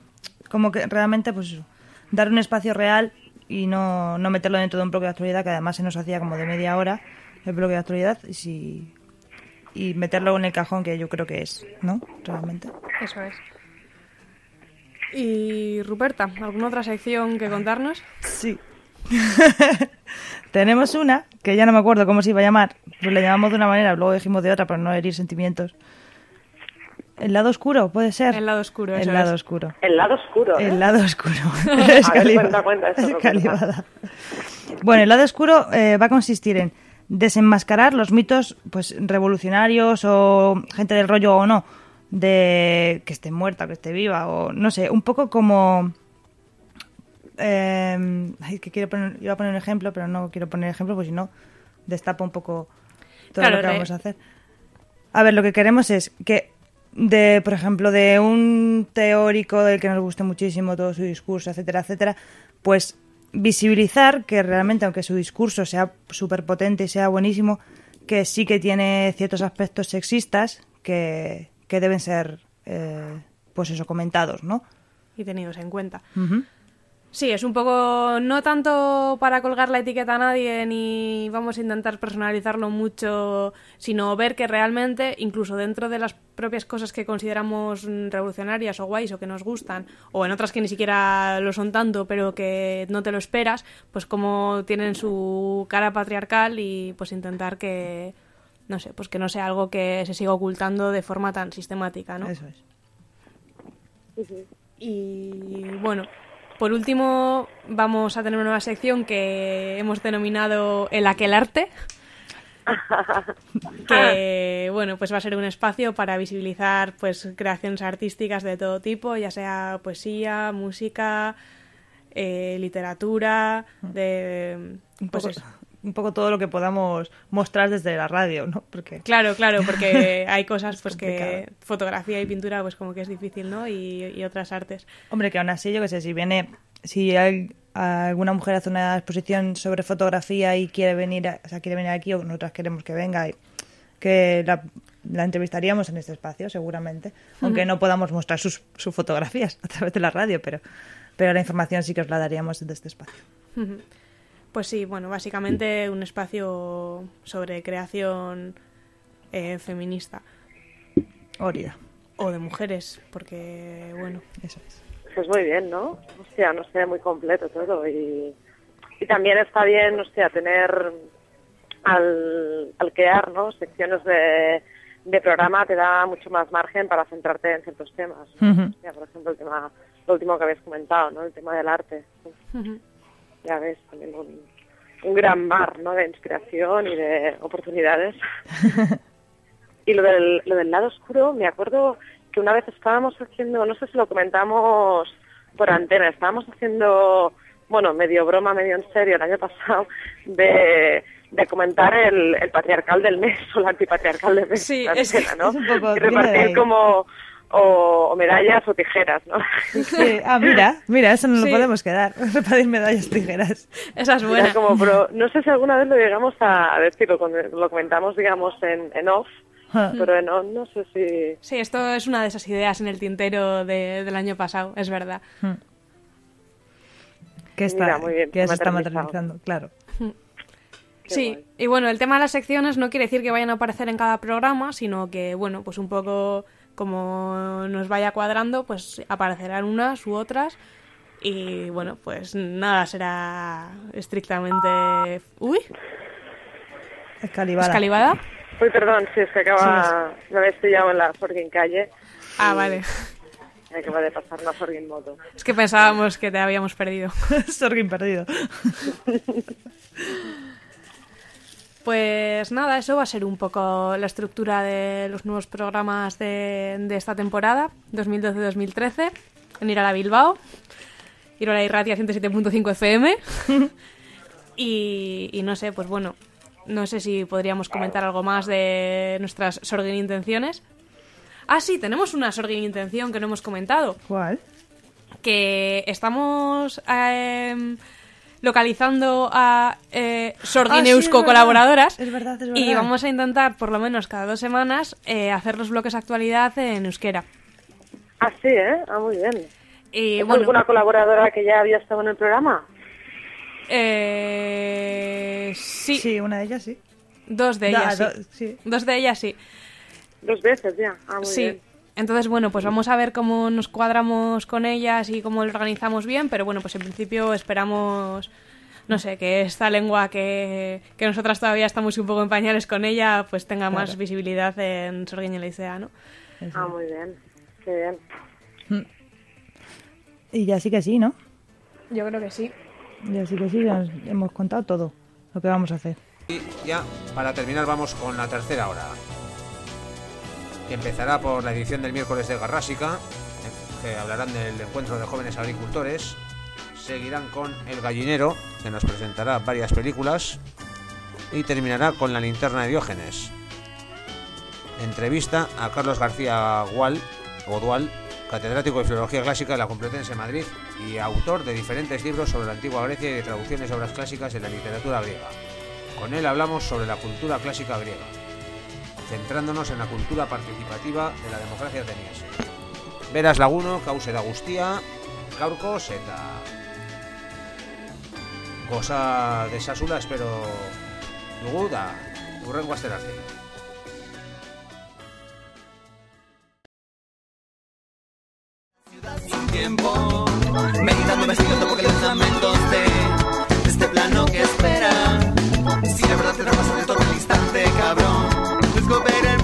como que realmente pues eso, dar un espacio real y no, no meterlo dentro de un bloque de actualidad que además se nos hacía como de media hora el bloque de actualidad y, si, y meterlo en el cajón que yo creo que es, ¿no? Realmente. Eso es. Y Ruperta, ¿alguna otra sección que contarnos? Sí. Tenemos una, que ya no me acuerdo cómo se iba a llamar, pero le llamamos de una manera, luego dijimos de otra para no herir sentimientos. ¿El lado oscuro? ¿Puede ser? El lado oscuro, El eso lado es. oscuro. El lado oscuro. ¿eh? El lado oscuro. A ver, Escalivada. cuenta, cuenta eso, Roberta. Escalivada. Bueno, el lado oscuro eh, va a consistir en desenmascarar los mitos pues revolucionarios o gente del rollo o no, de que esté muerta, que esté viva, o no sé, un poco como... eh, ay, que quiero poner, iba a poner un ejemplo, pero no quiero poner ejemplo, pues si no, destapa un poco todo Claro, lo que re- vamos a hacer. A ver, lo que queremos es que, de, por ejemplo, de un teórico del que nos guste muchísimo todo su discurso, etcétera, etcétera, pues visibilizar que realmente, aunque su discurso sea súper potente y sea buenísimo, que sí que tiene ciertos aspectos sexistas que, que deben ser, eh, pues eso, comentados, ¿no? Y tenidos en cuenta. Sí, es un poco, no tanto para colgar la etiqueta a nadie ni vamos a intentar personalizarlo mucho, sino ver que realmente, incluso dentro de las propias cosas que consideramos revolucionarias o guays o que nos gustan, o en otras que ni siquiera lo son tanto, pero que no te lo esperas, pues como tienen su cara patriarcal y pues intentar que, no sé, pues que no sea algo que se siga ocultando de forma tan sistemática, ¿no? Eso es. Y bueno, por último vamos a tener una nueva sección que hemos denominado el aquelarte. que bueno pues va a ser un espacio para visibilizar pues creaciones artísticas de todo tipo ya sea poesía música eh, literatura de Un pues poco, eso. un poco todo lo que podamos mostrar desde la radio, ¿no? Porque claro claro porque hay cosas pues que fotografía y pintura pues como que es difícil no y, y otras artes. Hombre, que aún así, yo que sé, si viene, si hay, alguna mujer hace una exposición sobre fotografía y quiere venir, a- o sea, quiere venir aquí o nosotras queremos que venga, y que la, la entrevistaríamos en este espacio, seguramente, aunque no podamos mostrar sus, sus fotografías a través de la radio, pero, pero la información sí que os la daríamos desde este espacio. Pues sí, bueno, básicamente un espacio sobre creación eh, feminista. Órida. O de mujeres, porque, bueno. Eso es. Pues muy bien, ¿no? Hostia, no sé, muy completo todo. Y, y también está bien, hostia, tener al, al crear, ¿no? Secciones de, de programa te da mucho más margen para centrarte en ciertos temas. ¿no? Ujú. Hostia, por ejemplo, el tema, lo último que habéis comentado, ¿no? El tema del arte. Ya ves, también un, un gran mar, ¿no? De inspiración y de oportunidades. Y lo del, lo del lado oscuro, me acuerdo que una vez estábamos haciendo, no sé si lo comentamos por antena, estábamos haciendo, bueno, medio broma, medio en serio el año pasado, de, de comentar el, el patriarcal del mes o el antipatriarcal del mes. Sí, es- antena, ¿no? es un poco- y repartir como o, o medallas o tijeras, ¿no? Sí, Ah, mira, mira, eso no Sí. lo podemos quedar. Repartir medallas tijeras. Esa es buena. como, pero no sé si alguna vez lo llegamos a, a decirlo, cuando lo comentamos, digamos, en, en off, Ah. pero en on no sé si... Sí, esto es una de esas ideas en el tintero de- del año pasado, es verdad. Que, está, Mira, muy bien, que ya se está materializando, claro. Sí, y bueno, el tema de las secciones no quiere decir que vayan a aparecer en cada programa, sino que, bueno, pues un poco como nos vaya cuadrando, pues aparecerán unas u otras. Y bueno, pues nada será estrictamente. ¡Uy! Escalivada. ¿Escalivada? Uy, perdón, si es que acaba... Me habéis pillado en la Forgin calle. Ah, y vale. Acaba de pasar una Forgin moto. Es que pensábamos que te habíamos perdido. Sorgin perdido. Pues nada, eso va a ser un poco la estructura de los nuevos programas de, de esta temporada, 2012-2013, en ir a la Bilbao, ir a la Irratia 107.5 FM. y, y no sé, pues bueno, no sé si podríamos comentar algo más de nuestras Sorgin intenciones. Ah, sí, tenemos una Sorgin intención que no hemos comentado. ¿Cuál? Que estamos em, localizando a eh, Sorgin Ah, sí, Eusko es verdad. colaboradoras. Es verdad, Y vamos a intentar, por lo menos cada dos semanas, eh, hacer los bloques actualidad en euskera. Ah, sí, ¿eh? Ah, muy bien. Y ¿Es bueno, alguna colaboradora que ya había estado en el programa? eh, sí. Sí, una de ellas sí. Dos de Da- ellas, sí. do- sí. Dos de ellas, sí. Dos veces ya. Ah, muy sí. bien. Entonces, bueno, pues vamos a ver cómo nos cuadramos con ellas y cómo lo organizamos bien, pero bueno, pues en principio esperamos, no sé, que esta lengua que, que nosotras todavía estamos un poco en pañales con ella, pues tenga más visibilidad en Sorguiña y Licea, ¿no? Ah, muy bien. Qué bien. Y ya sí que sí, ¿no? Yo creo que sí. Ya sí que sí, ya hemos contado todo lo que vamos a hacer. Y ya, para terminar, vamos con la tercera hora. Empezará por la edición del miércoles de Garrásica, que hablarán del encuentro de jóvenes agricultores. Seguirán con El Gallinero, que nos presentará varias películas. Y terminará con La linterna de Diógenes. Entrevista a Carlos García Gual, o catedrático de Filología Clásica de la Complutense de Madrid y autor de diferentes libros sobre la antigua Grecia y traducciones de obras clásicas de la literatura griega. Con él hablamos sobre la cultura clásica griega, centrándonos en la cultura participativa de la democracia ateniense. Beraz laguno, cause da guztia, gaurkoz eta goza desazula espero dugu da urrengo astera arte. tiempo Meditando, investigando porque Go better.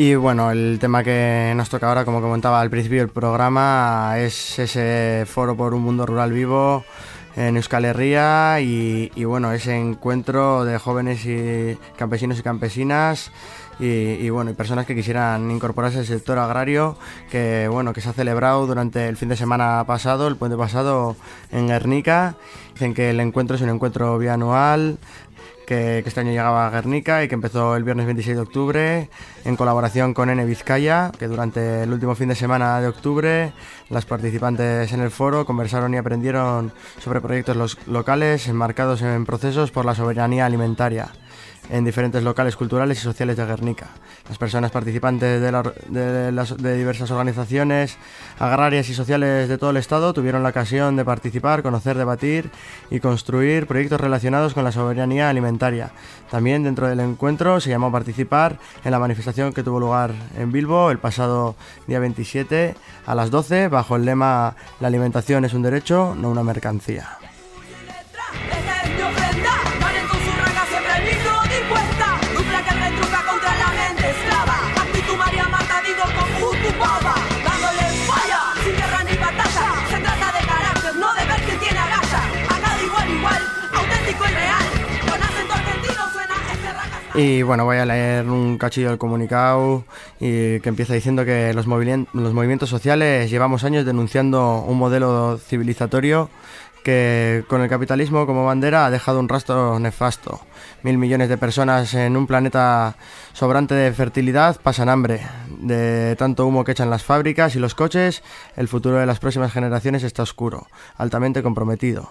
Y bueno, el tema que nos toca ahora, como comentaba al principio del programa, es ese foro por un mundo rural vivo en Euskal Herria y, bueno, ese encuentro de jóvenes y campesinos y campesinas y, y, bueno, y personas que quisieran incorporarse al sector agrario que bueno, que se ha celebrado durante el fin de semana pasado, el puente pasado en Guernica. Dicen que el encuentro es un encuentro bianual, que, este año llegaba a Guernica y que empezó el viernes 26 de octubre en colaboración con N Vizcaya, que durante el último fin de semana de octubre las participantes en el foro conversaron y aprendieron sobre proyectos locales enmarcados en procesos por la soberanía alimentaria en diferentes locales culturales y sociales de Guernica. Las personas participantes de, la de las- de diversas organizaciones agrarias y sociales de todo el Estado tuvieron la ocasión de participar, conocer, debatir y construir proyectos relacionados con la soberanía alimentaria. También dentro del encuentro se llamó a participar en la manifestación que tuvo lugar en Bilbo el pasado día 27 a las 12 bajo el lema La alimentación es un derecho, no una mercancía. Y bueno, voy a leer un cachillo del comunicado y que empieza diciendo que los, los movimientos sociales llevamos años denunciando un modelo civilizatorio que con el capitalismo como bandera ha dejado un rastro nefasto. Mil millones de personas en un planeta sobrante de fertilidad pasan hambre. De tanto humo que echan las fábricas y los coches, el futuro de las próximas generaciones está oscuro, altamente comprometido.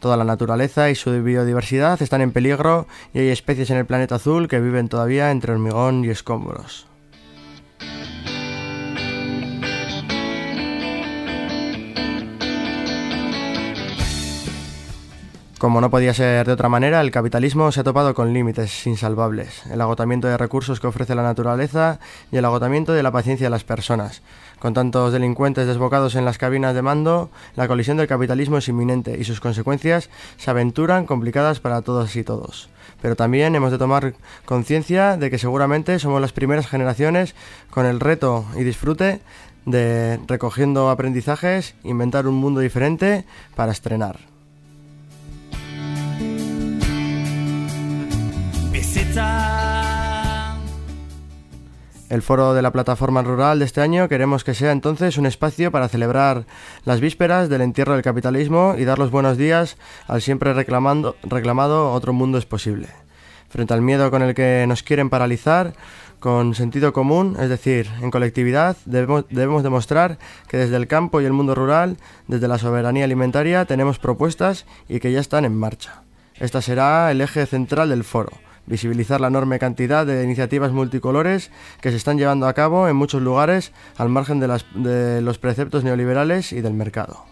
Toda la naturaleza y su biodiversidad están en peligro y hay especies en el planeta azul que viven todavía entre hormigón y escombros. Como no podía ser de otra manera, el capitalismo se ha topado con límites insalvables, el agotamiento de recursos que ofrece la naturaleza y el agotamiento de la paciencia de las personas. Con tantos delincuentes desbocados en las cabinas de mando, la colisión del capitalismo es inminente y sus consecuencias se aventuran complicadas para todos y todos. Pero también hemos de tomar conciencia de que seguramente somos las primeras generaciones con el reto y disfrute de recogiendo aprendizajes, inventar un mundo diferente para estrenar. El foro de la plataforma rural de este año queremos que sea entonces un espacio para celebrar las vísperas del entierro del capitalismo y dar los buenos días al siempre reclamando, reclamado otro mundo es posible. Frente al miedo con el que nos quieren paralizar, con sentido común, es decir, en colectividad, debemos, debemos demostrar que desde el campo y el mundo rural, desde la soberanía alimentaria, tenemos propuestas y que ya están en marcha. Esta será el eje central del foro, visibilizar la enorme cantidad de iniciativas multicolores que se están llevando a cabo en muchos lugares al margen de, los preceptos neoliberales y del mercado.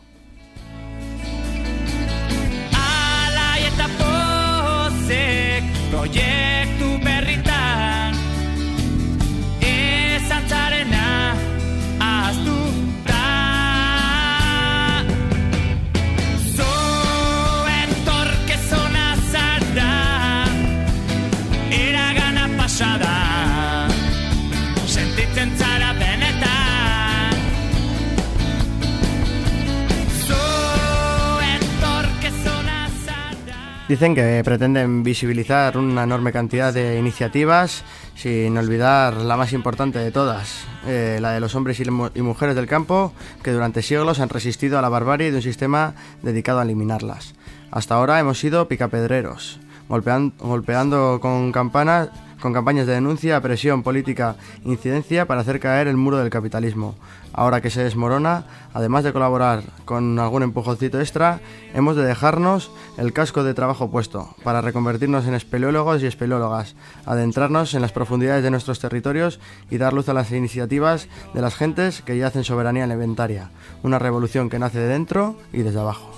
Dicen que pretenden visibilizar una enorme cantidad de iniciativas sin olvidar la más importante de todas, eh, la de los hombres y, y mujeres del campo que durante siglos han resistido a la barbarie de un sistema dedicado a eliminarlas. Hasta ahora hemos sido picapedreros, golpean- golpeando con campanas con campañas de denuncia, presión política, incidencia para hacer caer el muro del capitalismo. Ahora que se desmorona, además de colaborar con algún empujoncito extra, hemos de dejarnos el casco de trabajo puesto para reconvertirnos en espeleólogos y espeleólogas, adentrarnos en las profundidades de nuestros territorios y dar luz a las iniciativas de las gentes que ya hacen soberanía alimentaria. Una revolución que nace de dentro y desde abajo.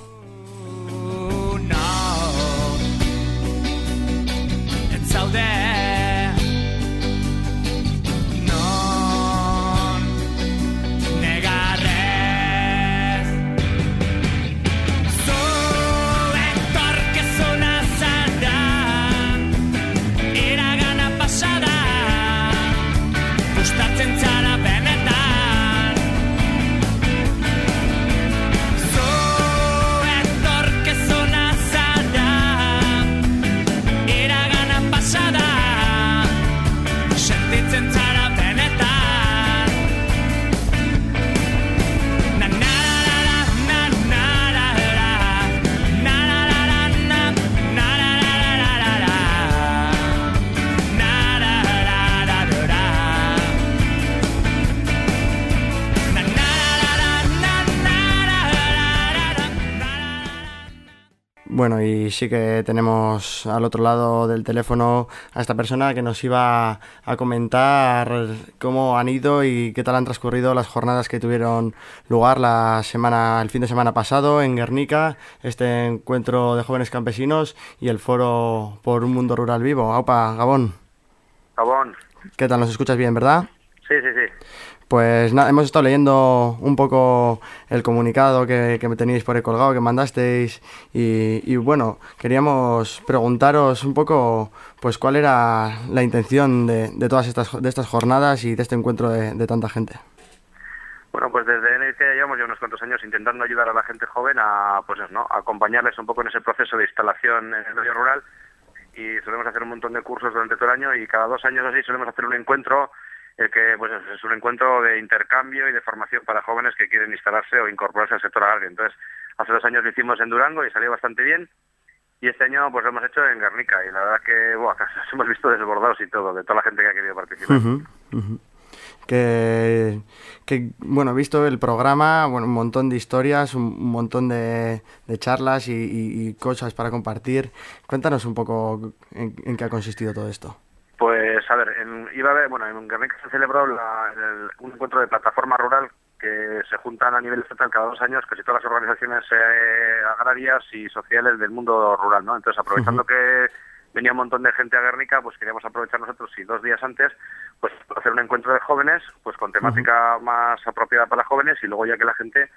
that. Bueno, y sí que tenemos al otro lado del teléfono a esta persona que nos iba a comentar cómo han ido y qué tal han transcurrido las jornadas que tuvieron lugar la semana, el fin de semana pasado en Guernica, este encuentro de jóvenes campesinos y el foro por un mundo rural vivo. Aupa, Gabón. Gabón. ¿Qué tal? ¿Nos escuchas bien, verdad? Sí, sí, sí. Pues nada, hemos estado leyendo un poco el comunicado que, que me teníais por ahí colgado, que mandasteis y, y, bueno, queríamos preguntaros un poco pues cuál era la intención de, de todas estas, de estas jornadas y de este encuentro de, de tanta gente. Bueno, pues desde NIC llevamos ya unos cuantos años intentando ayudar a la gente joven a, pues ¿no? a acompañarles un poco en ese proceso de instalación en el medio rural y solemos hacer un montón de cursos durante todo el año y cada dos años así solemos hacer un encuentro el que pues es un encuentro de intercambio y de formación para jóvenes que quieren instalarse o incorporarse al sector agrario. Entonces, hace dos años lo hicimos en Durango y salió bastante bien. Y este año pues lo hemos hecho en Guernica y la verdad que buah, nos hemos visto desbordados y todo, de toda la gente que ha querido participar. Que, que, bueno, he visto el programa, bueno, un montón de historias, un montón de, de charlas y, cosas para compartir. Cuéntanos un poco en qué ha consistido todo esto. Pues a ver, en, iba a haber, bueno, en Guernica se celebró la, el, un encuentro de plataforma rural que se juntan a nivel estatal cada dos años casi todas las organizaciones eh, agrarias y sociales del mundo rural, ¿no? Entonces, aprovechando uh -huh. que venía un montón de gente a Guernica, pues queríamos aprovechar nosotros y dos días antes, pues hacer un encuentro de jóvenes, pues con temática uh -huh. más apropiada para jóvenes y luego ya que la gente,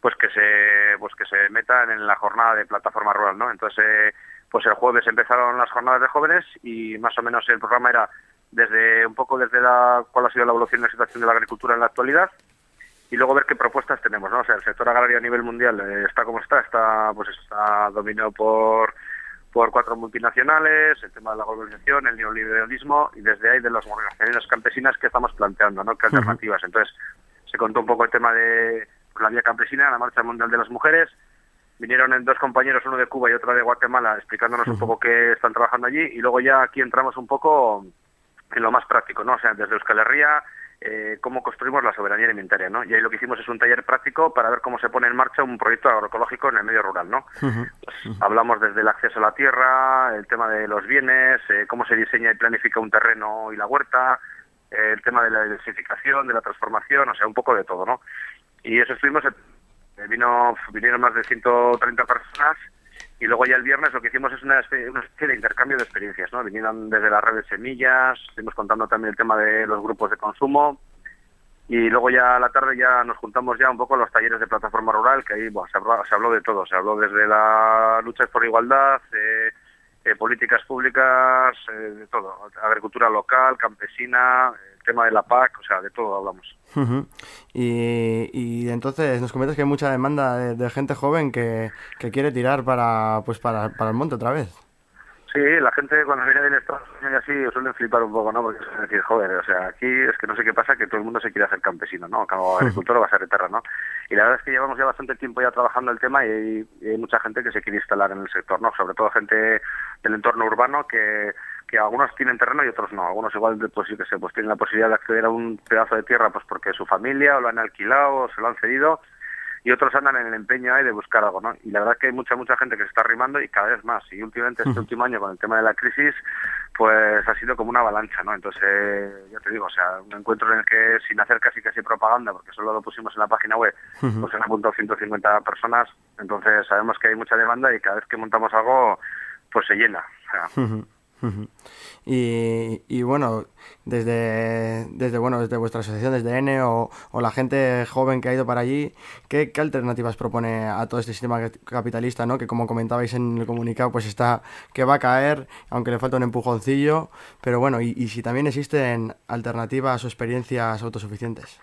pues que se, pues que se metan en la jornada de plataforma rural, ¿no? Entonces, eh, pues el jueves empezaron las jornadas de jóvenes y más o menos el programa era desde un poco desde la cuál ha sido la evolución de la situación de la agricultura en la actualidad y luego ver qué propuestas tenemos, ¿no? O sea, el sector agrario a nivel mundial eh, está como está, está pues está dominado por por cuatro multinacionales, el tema de la globalización, el neoliberalismo y desde ahí de las organizaciones campesinas que estamos planteando, ¿no? ¿Qué alternativas? Entonces, se contó un poco el tema de pues, la vía campesina, la marcha mundial de las mujeres, vinieron dos compañeros, uno de Cuba y otro de Guatemala, explicándonos uh -huh. un poco qué están trabajando allí y luego ya aquí entramos un poco en lo más práctico, ¿no? O sea, desde Euskal Herria, eh, cómo construimos la soberanía alimentaria, ¿no? Y ahí lo que hicimos es un taller práctico para ver cómo se pone en marcha un proyecto agroecológico en el medio rural, ¿no? Uh -huh. pues, hablamos desde el acceso a la tierra, el tema de los bienes, eh, cómo se diseña y planifica un terreno y la huerta, eh, el tema de la diversificación, de la transformación, o sea, un poco de todo, ¿no? Y eso estuvimos vino vinieron más de 130 personas y luego ya el viernes lo que hicimos es una especie, de intercambio de experiencias, ¿no? Vinieron desde la red de semillas, estuvimos contando también el tema de los grupos de consumo y luego ya a la tarde ya nos juntamos ya un poco a los talleres de plataforma rural, que ahí se, habló, se habló de todo, se habló desde la lucha por igualdad, eh, eh, políticas públicas, eh, de todo, agricultura local, campesina, tema de la PAC, o sea, de todo hablamos. Y, y, entonces nos comentas que hay mucha demanda de, de gente joven que, que, quiere tirar para pues para, para, el monte otra vez. Sí, la gente cuando viene del Estados Unidos así suelen flipar un poco, ¿no? Porque suelen decir, joder, o sea, aquí es que no sé qué pasa, que todo el mundo se quiere hacer campesino, ¿no? Como agricultor va a ser eterra, ¿no? Y la verdad es que llevamos ya bastante tiempo ya trabajando el tema y hay, y hay mucha gente que se quiere instalar en el sector, ¿no? Sobre todo gente del entorno urbano que que algunos tienen terreno y otros no. Algunos igual, pues sí que sé, pues tienen la posibilidad de acceder a un pedazo de tierra pues porque su familia o lo han alquilado o se lo han cedido y otros andan en el empeño ahí de buscar algo, ¿no? Y la verdad que hay mucha, mucha gente que se está arrimando y cada vez más. Y últimamente, este último año con el tema de la crisis, pues ha sido como una avalancha, ¿no? Entonces, eh, ya te digo, o sea, un encuentro en el que sin hacer casi casi propaganda, porque solo lo pusimos en la página web, uh -huh. pues han apuntado 150 personas. Entonces, sabemos que hay mucha demanda y cada vez que montamos algo, pues se llena. O sea, uh -huh. Y, y, bueno, desde, desde bueno desde vuestra asociación, desde N o, o, la gente joven que ha ido para allí, ¿qué, ¿qué, alternativas propone a todo este sistema capitalista, ¿no? que como comentabais en el comunicado, pues está que va a caer, aunque le falta un empujoncillo, pero bueno, y, y si también existen alternativas o experiencias autosuficientes?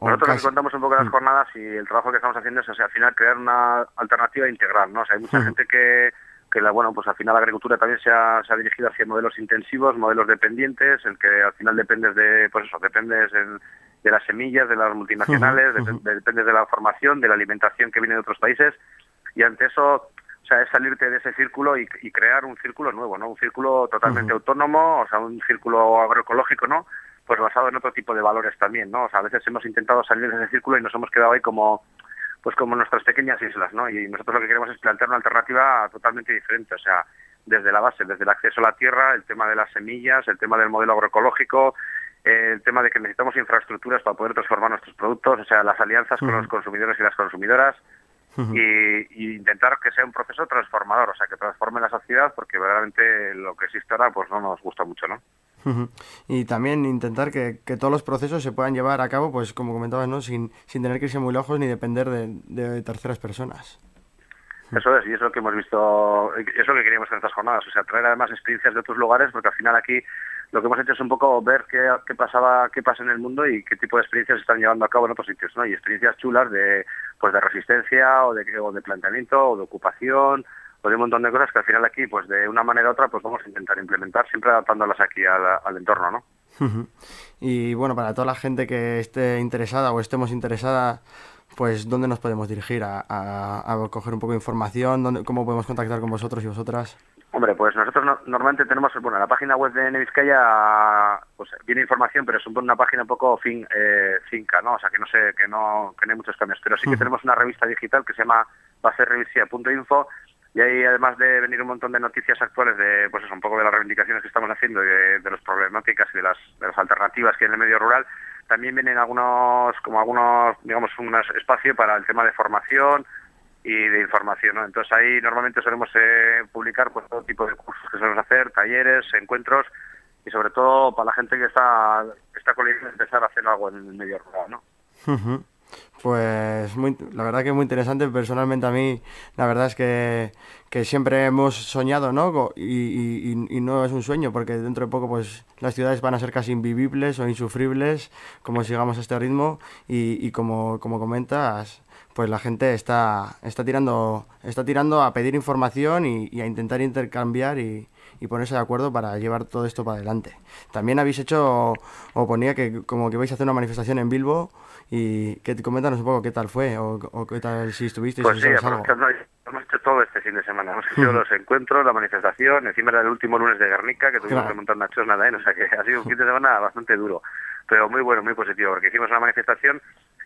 Nosotros casi... contamos un poco las jornadas y el trabajo que estamos haciendo es, o sea, al final, crear una alternativa integral, ¿no? O sea, hay mucha gente que que la, bueno, pues al final la agricultura también se ha, se ha, dirigido hacia modelos intensivos, modelos dependientes, el que al final dependes de, pues eso, dependes en, de las semillas, de las multinacionales, uh -huh. de, de, dependes de la formación, de la alimentación que viene de otros países, y ante eso, o sea, es salirte de ese círculo y, y crear un círculo nuevo, ¿no? Un círculo totalmente uh -huh. autónomo, o sea, un círculo agroecológico, ¿no? Pues basado en otro tipo de valores también, ¿no? O sea, a veces hemos intentado salir de ese círculo y nos hemos quedado ahí como pues como nuestras pequeñas islas, ¿no? Y nosotros lo que queremos es plantear una alternativa totalmente diferente, o sea, desde la base, desde el acceso a la tierra, el tema de las semillas, el tema del modelo agroecológico, eh, el tema de que necesitamos infraestructuras para poder transformar nuestros productos, o sea, las alianzas con los consumidores y las consumidoras, y, y intentar que sea un proceso transformador, o sea, que transforme la sociedad, porque verdaderamente lo que existe ahora pues no nos gusta mucho, ¿no? Y también intentar que, que todos los procesos se puedan llevar a cabo, pues como comentabas, ¿no? sin, sin tener que irse muy lejos ni depender de, de terceras personas. Eso es, y es lo que hemos visto, es lo que queríamos en estas jornadas, o sea, traer además experiencias de otros lugares, porque al final aquí lo que hemos hecho es un poco ver qué, qué pasaba, qué pasa en el mundo y qué tipo de experiencias se están llevando a cabo en otros sitios, ¿no? Y experiencias chulas de, pues de resistencia o de, o de planteamiento o de ocupación de un montón de cosas que al final aquí, pues de una manera u otra, pues vamos a intentar implementar, siempre adaptándolas aquí al, al entorno, ¿no? Y bueno, para toda la gente que esté interesada o estemos interesada, pues ¿dónde nos podemos dirigir a, a- a coger un poco de información? ¿Dónde, ¿Cómo podemos contactar con vosotros y vosotras? Hombre, pues nosotros no- normalmente tenemos, bueno, la página web de Nevizcaya, pues viene información, pero es un- una página un poco fin, eh, finca, ¿no? O sea, que no sé, que no, que no hay muchos cambios. Pero sí que tenemos una revista digital que se llama baserrevisia.info y ahí además de venir un montón de noticias actuales de, pues eso, un poco de las reivindicaciones que estamos haciendo y de, de las problemáticas y de las, alternativas que hay en el medio rural, también vienen algunos, como algunos, digamos, un espacio para el tema de formación, y de información, ¿no? Entonces ahí normalmente solemos eh, publicar pues todo tipo de cursos que solemos hacer, talleres, encuentros y sobre todo para la gente que está está con la idea de empezar a hacer algo en el medio rural, ¿no? Pues muy, la verdad que muy interesante. Personalmente a mí, la verdad es que, que siempre hemos soñado, ¿no? Y, no es un sueño, porque dentro de poco pues las ciudades van a ser casi invivibles o insufribles, como sigamos a este ritmo. Y, como, como comentas, pues la gente está, está, tirando, está tirando a pedir información y, y a intentar intercambiar y, y ponerse de acuerdo para llevar todo esto para adelante. También habéis hecho, o ponía que como que vais a hacer una manifestación en Bilbo y que coméntanos un poco qué tal fue o, o qué tal si estuvisteis Pues si sí, aprovechando, hemos hecho todo este fin de semana. Hemos hecho los encuentros, la manifestación, encima era el último lunes de Guernica, que tuvimos Claro. que montar una chosna ¿eh? o sea que ha sido un fin de semana bastante duro, pero muy bueno, muy positivo, porque hicimos una manifestación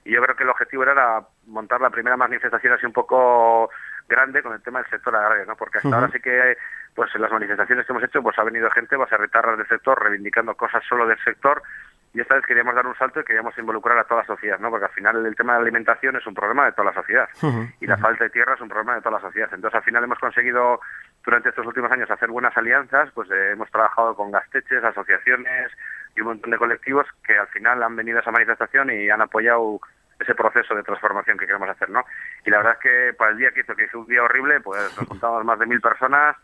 y yo creo que el objetivo era montar la primera manifestación así un poco grande con el tema del sector agrario, ¿no? Porque hasta ahora sí que pues en las manifestaciones que hemos hecho pues ha venido gente, vas a retarras del sector reivindicando cosas solo del sector y esta vez queríamos dar un salto y queríamos involucrar a toda la sociedad, ¿no? Porque al final el tema de la alimentación es un problema de toda la sociedad y la falta de tierra es un problema de toda la sociedad. Entonces, al final hemos conseguido durante estos últimos años hacer buenas alianzas, pues eh, hemos trabajado con gasteches, asociaciones y un montón de colectivos que al final han venido a esa manifestación y han apoyado ese proceso de transformación que queremos hacer, ¿no? Y la verdad es que para el día que hizo, que hizo un día horrible, pues nos juntamos más de mil personas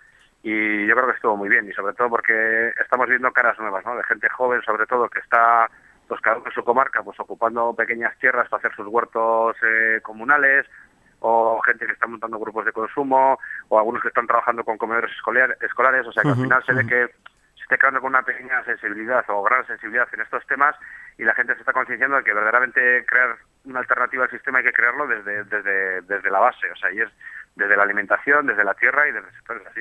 y yo creo que estuvo muy bien y sobre todo porque estamos viendo caras nuevas, ¿no? De gente joven sobre todo que está pues cada uno en su comarca pues ocupando pequeñas tierras para hacer sus huertos eh, comunales o gente que está montando grupos de consumo o algunos que están trabajando con comedores escolar- escolares, o sea que al final se ve que se está creando con una pequeña sensibilidad o gran sensibilidad en estos temas y la gente se está concienciando de que verdaderamente crear una alternativa al sistema hay que crearlo desde, desde, desde la base, o sea, y es desde la alimentación, desde la tierra y desde sectores así.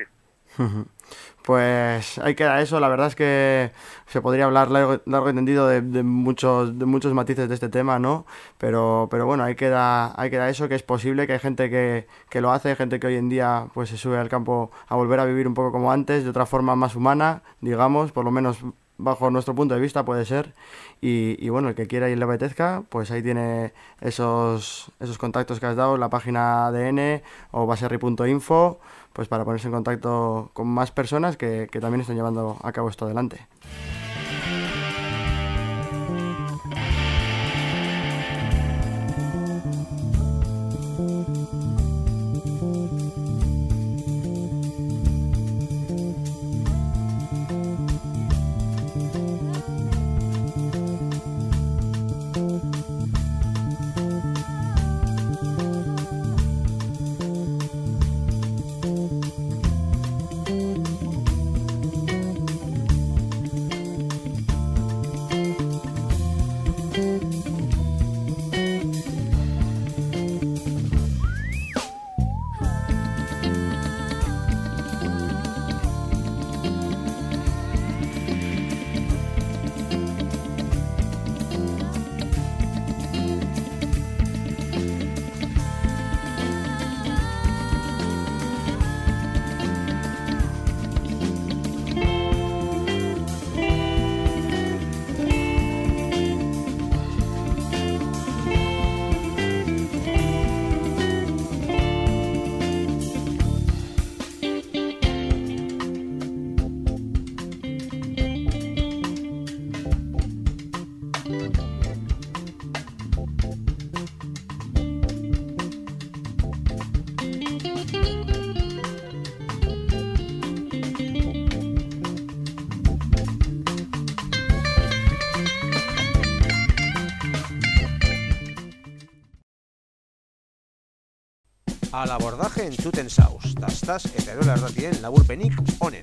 Pues ahí queda eso, la verdad es que se podría hablar largo, largo y de, de muchos, de muchos matices de este tema, ¿no? Pero, pero bueno, ahí queda, ahí queda eso, que es posible, que hay gente que, que lo hace, gente que hoy en día pues se sube al campo a volver a vivir un poco como antes, de otra forma más humana, digamos, por lo menos bajo nuestro punto de vista puede ser. Y, bueno, el que quiera y le apetezca, pues ahí tiene esos, esos contactos que has dado, la página ADN o baserri.info, pues para ponerse en contacto con más personas que, también están llevando a cabo esto adelante. Al abordaje entzuten zauz, tastaz eta erola erratien laburpenik onen.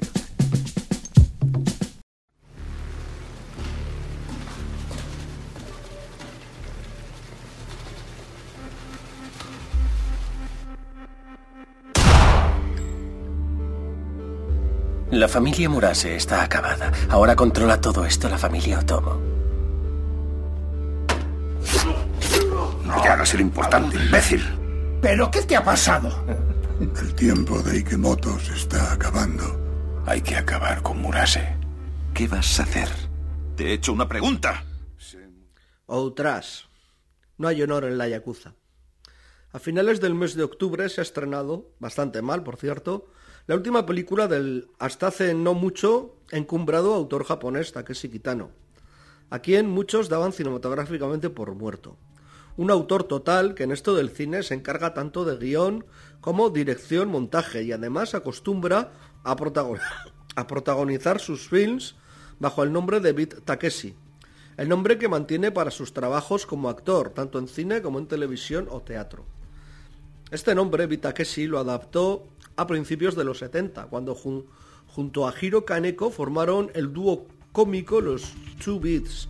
La familia Murase está acabada. Ahora controla todo esto la familia Otomo. No te hagas el importante, imbécil. ¿Pero qué te ha pasado? El tiempo de Ikemoto se está acabando. Hay que acabar con Murase. ¿Qué vas a hacer? Te he hecho una pregunta. Outras. No hay honor en la Yakuza. A finales del mes de octubre se ha estrenado, bastante mal por cierto, la última película del hasta hace no mucho encumbrado autor japonés Takeshi Kitano, a quien muchos daban cinematográficamente por muerto. Un autor total que en esto del cine se encarga tanto de guion como dirección, montaje y además acostumbra a, protagon- a protagonizar sus films bajo el nombre de Beat Takeshi, el nombre que mantiene para sus trabajos como actor, tanto en cine como en televisión o teatro. Este nombre, Beat Takeshi, lo adaptó a principios de los 70, cuando jun- junto a Hiro Kaneko formaron el dúo cómico Los Two Beats,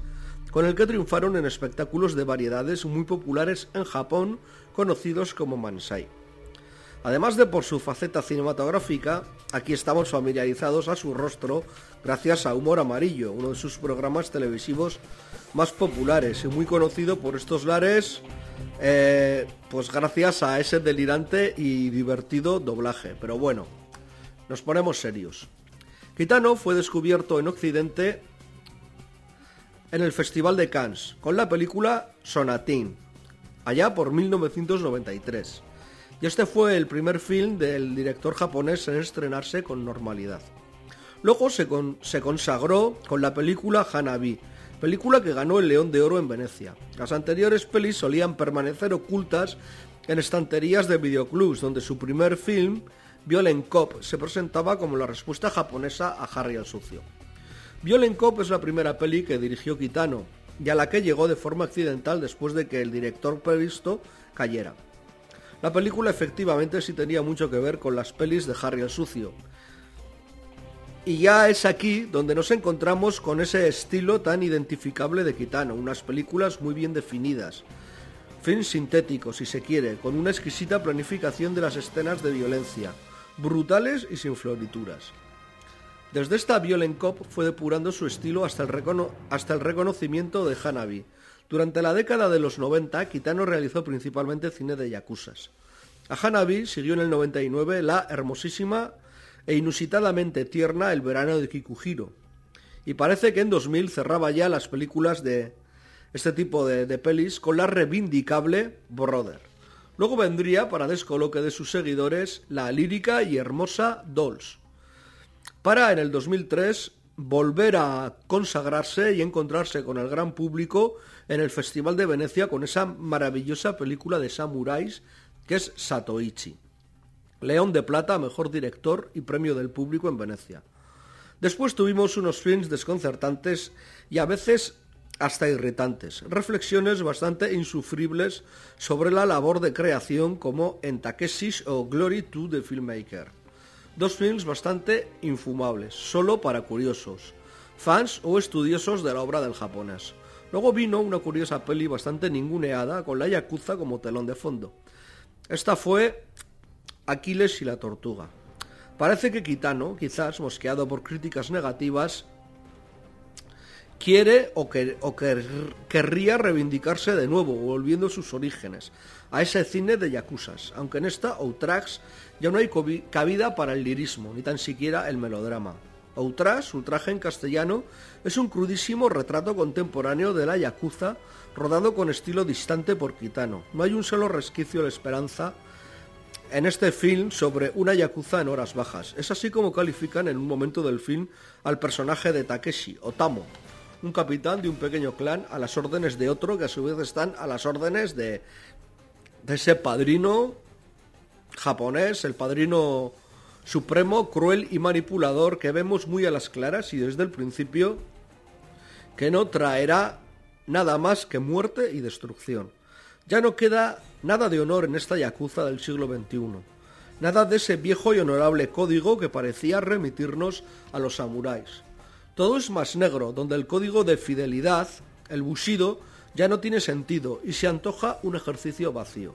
con el que triunfaron en espectáculos de variedades muy populares en Japón, conocidos como Mansai. Además de por su faceta cinematográfica, aquí estamos familiarizados a su rostro gracias a Humor Amarillo, uno de sus programas televisivos más populares y muy conocido por estos lares, eh, pues gracias a ese delirante y divertido doblaje. Pero bueno, nos ponemos serios. Kitano fue descubierto en Occidente en el Festival de Cannes con la película Sonatín, allá por 1993. Y este fue el primer film del director japonés en estrenarse con normalidad. Luego se, con- se consagró con la película Hanabi, película que ganó el León de Oro en Venecia. Las anteriores pelis solían permanecer ocultas en estanterías de videoclubs, donde su primer film, Violent Cop, se presentaba como la respuesta japonesa a Harry el Sucio. Violent Cop es la primera peli que dirigió Kitano, y a la que llegó de forma accidental después de que el director previsto cayera. La película efectivamente sí tenía mucho que ver con las pelis de Harry el Sucio. Y ya es aquí donde nos encontramos con ese estilo tan identificable de Kitano, unas películas muy bien definidas, films sintéticos si se quiere, con una exquisita planificación de las escenas de violencia, brutales y sin florituras. Desde esta Violent Cop fue depurando su estilo hasta el, recono- hasta el reconocimiento de Hanabi. Durante la década de los 90, Kitano realizó principalmente cine de yakuzas. A Hanabi siguió en el 99 la hermosísima e inusitadamente tierna El verano de Kikuhiro. Y parece que en 2000 cerraba ya las películas de este tipo de, de pelis con la reivindicable Brother. Luego vendría, para descoloque de sus seguidores, la lírica y hermosa Dolls para en el 2003 volver a consagrarse y encontrarse con el gran público en el Festival de Venecia con esa maravillosa película de samuráis que es Satoichi. León de Plata, mejor director y premio del público en Venecia. Después tuvimos unos films desconcertantes y a veces hasta irritantes, reflexiones bastante insufribles sobre la labor de creación como en Takeshi's o Glory to the Filmmaker. Dos films bastante infumables, solo para curiosos, fans o estudiosos de la obra del japonés. Luego vino una curiosa peli bastante ninguneada con la Yakuza como telón de fondo. Esta fue Aquiles y la tortuga. Parece que Kitano, quizás mosqueado por críticas negativas, quiere o, o quer- querría reivindicarse de nuevo, volviendo a sus orígenes, a ese cine de yakuzas, aunque en esta Outrax ya no hay cabida para el lirismo, ni tan siquiera el melodrama. Outrax, su traje en castellano, es un crudísimo retrato contemporáneo de la yakuza, rodado con estilo distante por Kitano. No hay un solo resquicio de esperanza en este film sobre una yakuza en horas bajas. Es así como califican en un momento del film al personaje de Takeshi, Otamo, un capitán de un pequeño clan a las órdenes de otro que a su vez están a las órdenes de, de ese padrino japonés, el padrino supremo, cruel y manipulador que vemos muy a las claras y desde el principio que no traerá nada más que muerte y destrucción. Ya no queda nada de honor en esta yakuza del siglo XXI. Nada de ese viejo y honorable código que parecía remitirnos a los samuráis. Todo es más negro, donde el código de fidelidad, el bushido, ya no tiene sentido y se antoja un ejercicio vacío.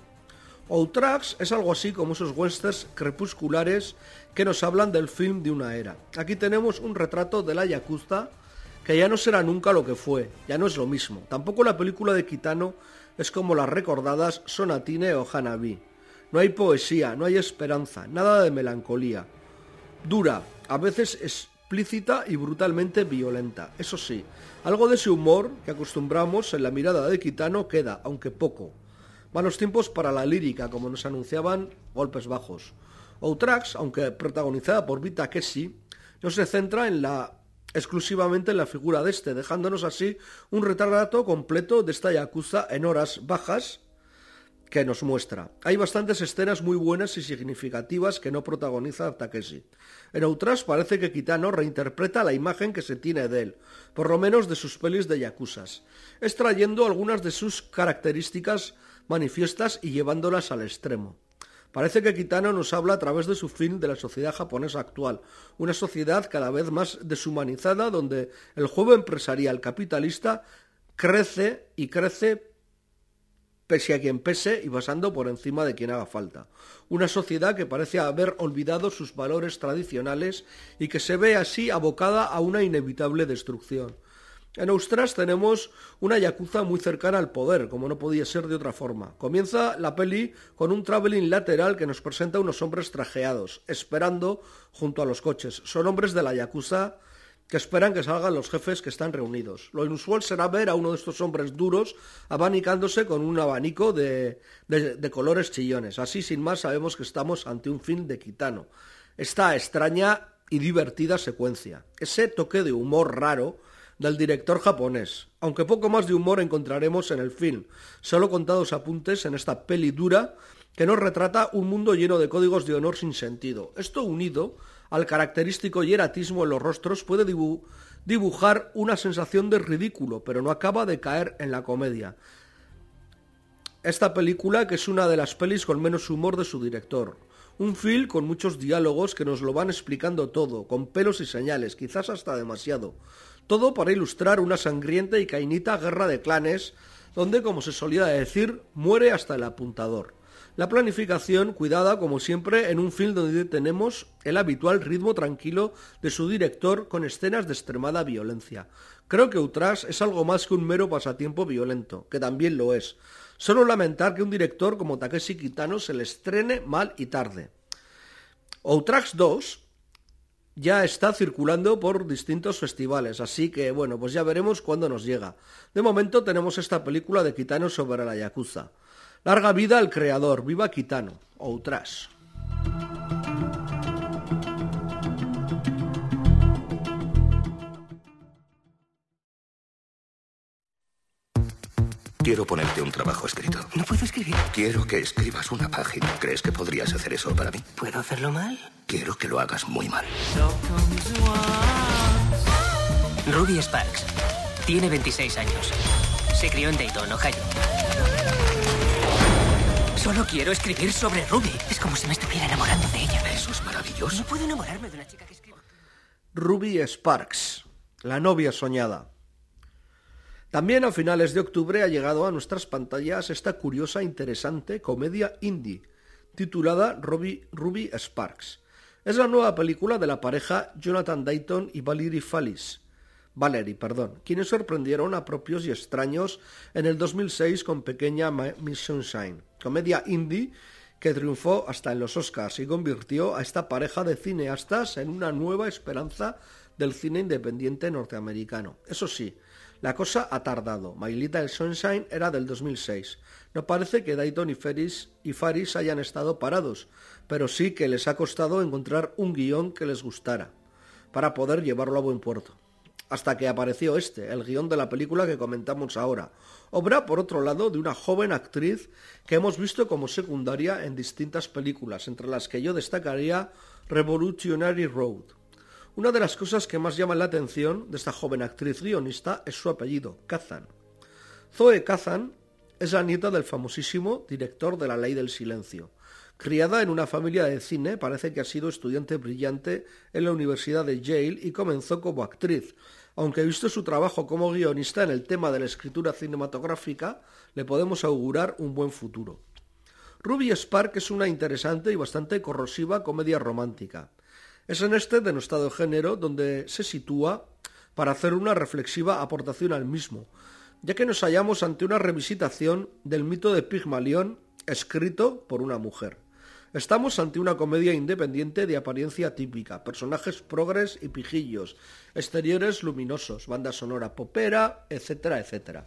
Outrax es algo así como esos westerns crepusculares que nos hablan del film de una era. Aquí tenemos un retrato de la Yakuza que ya no será nunca lo que fue, ya no es lo mismo. Tampoco la película de Kitano es como las recordadas Sonatine o Hanabi. No hay poesía, no hay esperanza, nada de melancolía. Dura, a veces explícita y brutalmente violenta. Eso sí, algo de ese humor que acostumbramos en la mirada de Kitano queda, aunque poco. Malos tiempos para la lírica, como nos anunciaban golpes bajos. Outrax, aunque protagonizada por Vita Kessi, no se centra en la exclusivamente en la figura de este, dejándonos así un retrato completo de esta Yakuza en horas bajas que nos muestra. Hay bastantes escenas muy buenas y significativas que no protagoniza Takeshi. En Outrax parece que Kitano reinterpreta la imagen que se tiene de él, por lo menos de sus pelis de yakuzas, extrayendo algunas de sus características manifiestas y llevándolas al extremo. Parece que Kitano nos habla a través de su film de la sociedad japonesa actual, una sociedad cada vez más deshumanizada donde el juego empresarial capitalista crece y crece pese a quien pese y pasando por encima de quien haga falta. Una sociedad que parece haber olvidado sus valores tradicionales y que se ve así abocada a una inevitable destrucción. En Austras tenemos una yakuza muy cercana al poder, como no podía ser de otra forma. Comienza la peli con un traveling lateral que nos presenta unos hombres trajeados, esperando junto a los coches. Son hombres de la yakuza que esperan que salgan los jefes que están reunidos. Lo inusual será ver a uno de estos hombres duros abanicándose con un abanico de, de, colores chillones. Así, sin más, sabemos que estamos ante un fin de Kitano. Esta extraña y divertida secuencia. Ese toque de humor raro del director japonés, aunque poco más de humor encontraremos en el film, solo contados apuntes en esta peli dura que nos retrata un mundo lleno de códigos de honor sin sentido. Esto unido al característico hieratismo en los rostros puede dibujar una sensación de ridículo, pero no acaba de caer en la comedia. Esta película, que es una de las pelis con menos humor de su director. Un film con muchos diálogos que nos lo van explicando todo, con pelos y señales, quizás hasta demasiado. Todo para ilustrar una sangrienta y cainita guerra de clanes, donde, como se solía decir, muere hasta el apuntador. La planificación cuidada, como siempre, en un film donde tenemos el habitual ritmo tranquilo de su director con escenas de extremada violencia. Creo que Outras es algo más que un mero pasatiempo violento, que también lo es. Solo lamentar que un director como Takeshi Kitano se le estrene mal y tarde. Outrax 2 ya está circulando por distintos festivales, así que bueno, pues ya veremos cuándo nos llega. De momento tenemos esta película de Kitano sobre la Yakuza. Larga vida al creador, viva Kitano, Outras. Quiero ponerte un trabajo escrito. No puedo escribir. Quiero que escribas una página. ¿Crees que podrías hacer eso para mí? ¿Puedo hacerlo mal? Quiero que lo hagas muy mal. Ruby Sparks. Tiene 26 años. Se crió en Dayton, Ohio. Solo quiero escribir sobre Ruby. Es como si me estuviera enamorando de ella. Eso es maravilloso. No puedo enamorarme de una chica que escribe. Ruby Sparks, la novia soñada. También a finales de octubre ha llegado a nuestras pantallas esta curiosa e interesante comedia indie, titulada Ruby, Ruby Sparks. Es la nueva película de la pareja Jonathan Dayton y Valerie Fallis, Valerie, perdón, quienes sorprendieron a propios y extraños en el 2006 con Pequeña Miss Sunshine, comedia indie que triunfó hasta en los Oscars y convirtió a esta pareja de cineastas en una nueva esperanza del cine independiente norteamericano. Eso sí, la cosa ha tardado. My Little Sunshine era del 2006. No parece que Dayton y, Ferris y Faris hayan estado parados, pero sí que les ha costado encontrar un guion que les gustara para poder llevarlo a buen puerto. Hasta que apareció este, el guion de la película que comentamos ahora. Obra, por otro lado, de una joven actriz que hemos visto como secundaria en distintas películas, entre las que yo destacaría Revolutionary Road. Una de las cosas que más llaman la atención de esta joven actriz guionista es su apellido, Kazan. Zoe Kazan Es la nieta del famosísimo director de La Ley del Silencio. Criada en una familia de cine, parece que ha sido estudiante brillante en la Universidad de Yale y comenzó como actriz, aunque visto su trabajo como guionista en el tema de la escritura cinematográfica, le podemos augurar un buen futuro. Ruby Spark es una interesante y bastante corrosiva comedia romántica. Es en este denostado género donde se sitúa para hacer una reflexiva aportación al mismo, ya que nos hallamos ante una revisitación del mito de Pigmalión escrito por una mujer. Estamos ante una comedia independiente de apariencia típica, personajes progres y pijillos, exteriores luminosos, banda sonora popera, etcétera, etcétera.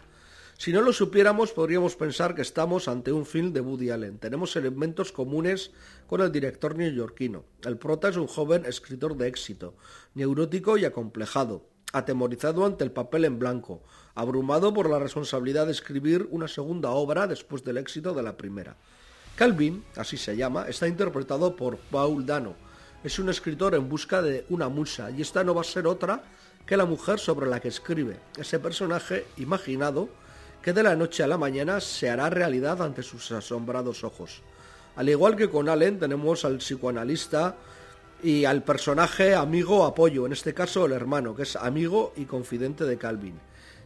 Si no lo supiéramos, podríamos pensar que estamos ante un film de Woody Allen. Tenemos elementos comunes con el director neoyorquino. El prota es un joven escritor de éxito, neurótico y acomplejado, atemorizado ante el papel en blanco, abrumado por la responsabilidad de escribir una segunda obra después del éxito de la primera. Calvin, así se llama, está interpretado por Paul Dano. Es un escritor en busca de una musa y esta no va a ser otra que la mujer sobre la que escribe, ese personaje imaginado que de la noche a la mañana se hará realidad ante sus asombrados ojos. Al igual que con Allen tenemos al psicoanalista y al personaje amigo apoyo, en este caso el hermano, que es amigo y confidente de Calvin,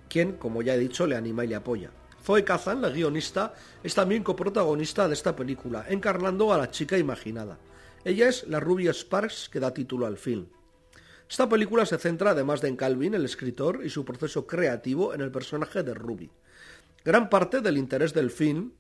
quien, como ya he dicho, le anima y le apoya. Zoe Kazan, la guionista, es también coprotagonista de esta película, encarnando a la chica imaginada. Ella es la Ruby Sparks que da título al film. Esta película se centra, además de en Calvin, el escritor, y su proceso creativo en el personaje de Ruby. Gran parte del interés del film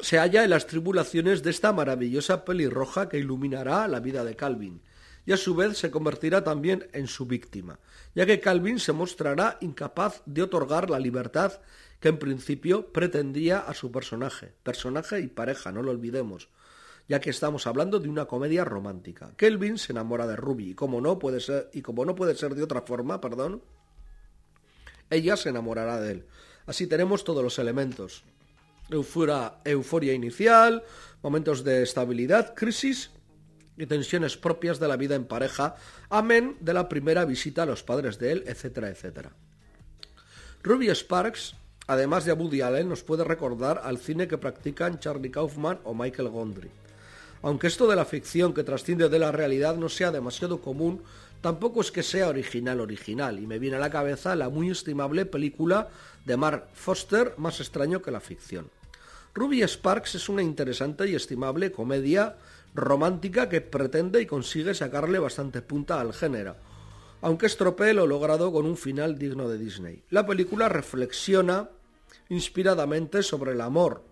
se halla en las tribulaciones de esta maravillosa pelirroja que iluminará la vida de Calvin, y a su vez se convertirá también en su víctima, ya que Calvin se mostrará incapaz de otorgar la libertad que en principio pretendía a su personaje, personaje y pareja, no lo olvidemos, ya que estamos hablando de una comedia romántica. Kelvin se enamora de Ruby y como no puede ser y como no puede ser de otra forma, perdón, ella se enamorará de él. Así tenemos todos los elementos. Euforia, euforia inicial, momentos de estabilidad, crisis y tensiones propias de la vida en pareja, amén de la primera visita a los padres de él, etcétera, etcétera. Ruby Sparks además de a Woody Allen, nos puede recordar al cine que practican Charlie Kaufman o Michael Gondry. Aunque esto de la ficción que trasciende de la realidad no sea demasiado común, tampoco es que sea original original, y me viene a la cabeza la muy estimable película de Mark Foster, Más extraño que la ficción. Ruby Sparks es una interesante y estimable comedia romántica que pretende y consigue sacarle bastante punta al género, aunque estropee lo logrado con un final digno de Disney. La película reflexiona inspiradamente sobre el amor,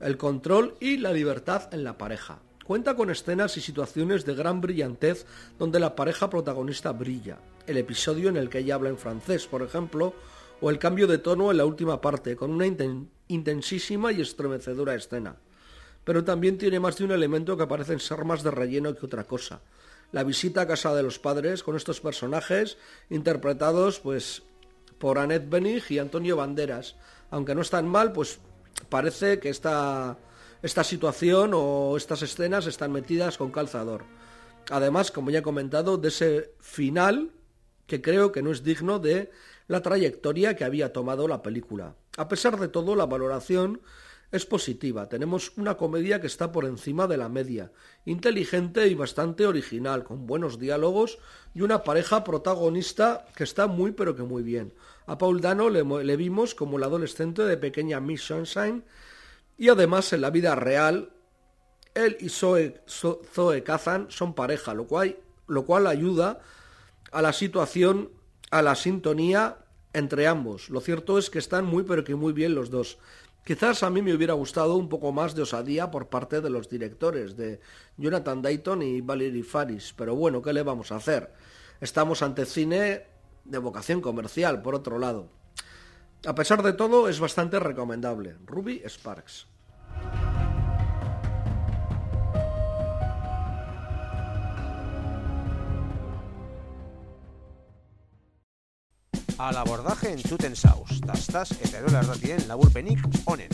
el control y la libertad en la pareja. Cuenta con escenas y situaciones de gran brillantez donde la pareja protagonista brilla. El episodio en el que ella habla en francés, por ejemplo, o el cambio de tono en la última parte, con una intensísima y estremecedora escena. Pero también tiene más de un elemento que parecen ser más de relleno que otra cosa. La visita a casa de los padres con estos personajes interpretados pues por Annette Benig y Antonio Banderas, aunque no están mal, pues parece que esta, esta situación o estas escenas están metidas con calzador. Además, como ya he comentado, de ese final que creo que no es digno de la trayectoria que había tomado la película. A pesar de todo, la valoración es positiva. Tenemos una comedia que está por encima de la media, inteligente y bastante original, con buenos diálogos y una pareja protagonista que está muy pero que muy bien. A Paul Dano le, vimos como el adolescente de pequeña Miss Sunshine y además en la vida real él y Zoe, Zoe Kazan son pareja, lo cual, lo cual ayuda a la situación, a la sintonía entre ambos. Lo cierto es que están muy pero que muy bien los dos. Quizás a mí me hubiera gustado un poco más de osadía por parte de los directores, de Jonathan Dayton y Valerie Faris, pero bueno, ¿qué le vamos a hacer? Estamos ante cine de vocación comercial, por otro lado. A pesar de todo, es bastante recomendable. Ruby Sparks. Al abordaje en Tuten tastas eta erola erratien laburpenik onen.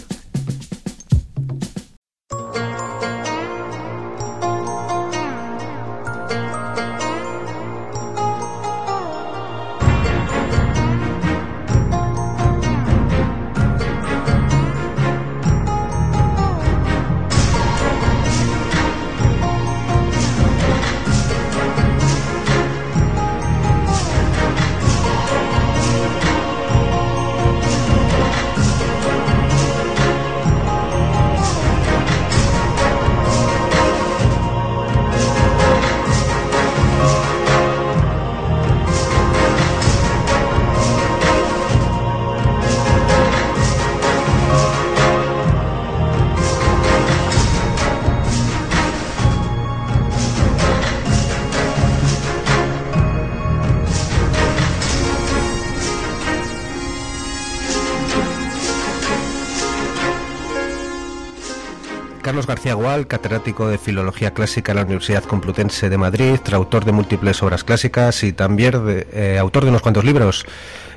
García Gual, catedrático de Filología Clásica en la Universidad Complutense de Madrid, traductor de múltiples obras clásicas y también de- eh, autor de unos cuantos libros.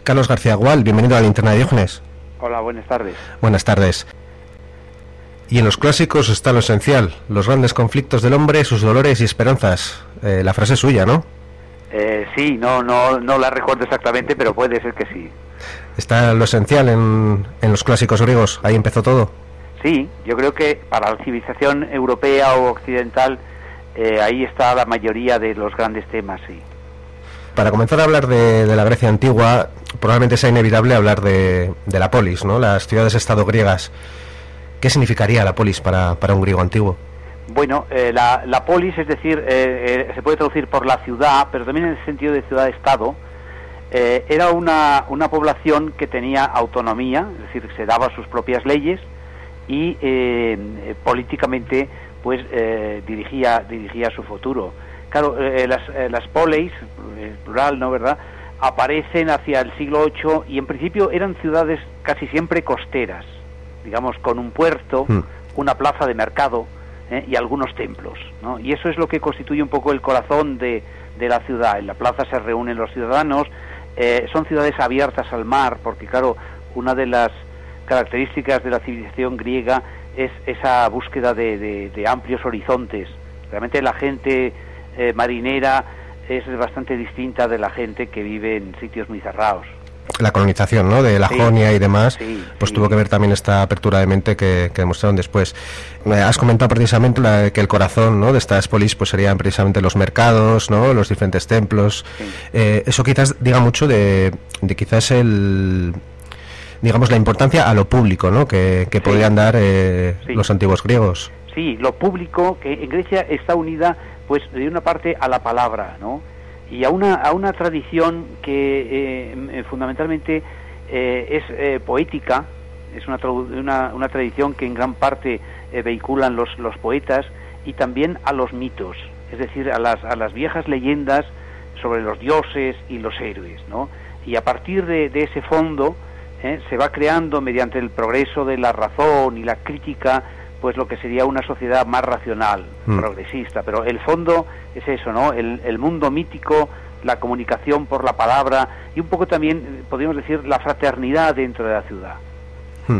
Carlos García Gual, bienvenido a la Linterna de Diógenes. Hola, buenas tardes. Buenas tardes. Y en los clásicos está lo esencial, los grandes conflictos del hombre, sus dolores y esperanzas. Eh, la frase es suya, ¿no? Eh, sí, no, no, no la recuerdo exactamente, pero puede ser que sí. Está lo esencial en, en los clásicos griegos, ahí empezó todo. Sí, yo creo que para la civilización europea o occidental, eh, ahí está la mayoría de los grandes temas, sí. Para comenzar a hablar de, de la Grecia antigua, probablemente sea inevitable hablar de, de la polis, ¿no? Las ciudades-estado griegas. ¿Qué significaría la polis para, para un griego antiguo? Bueno, eh, la, la polis, es decir, eh, eh, se puede traducir por la ciudad, pero también en el sentido de ciudad-estado, eh, era una, una población que tenía autonomía, es decir, se daba sus propias leyes y eh, eh, políticamente pues eh, dirigía, dirigía su futuro. Claro, eh, las, eh, las poleis, eh, plural, ¿no, verdad?, aparecen hacia el siglo VIII y en principio eran ciudades casi siempre costeras, digamos, con un puerto, una plaza de mercado ¿eh? y algunos templos. ¿no? Y eso es lo que constituye un poco el corazón de, de la ciudad. En la plaza se reúnen los ciudadanos, eh, son ciudades abiertas al mar, porque claro, una de las características de la civilización griega es esa búsqueda de, de- de amplios horizontes. Realmente la gente eh, marinera es bastante distinta de la gente que vive en sitios muy cerrados. La colonización, ¿no? De la Sí, Jonia y demás, sí, pues sí. tuvo que ver también esta apertura de mente que, que demostraron después. Has comentado precisamente la- que el corazón, ¿no? De estas polis, pues serían precisamente los mercados, ¿no? Los diferentes templos. Eh, eso quizás diga mucho de, de quizás el digamos la importancia a lo público, ¿no? Que, que podían dar eh, Sí. los antiguos griegos. Sí, lo público, que en Grecia está unida, pues, de una parte a la palabra, ¿no? Y a una, a una tradición que eh, eh, fundamentalmente eh, es eh, poética, es una, una, una tradición que en gran parte eh, vehiculan los, los poetas, y también a los mitos, es decir, a las, a las viejas leyendas sobre los dioses y los héroes, ¿no? Y a partir de, de ese fondo ¿eh? se va creando mediante el progreso de la razón y la crítica, pues lo que sería una sociedad más racional, Mm. progresista. Pero el fondo es eso, ¿no? El, el mundo mítico, la comunicación por la palabra y un poco también, eh, podríamos decir, la fraternidad dentro de la ciudad. Hmm.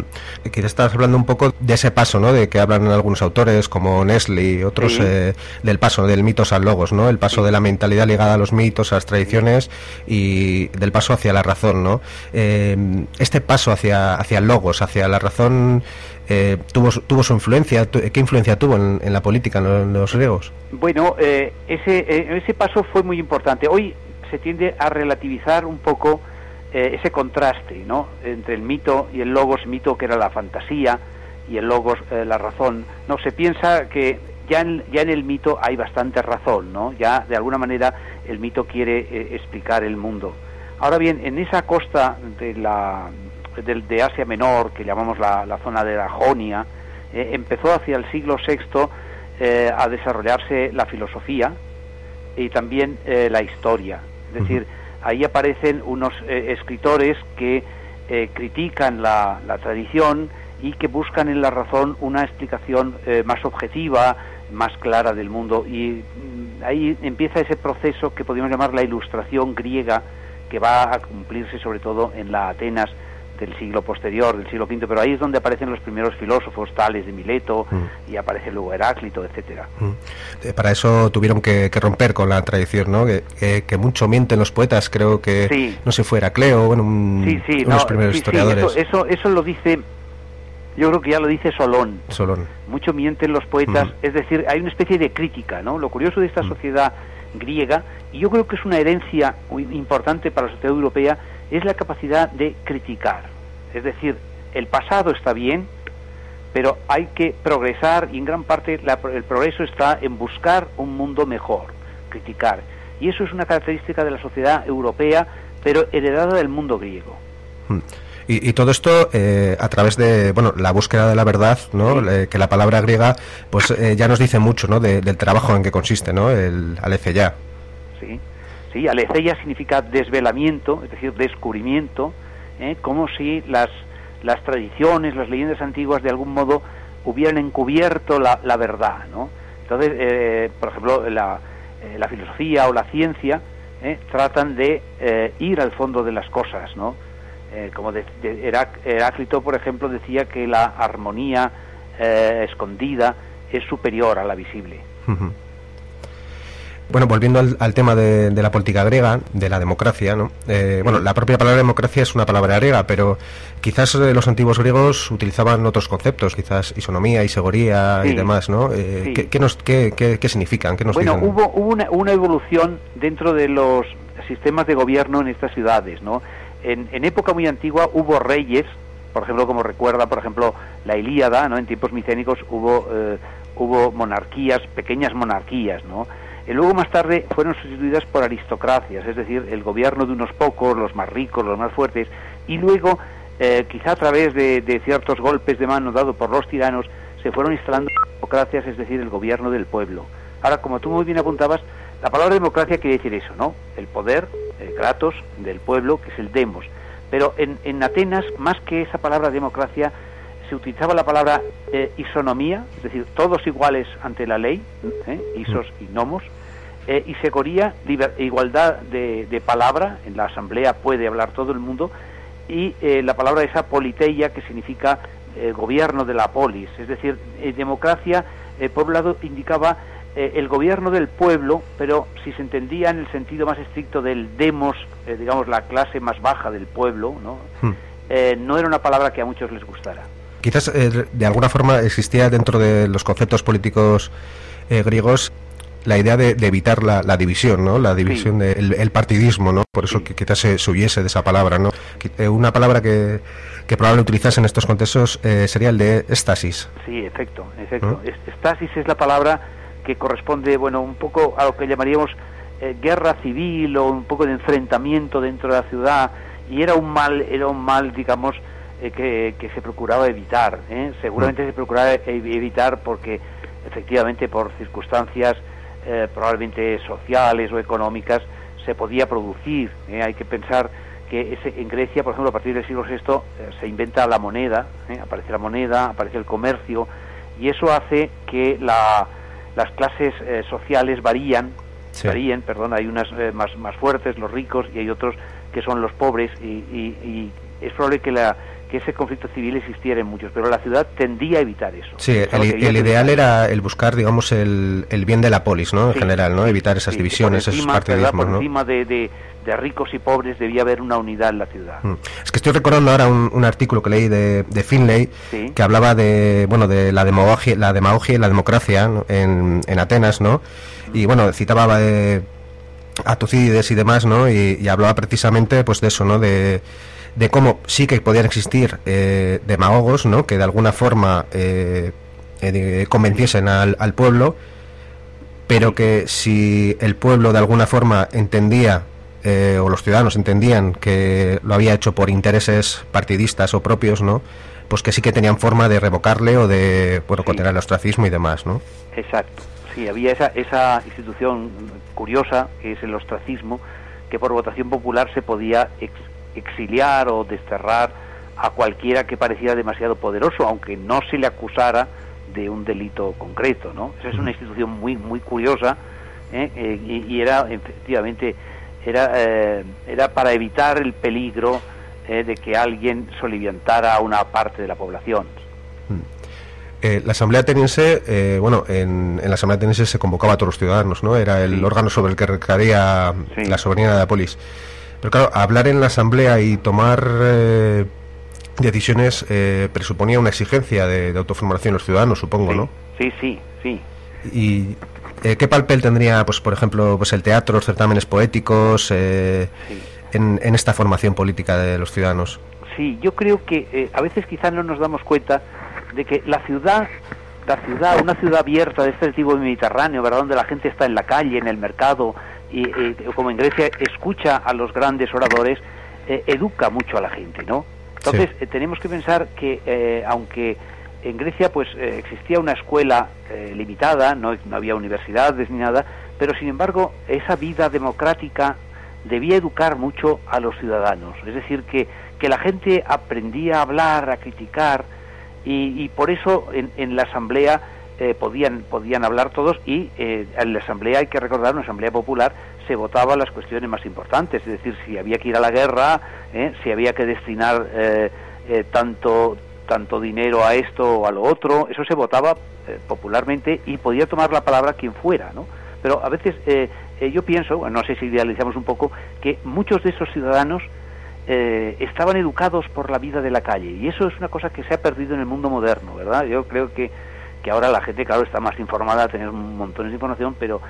Quizás estás hablando un poco de ese paso, ¿no? De que hablan algunos autores como Nestle y otros Sí. eh, del paso del mitos al logos, ¿no? El paso de la mentalidad ligada a los mitos, a las tradiciones y del paso hacia la razón, ¿no? Eh, este paso hacia hacia logos, hacia la razón, eh, tuvo su- tuvo su influencia. Tu- ¿Qué influencia tuvo en, en la política en los, en los griegos? Bueno, eh, ese, eh, ese paso fue muy importante. Hoy se tiende a relativizar un poco eh, ese contraste ¿no? entre el mito y el logos, mito que era la fantasía y el logos eh, la razón. No se piensa que ya en, ya en el mito hay bastante razón, ¿no? Ya de alguna manera el mito quiere eh, explicar el mundo. Ahora bien, en esa costa de la de Asia Menor, que llamamos la, la zona de la Jonia, empezó hacia el siglo VI eh, a desarrollarse la filosofía y también eh, la historia. Es decir, ahí aparecen unos eh, escritores que eh, critican la, tradición y que buscan en la razón una explicación eh, más objetiva, más clara del mundo. Y mm, ahí empieza ese proceso que podríamos llamar la ilustración griega, que va a cumplirse sobre todo en la Atenas del siglo posterior, del siglo V, pero ahí es donde aparecen los primeros filósofos, tales de Mileto, y aparece luego Heráclito, etcétera. Eh, para eso tuvieron que, que romper con la tradición, ¿no? Que, que- que mucho mienten los poetas, creo que Sí. no sé si fue Heracleo, bueno, un- Sí, sí, unos no, primeros historiadores. eso, eso, eso lo dice, yo creo que ya lo dice Solón. Solón. Mucho mienten los poetas, Ujú. es decir, hay una especie de crítica, ¿no? Lo curioso de esta sociedad griega, y yo creo que es una herencia muy importante para la sociedad europea, es la capacidad de criticar. Es decir, el pasado está bien, pero hay que progresar y en gran parte la- el progreso está en buscar un mundo mejor, criticar. Y eso es una característica de la sociedad europea, pero heredada del mundo griego. Y, y todo esto eh, a través de bueno la búsqueda de la verdad, ¿no? Eh, que la palabra griega pues eh, ya nos dice mucho, ¿no? De- del trabajo en que consiste, ¿no? El aletheia. ¿sí? Sí, aletheia significa desvelamiento, es decir, descubrimiento, ¿eh? como si las, las tradiciones, las leyendas antiguas de algún modo hubieran encubierto la, la verdad, ¿no? Entonces, eh, por ejemplo, la, eh, la filosofía o la ciencia eh, tratan de ir al fondo de las cosas, ¿no? Como de, Heráclito, por ejemplo, decía que la armonía escondida es superior a la visible. Bueno, volviendo al, al tema de, de la política griega, de la democracia, ¿no? Eh, bueno, la propia palabra democracia es una palabra griega, pero quizás eh, los antiguos griegos utilizaban otros conceptos, quizás isonomía, isegoría y Sí. demás, ¿no? Eh, Sí. ¿qué, qué nos, qué, qué- qué significan? ¿Qué nos Bueno, dicen? hubo, hubo una, una evolución dentro de los sistemas de gobierno en estas ciudades, ¿no? En, en época muy antigua hubo reyes, por ejemplo, como recuerda, por ejemplo, la Ilíada, ¿no? En tiempos micénicos hubo, eh, hubo monarquías, pequeñas monarquías, ¿no? Y luego más tarde fueron sustituidas por aristocracias, es decir, el gobierno de unos pocos, los más ricos, los más fuertes, y luego, eh, quizá a través de, de ciertos golpes de mano dados por los tiranos, se fueron instalando democracias, es decir, el gobierno del pueblo. Ahora, como tú muy bien apuntabas, la palabra democracia quiere decir eso, ¿no? El poder, el kratos del pueblo, que es el demos. Pero en, en Atenas, más que esa palabra democracia, se utilizaba la palabra eh, isonomía, es decir, todos iguales ante la ley, ¿eh? isos y nomos, eh, y segoría, liber- igualdad de, de palabra, en la asamblea puede hablar todo el mundo, y eh, la palabra esa politeia, que significa eh, gobierno de la polis, es decir, democracia, por un lado indicaba el gobierno del pueblo, pero si se entendía en el sentido más estricto del demos, digamos la clase más baja del pueblo, ¿no? Hmm. Eh, no era una palabra que a muchos les gustara. Quizás eh, de alguna forma existía dentro de los conceptos políticos eh, griegos la idea de, de evitar la, la división, ¿no? La división, de- el, el partidismo, ¿no? Por eso que quizás se, se huyese de esa palabra, ¿no? Eh, una palabra que, que probablemente utilizase en estos contextos eh, sería el de éxtasis. Sí, efecto, efecto. Estasis es la palabra que corresponde, bueno, un poco a lo que llamaríamos eh, guerra civil o un poco de enfrentamiento dentro de la ciudad y era un mal, era un mal, digamos, eh, que, que se procuraba evitar. ¿eh? Seguramente se procuraba e- evitar porque efectivamente por circunstancias eh, probablemente sociales o económicas se podía producir. ¿eh? Hay que pensar que ese, en Grecia, por ejemplo, a partir del siglo VI eh, se inventa la moneda, ¿eh? aparece la moneda, aparece el comercio, y eso hace que la- las clases eh, sociales varían, Sí. varíen, perdón, hay unas eh, más, más fuertes, los ricos, y hay otros que son los pobres, y, y- y es probable que, la, que ese conflicto civil existiera en muchos, pero la ciudad tendía a evitar eso. Sí, el, ideal era el buscar, digamos, el, el bien de la polis, ¿no? En Sí, general, ¿no? Evitar esas Sí, divisiones, esos partidismos, Por ¿no? encima de, de- de ricos y pobres debía haber una unidad en la ciudad. Mm. Es que estoy recordando ahora un, un artículo que leí de, de Finlay Sí. que hablaba de bueno de la demagogia, la demagogia y la democracia ¿no? en, en Atenas, ¿no? Y bueno citaba eh, a Tucídides y demás, ¿no? Y, y hablaba precisamente pues de eso, ¿no? De, de cómo sí que podían existir eh, demagogos, ¿no? Que de alguna forma eh, eh, convenciesen al, al pueblo, pero que si el pueblo de alguna forma entendía eh, o los ciudadanos entendían que lo había hecho por intereses partidistas o propios, ¿no? Pues que sí que tenían forma de revocarle o de, bueno, contener el ostracismo y demás, ¿no? Exacto. Sí, había esa, esa institución curiosa, que es el ostracismo, que por votación popular se podía ex- exiliar o desterrar a cualquiera que pareciera demasiado poderoso, aunque no se le acusara de un delito concreto, ¿no? Esa es una institución muy muy curiosa ¿eh? Eh, y, y era efectivamente era eh, era para evitar el peligro eh, de que alguien soliviantara a una parte de la población. Eh, la Asamblea Ateniense, eh, bueno, en, en la Asamblea Ateniense se convocaba a todos los ciudadanos, ¿no? Era el órgano sobre el que recaía la soberanía de la polis. Pero claro, hablar en la Asamblea y tomar eh, decisiones eh, presuponía una exigencia de, de autoformación de los ciudadanos, supongo, ¿no? Sí, sí, sí. ¿Y eh, qué papel tendría, pues, por ejemplo, pues el teatro, los certámenes poéticos eh, en, en esta formación política de los ciudadanos? Sí, yo creo que eh, a veces quizás no nos damos cuenta de que la ciudad, la ciudad, una ciudad abierta de este tipo mediterráneo, ¿verdad? Donde la gente está en la calle, en el mercado, y eh, como en Grecia escucha a los grandes oradores, eh, educa mucho a la gente, ¿no? Entonces eh, tenemos que pensar que eh, aunque en Grecia pues eh, existía una escuela eh, limitada, no, no había universidades ni nada, pero sin embargo esa vida democrática debía educar mucho a los ciudadanos, es decir que, que la gente aprendía a hablar, a criticar, Y, y por eso en, en la asamblea eh, podían podían hablar todos y eh, en la asamblea hay que recordar una asamblea popular se votaba las cuestiones más importantes es decir si había que ir a la guerra eh, si había que destinar eh, eh, tanto tanto dinero a esto o a lo otro eso se votaba eh, popularmente y podía tomar la palabra quien fuera no pero a veces yo pienso no sé si idealizamos un poco que muchos de esos ciudadanos eh, estaban educados por la vida de la calle y eso es una cosa que se ha perdido en el mundo moderno verdad yo creo que que ahora la gente, claro, está más informada, tener montones de información, pero,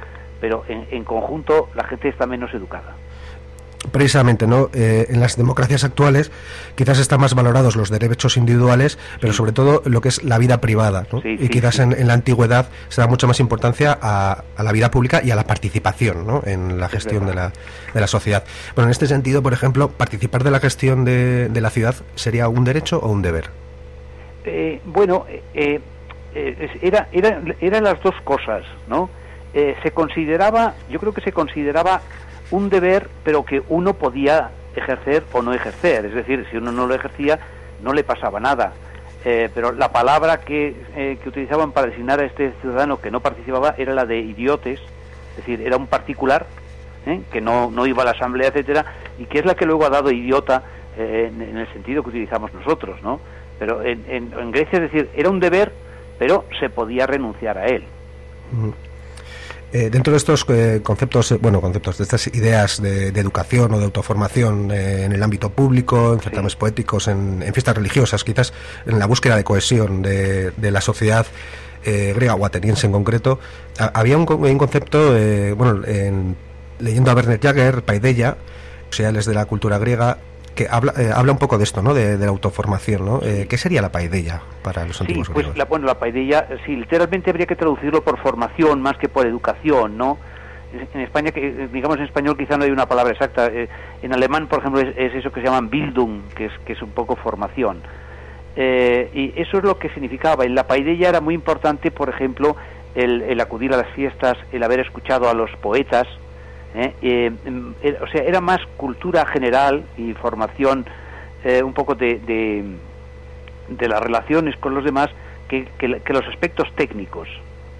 pero en, en conjunto la gente está menos educada. Precisamente, ¿no? Eh, en las democracias actuales quizás están más valorados los derechos individuales, pero sobre todo lo que es la vida privada, ¿no? Sí, y sí, quizás sí. En, en la antigüedad se da mucha más importancia a, a la vida pública y a la participación, ¿no? En la gestión de la, de la sociedad. Bueno, en este sentido, por ejemplo, participar de la gestión de, de la ciudad sería un derecho o un deber. Eh, bueno, eh, eh, era, era, eran las dos cosas, ¿no? Eh, se consideraba, yo creo que se consideraba un deber, pero que uno podía ejercer o no ejercer. Es decir, si uno no lo ejercía, no le pasaba nada. Eh, pero la palabra que, eh, que utilizaban para designar a este ciudadano que no participaba era la de idiotes, es decir, era un particular ¿eh? que no, no iba a la asamblea, etcétera, y que es la que luego ha dado idiota eh, en, en el sentido que utilizamos nosotros, ¿no? Pero en, en- Grecia, es decir, era un deber, pero se podía renunciar a él. Eh, dentro de estos eh, conceptos, eh, bueno, conceptos, de estas ideas de, de educación o de autoformación eh, en el ámbito público, en certámenes poéticos, en, en fiestas religiosas, quizás en la búsqueda de cohesión de, de la sociedad eh, griega o ateniense en concreto, ha- había un, un concepto, eh, bueno, en- leyendo a Werner Jager, Paideia, sociales de la cultura griega, que habla, eh, habla un poco de esto, ¿no? De, de la autoformación, ¿no? Eh, ¿Qué sería la paideia para los Sí, antiguos pues griegos? la, bueno, la paideia, sí, literalmente habría que traducirlo por formación más que por educación, ¿no? En España, que, eh, digamos en español quizá no hay una palabra exacta. eh, en alemán, por ejemplo, es, es eso que se llaman Bildung, que es, que es un poco formación. Eh, y eso es lo que significaba. En la paideia era muy importante, por ejemplo, el, el acudir a las fiestas, el haber escuchado a los poetas. ¿Eh? Eh, o sea, era más cultura general y formación eh, un poco de, de, las relaciones con los demás que, que- que los aspectos técnicos.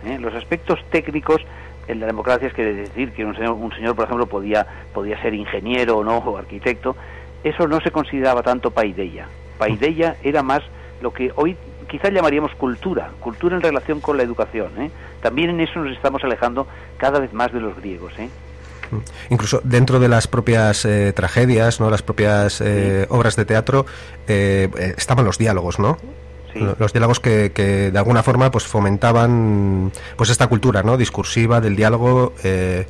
¿eh? Los aspectos técnicos en la democracia es que decir que un señor, un señor, por ejemplo, podía, podía ser ingeniero o no, o arquitecto, eso no se consideraba tanto paideia. Paideia era más lo que hoy quizás llamaríamos cultura, cultura en relación con la educación. ¿eh? También en eso nos estamos alejando cada vez más de los griegos. ¿eh? Incluso dentro de las propias eh, tragedias, no, las propias eh, obras de teatro, eh, eh, estaban los diálogos, ¿no? Lo- Los diálogos que, que de alguna forma pues fomentaban pues esta cultura, ¿no? Discursiva del diálogo. eh,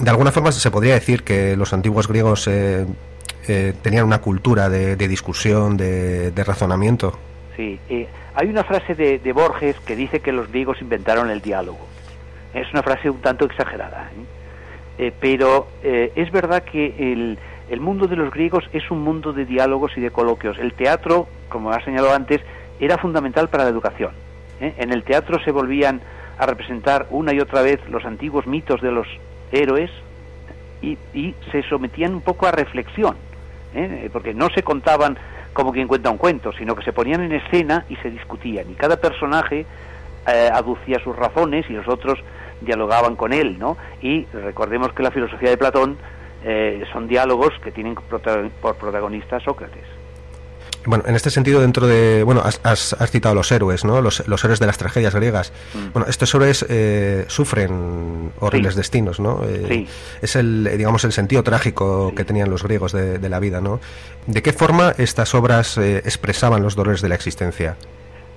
de alguna forma se podría decir que los antiguos griegos tenían una cultura de, de discusión, de, de razonamiento. Sí, hay una frase de, de Borges que dice que los griegos inventaron el diálogo. Es una frase un tanto exagerada, ¿eh? Eh, pero eh, es verdad que el, el mundo de los griegos es un mundo de diálogos y de coloquios. El teatro, como ha señalado antes, era fundamental para la educación. ¿eh? En el teatro se volvían a representar una y otra vez los antiguos mitos de los héroes y, y se sometían un poco a reflexión, ¿eh? porque no se contaban como quien cuenta un cuento, sino que se ponían en escena y se discutían. Y cada personaje aducía sus razones y los otros dialogaban con él, ¿no? Y recordemos que la filosofía de Platón eh, son diálogos que tienen por protagonista a Sócrates. Bueno, en este sentido, dentro de. Bueno, has, has- has citado los héroes, ¿no? Los, los héroes de las tragedias griegas. Mm. Bueno, estos héroes eh, sufren horribles Sí. destinos, ¿no? Eh, Sí. Es el, digamos, el sentido trágico que tenían los griegos de, de la vida, ¿no? ¿De qué forma estas obras eh, expresaban los dolores de la existencia?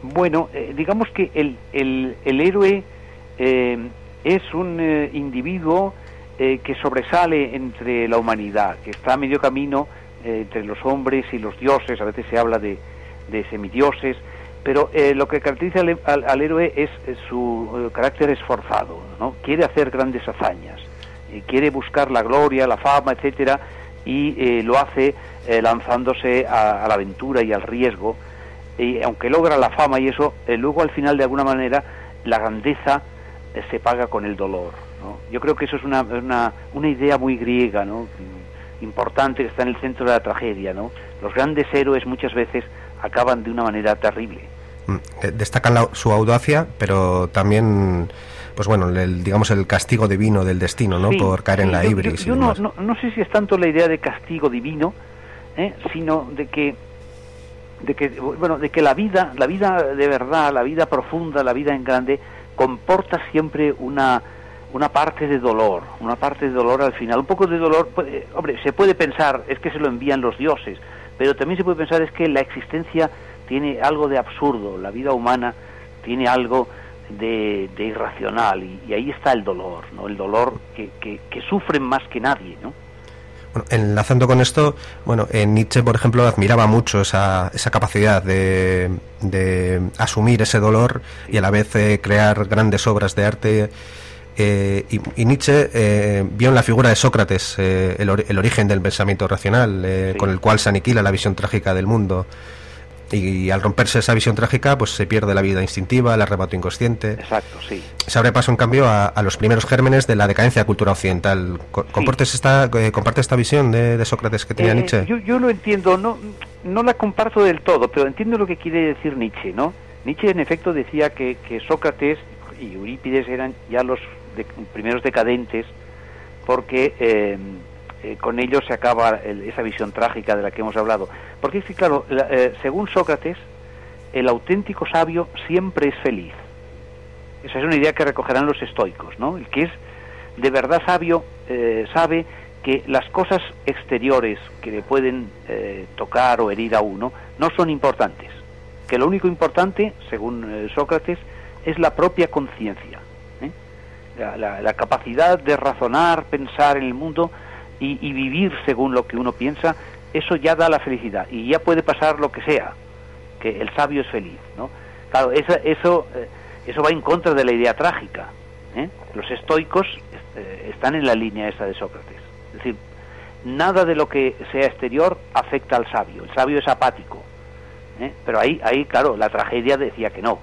Bueno, eh, digamos que el, el, el héroe eh, es un eh, individuo eh, que sobresale entre la humanidad, que está a medio camino eh, entre los hombres y los dioses, a veces se habla de, de semidioses, pero eh, lo que caracteriza al, héroe es, su carácter esforzado, ¿no? Quiere hacer grandes hazañas, quiere buscar la gloria, la fama, etcétera, y lo hace lanzándose a, a la aventura y al riesgo, y aunque logra la fama y eso, luego al final de alguna manera la grandeza se paga con el dolor. ¿no? Yo creo que eso es una, una, una idea muy griega, ¿no? Importante, que está en el centro de la tragedia. ¿no? Los grandes héroes muchas veces acaban de una manera terrible. Mm, eh, Destacan la- su audacia, pero también, pues bueno, el, digamos el castigo divino del destino, ¿no? Sí, Por caer en sí, la yo- ibris. Yo, no, no, no sé si es tanto la idea de castigo divino, ¿eh? sino de que, de que, bueno, de que la vida, la vida de verdad, la vida profunda, la vida en grande, comporta siempre una, una parte de dolor, una parte de dolor al final. Un poco de dolor, puede- hombre, se puede pensar, es que se lo envían los dioses, pero también se puede pensar es que la existencia tiene algo de absurdo, la vida humana tiene algo de, de irracional y, ahí está el dolor, ¿no? El dolor que, que, que sufren más que nadie, ¿no? Bueno, enlazando con esto, bueno, en Nietzsche, por ejemplo, admiraba mucho esa, esa capacidad de, de asumir ese dolor y a la vez eh, crear grandes obras de arte. eh, y, y Nietzsche eh, vio en la figura de Sócrates eh, el, el origen del pensamiento racional, eh, con el cual se aniquila la visión trágica del mundo. Y, al romperse esa visión trágica, pues se pierde la vida instintiva, el arrebato inconsciente. Exacto, sí. Se abre paso, en cambio, a, a los primeros gérmenes de la decadencia de la cultura occidental. Co- ¿Compartes esta, eh, ¿Comparte esta visión de, de Sócrates que tenía Eh, Nietzsche? Yo, yo lo entiendo, no, no la comparto del todo, pero entiendo lo que quiere decir Nietzsche, ¿no? Nietzsche en efecto decía que, que Sócrates y Eurípides eran ya los de- primeros decadentes porque eh, eh, con ellos se acaba el- esa visión trágica de la que hemos hablado. Porque es que, claro, la- eh, según Sócrates, el auténtico sabio siempre es feliz. Esa es una idea que recogerán los estoicos, ¿no? El que es de verdad sabio eh, sabe que las cosas exteriores que le pueden eh, tocar o herir a uno no son importantes. Que lo único importante, según eh, Sócrates, es la propia conciencia. La, la- la capacidad de razonar, pensar en el mundo y, vivir según lo que uno piensa, eso ya da la felicidad. Y ya puede pasar lo que sea, que el sabio es feliz. ¿no? Claro, esa- eso, eh, eso va en contra de la idea trágica. ¿eh? Los estoicos eh, están en la línea esa de Sócrates. Es decir, nada de lo que sea exterior afecta al sabio. El sabio es apático. Pero ahí, ahí, claro, la tragedia decía que no.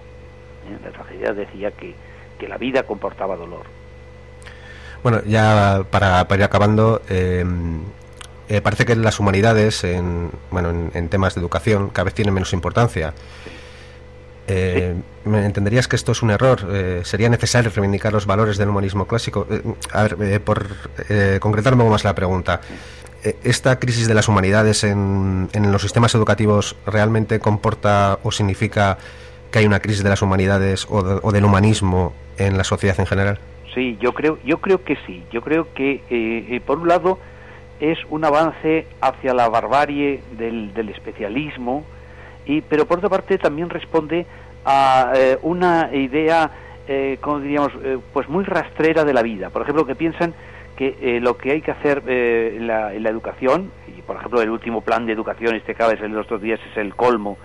La tragedia decía que, que la vida comportaba dolor. Bueno, ya para, para ir acabando, eh, eh, parece que las humanidades, en, bueno, en, en temas de educación, cada vez tienen menos importancia. Eh, ¿me ¿Entenderías que esto es un error? Eh, ¿Sería necesario reivindicar los valores del humanismo clásico? Eh, a ver, eh, por eh, concretar un poco más la pregunta. ¿Esta crisis de las humanidades en, en los sistemas educativos realmente comporta o significa que hay una crisis de las humanidades o, de- o del humanismo en la sociedad en general? Sí, yo creo, yo creo que sí. Yo creo que, eh, eh, por un lado, es un avance hacia la barbarie del, especialismo, y, pero por otra parte también responde a eh, una idea, eh, como diríamos, eh, pues muy rastrera de la vida. Por ejemplo, que piensan que eh, lo que hay que hacer en, la, en la educación, y por ejemplo el último plan de educación, este que acaba de los dos días, es el colmo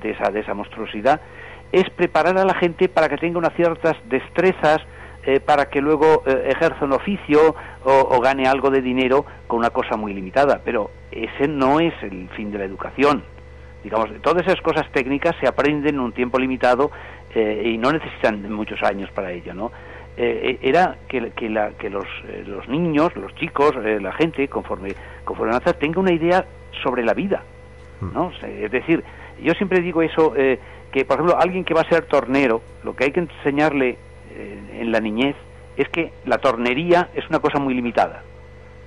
de esa, de esa monstruosidad, es preparar a la gente para que tenga unas ciertas destrezas eh, para que luego eh, ejerza un oficio o, o gane algo de dinero con una cosa muy limitada. Pero ese no es el fin de la educación. Digamos, todas esas cosas técnicas se aprenden en un tiempo limitado eh, y no necesitan muchos años para ello, ¿no? Era que, que, la- que los, los niños, los chicos, la gente, conforme, conforme avanza, tenga una idea sobre la vida, ¿no? O sea, Es decir, yo siempre digo eso, eh, que por ejemplo alguien que va a ser tornero, lo que hay que enseñarle en la niñez es que la tornería es una cosa muy limitada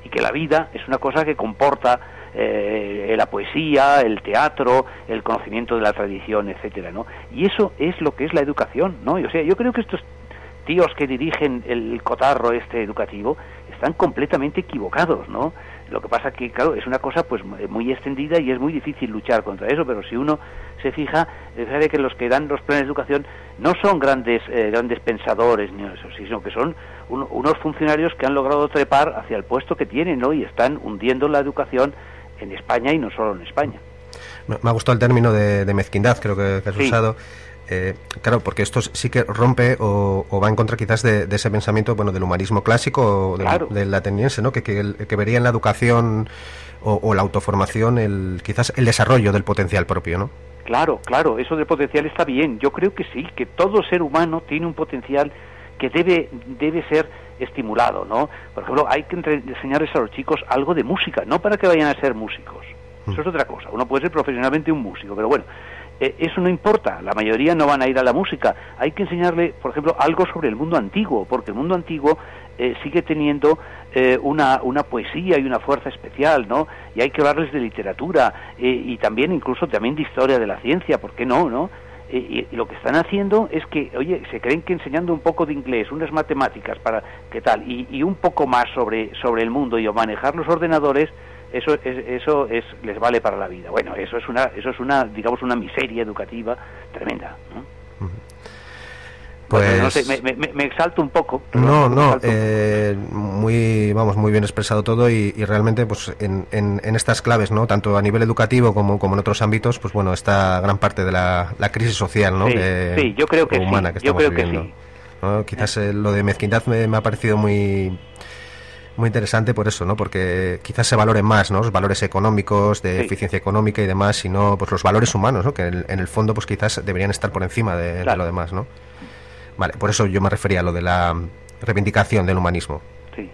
y que la vida es una cosa que comporta eh, la poesía, el teatro, el conocimiento de la tradición, etcétera, ¿no? Y eso es lo que es la educación, ¿no? Y, o sea, yo creo que estos tíos que dirigen el cotarro este educativo están completamente equivocados, ¿no? Lo que pasa que, claro, es una cosa pues muy extendida y es muy difícil luchar contra eso, pero si uno se fija, eh, sabe que los que dan los planes de educación no son grandes eh, grandes pensadores, ni eso, sino que son un- unos funcionarios que han logrado trepar hacia el puesto que tienen, ¿no? Y están hundiendo la educación en España y no solo en España. Me me ha gustado el término de, de mezquindad, creo que, que has Sí. usado. Eh, claro, porque esto sí que rompe o, o va en contra quizás de, de ese pensamiento bueno del humanismo clásico o del, Claro. del ateniense, ¿no? Que, que, vería en la educación o, o la autoformación el quizás el desarrollo del potencial propio, ¿no? Claro, claro, eso del potencial está bien. Yo creo que sí, que todo ser humano tiene un potencial que debe, debe ser estimulado, ¿no? Por ejemplo, hay que enseñarles a los chicos algo de música, no para que vayan a ser músicos, Eso es otra cosa. Uno puede ser profesionalmente un músico, pero bueno, eh, eso no importa. La mayoría no van a ir a la música. Hay que enseñarle, por ejemplo, algo sobre el mundo antiguo, porque el mundo antiguo eh, sigue teniendo eh, una, una poesía y una fuerza especial, ¿no? Y hay que hablarles de literatura eh, y también incluso también de historia de la ciencia, ¿por qué no, no? Eh, y, y lo que están haciendo es que, oye, se creen que enseñando un poco de inglés, unas matemáticas para qué tal, y, y un poco más sobre, sobre el mundo y o manejar los ordenadores, eso es, eso es les vale para la vida. Bueno, eso es una eso es una digamos una miseria educativa tremenda. ¿no? Pues Bueno, no sé, me, me- me exalto un poco. No, no, eh, muy, vamos, muy bien expresado todo y, y realmente, pues, en, en, en estas claves, ¿no? Tanto a nivel educativo como, como en otros ámbitos, pues bueno, está gran parte de la, la crisis social, ¿no? Sí, que- sí, yo creo que humana sí, que yo estamos creo que sí. ¿no? Quizás eh, lo de mezquindad me, me ha parecido muy muy interesante por eso, ¿no? Porque quizás se valoren más, ¿no? Los valores económicos, de Sí. eficiencia económica y demás, sino pues los valores humanos, ¿no? Que en, en el fondo pues quizás deberían estar por encima de, lo demás, ¿no? Vale, por eso yo me refería a lo de la reivindicación del humanismo. Sí.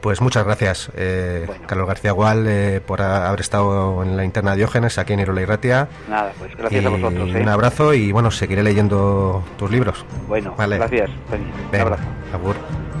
Pues muchas gracias, eh, Carlos García Gual, eh, por a- haber estado en la interna de Diógenes aquí en Irola y Ratia. Nada, pues gracias Y a vosotros. ¿eh? Un abrazo y bueno, seguiré leyendo tus libros. Bueno, Vale. gracias. Feliz. Un abrazo. agur.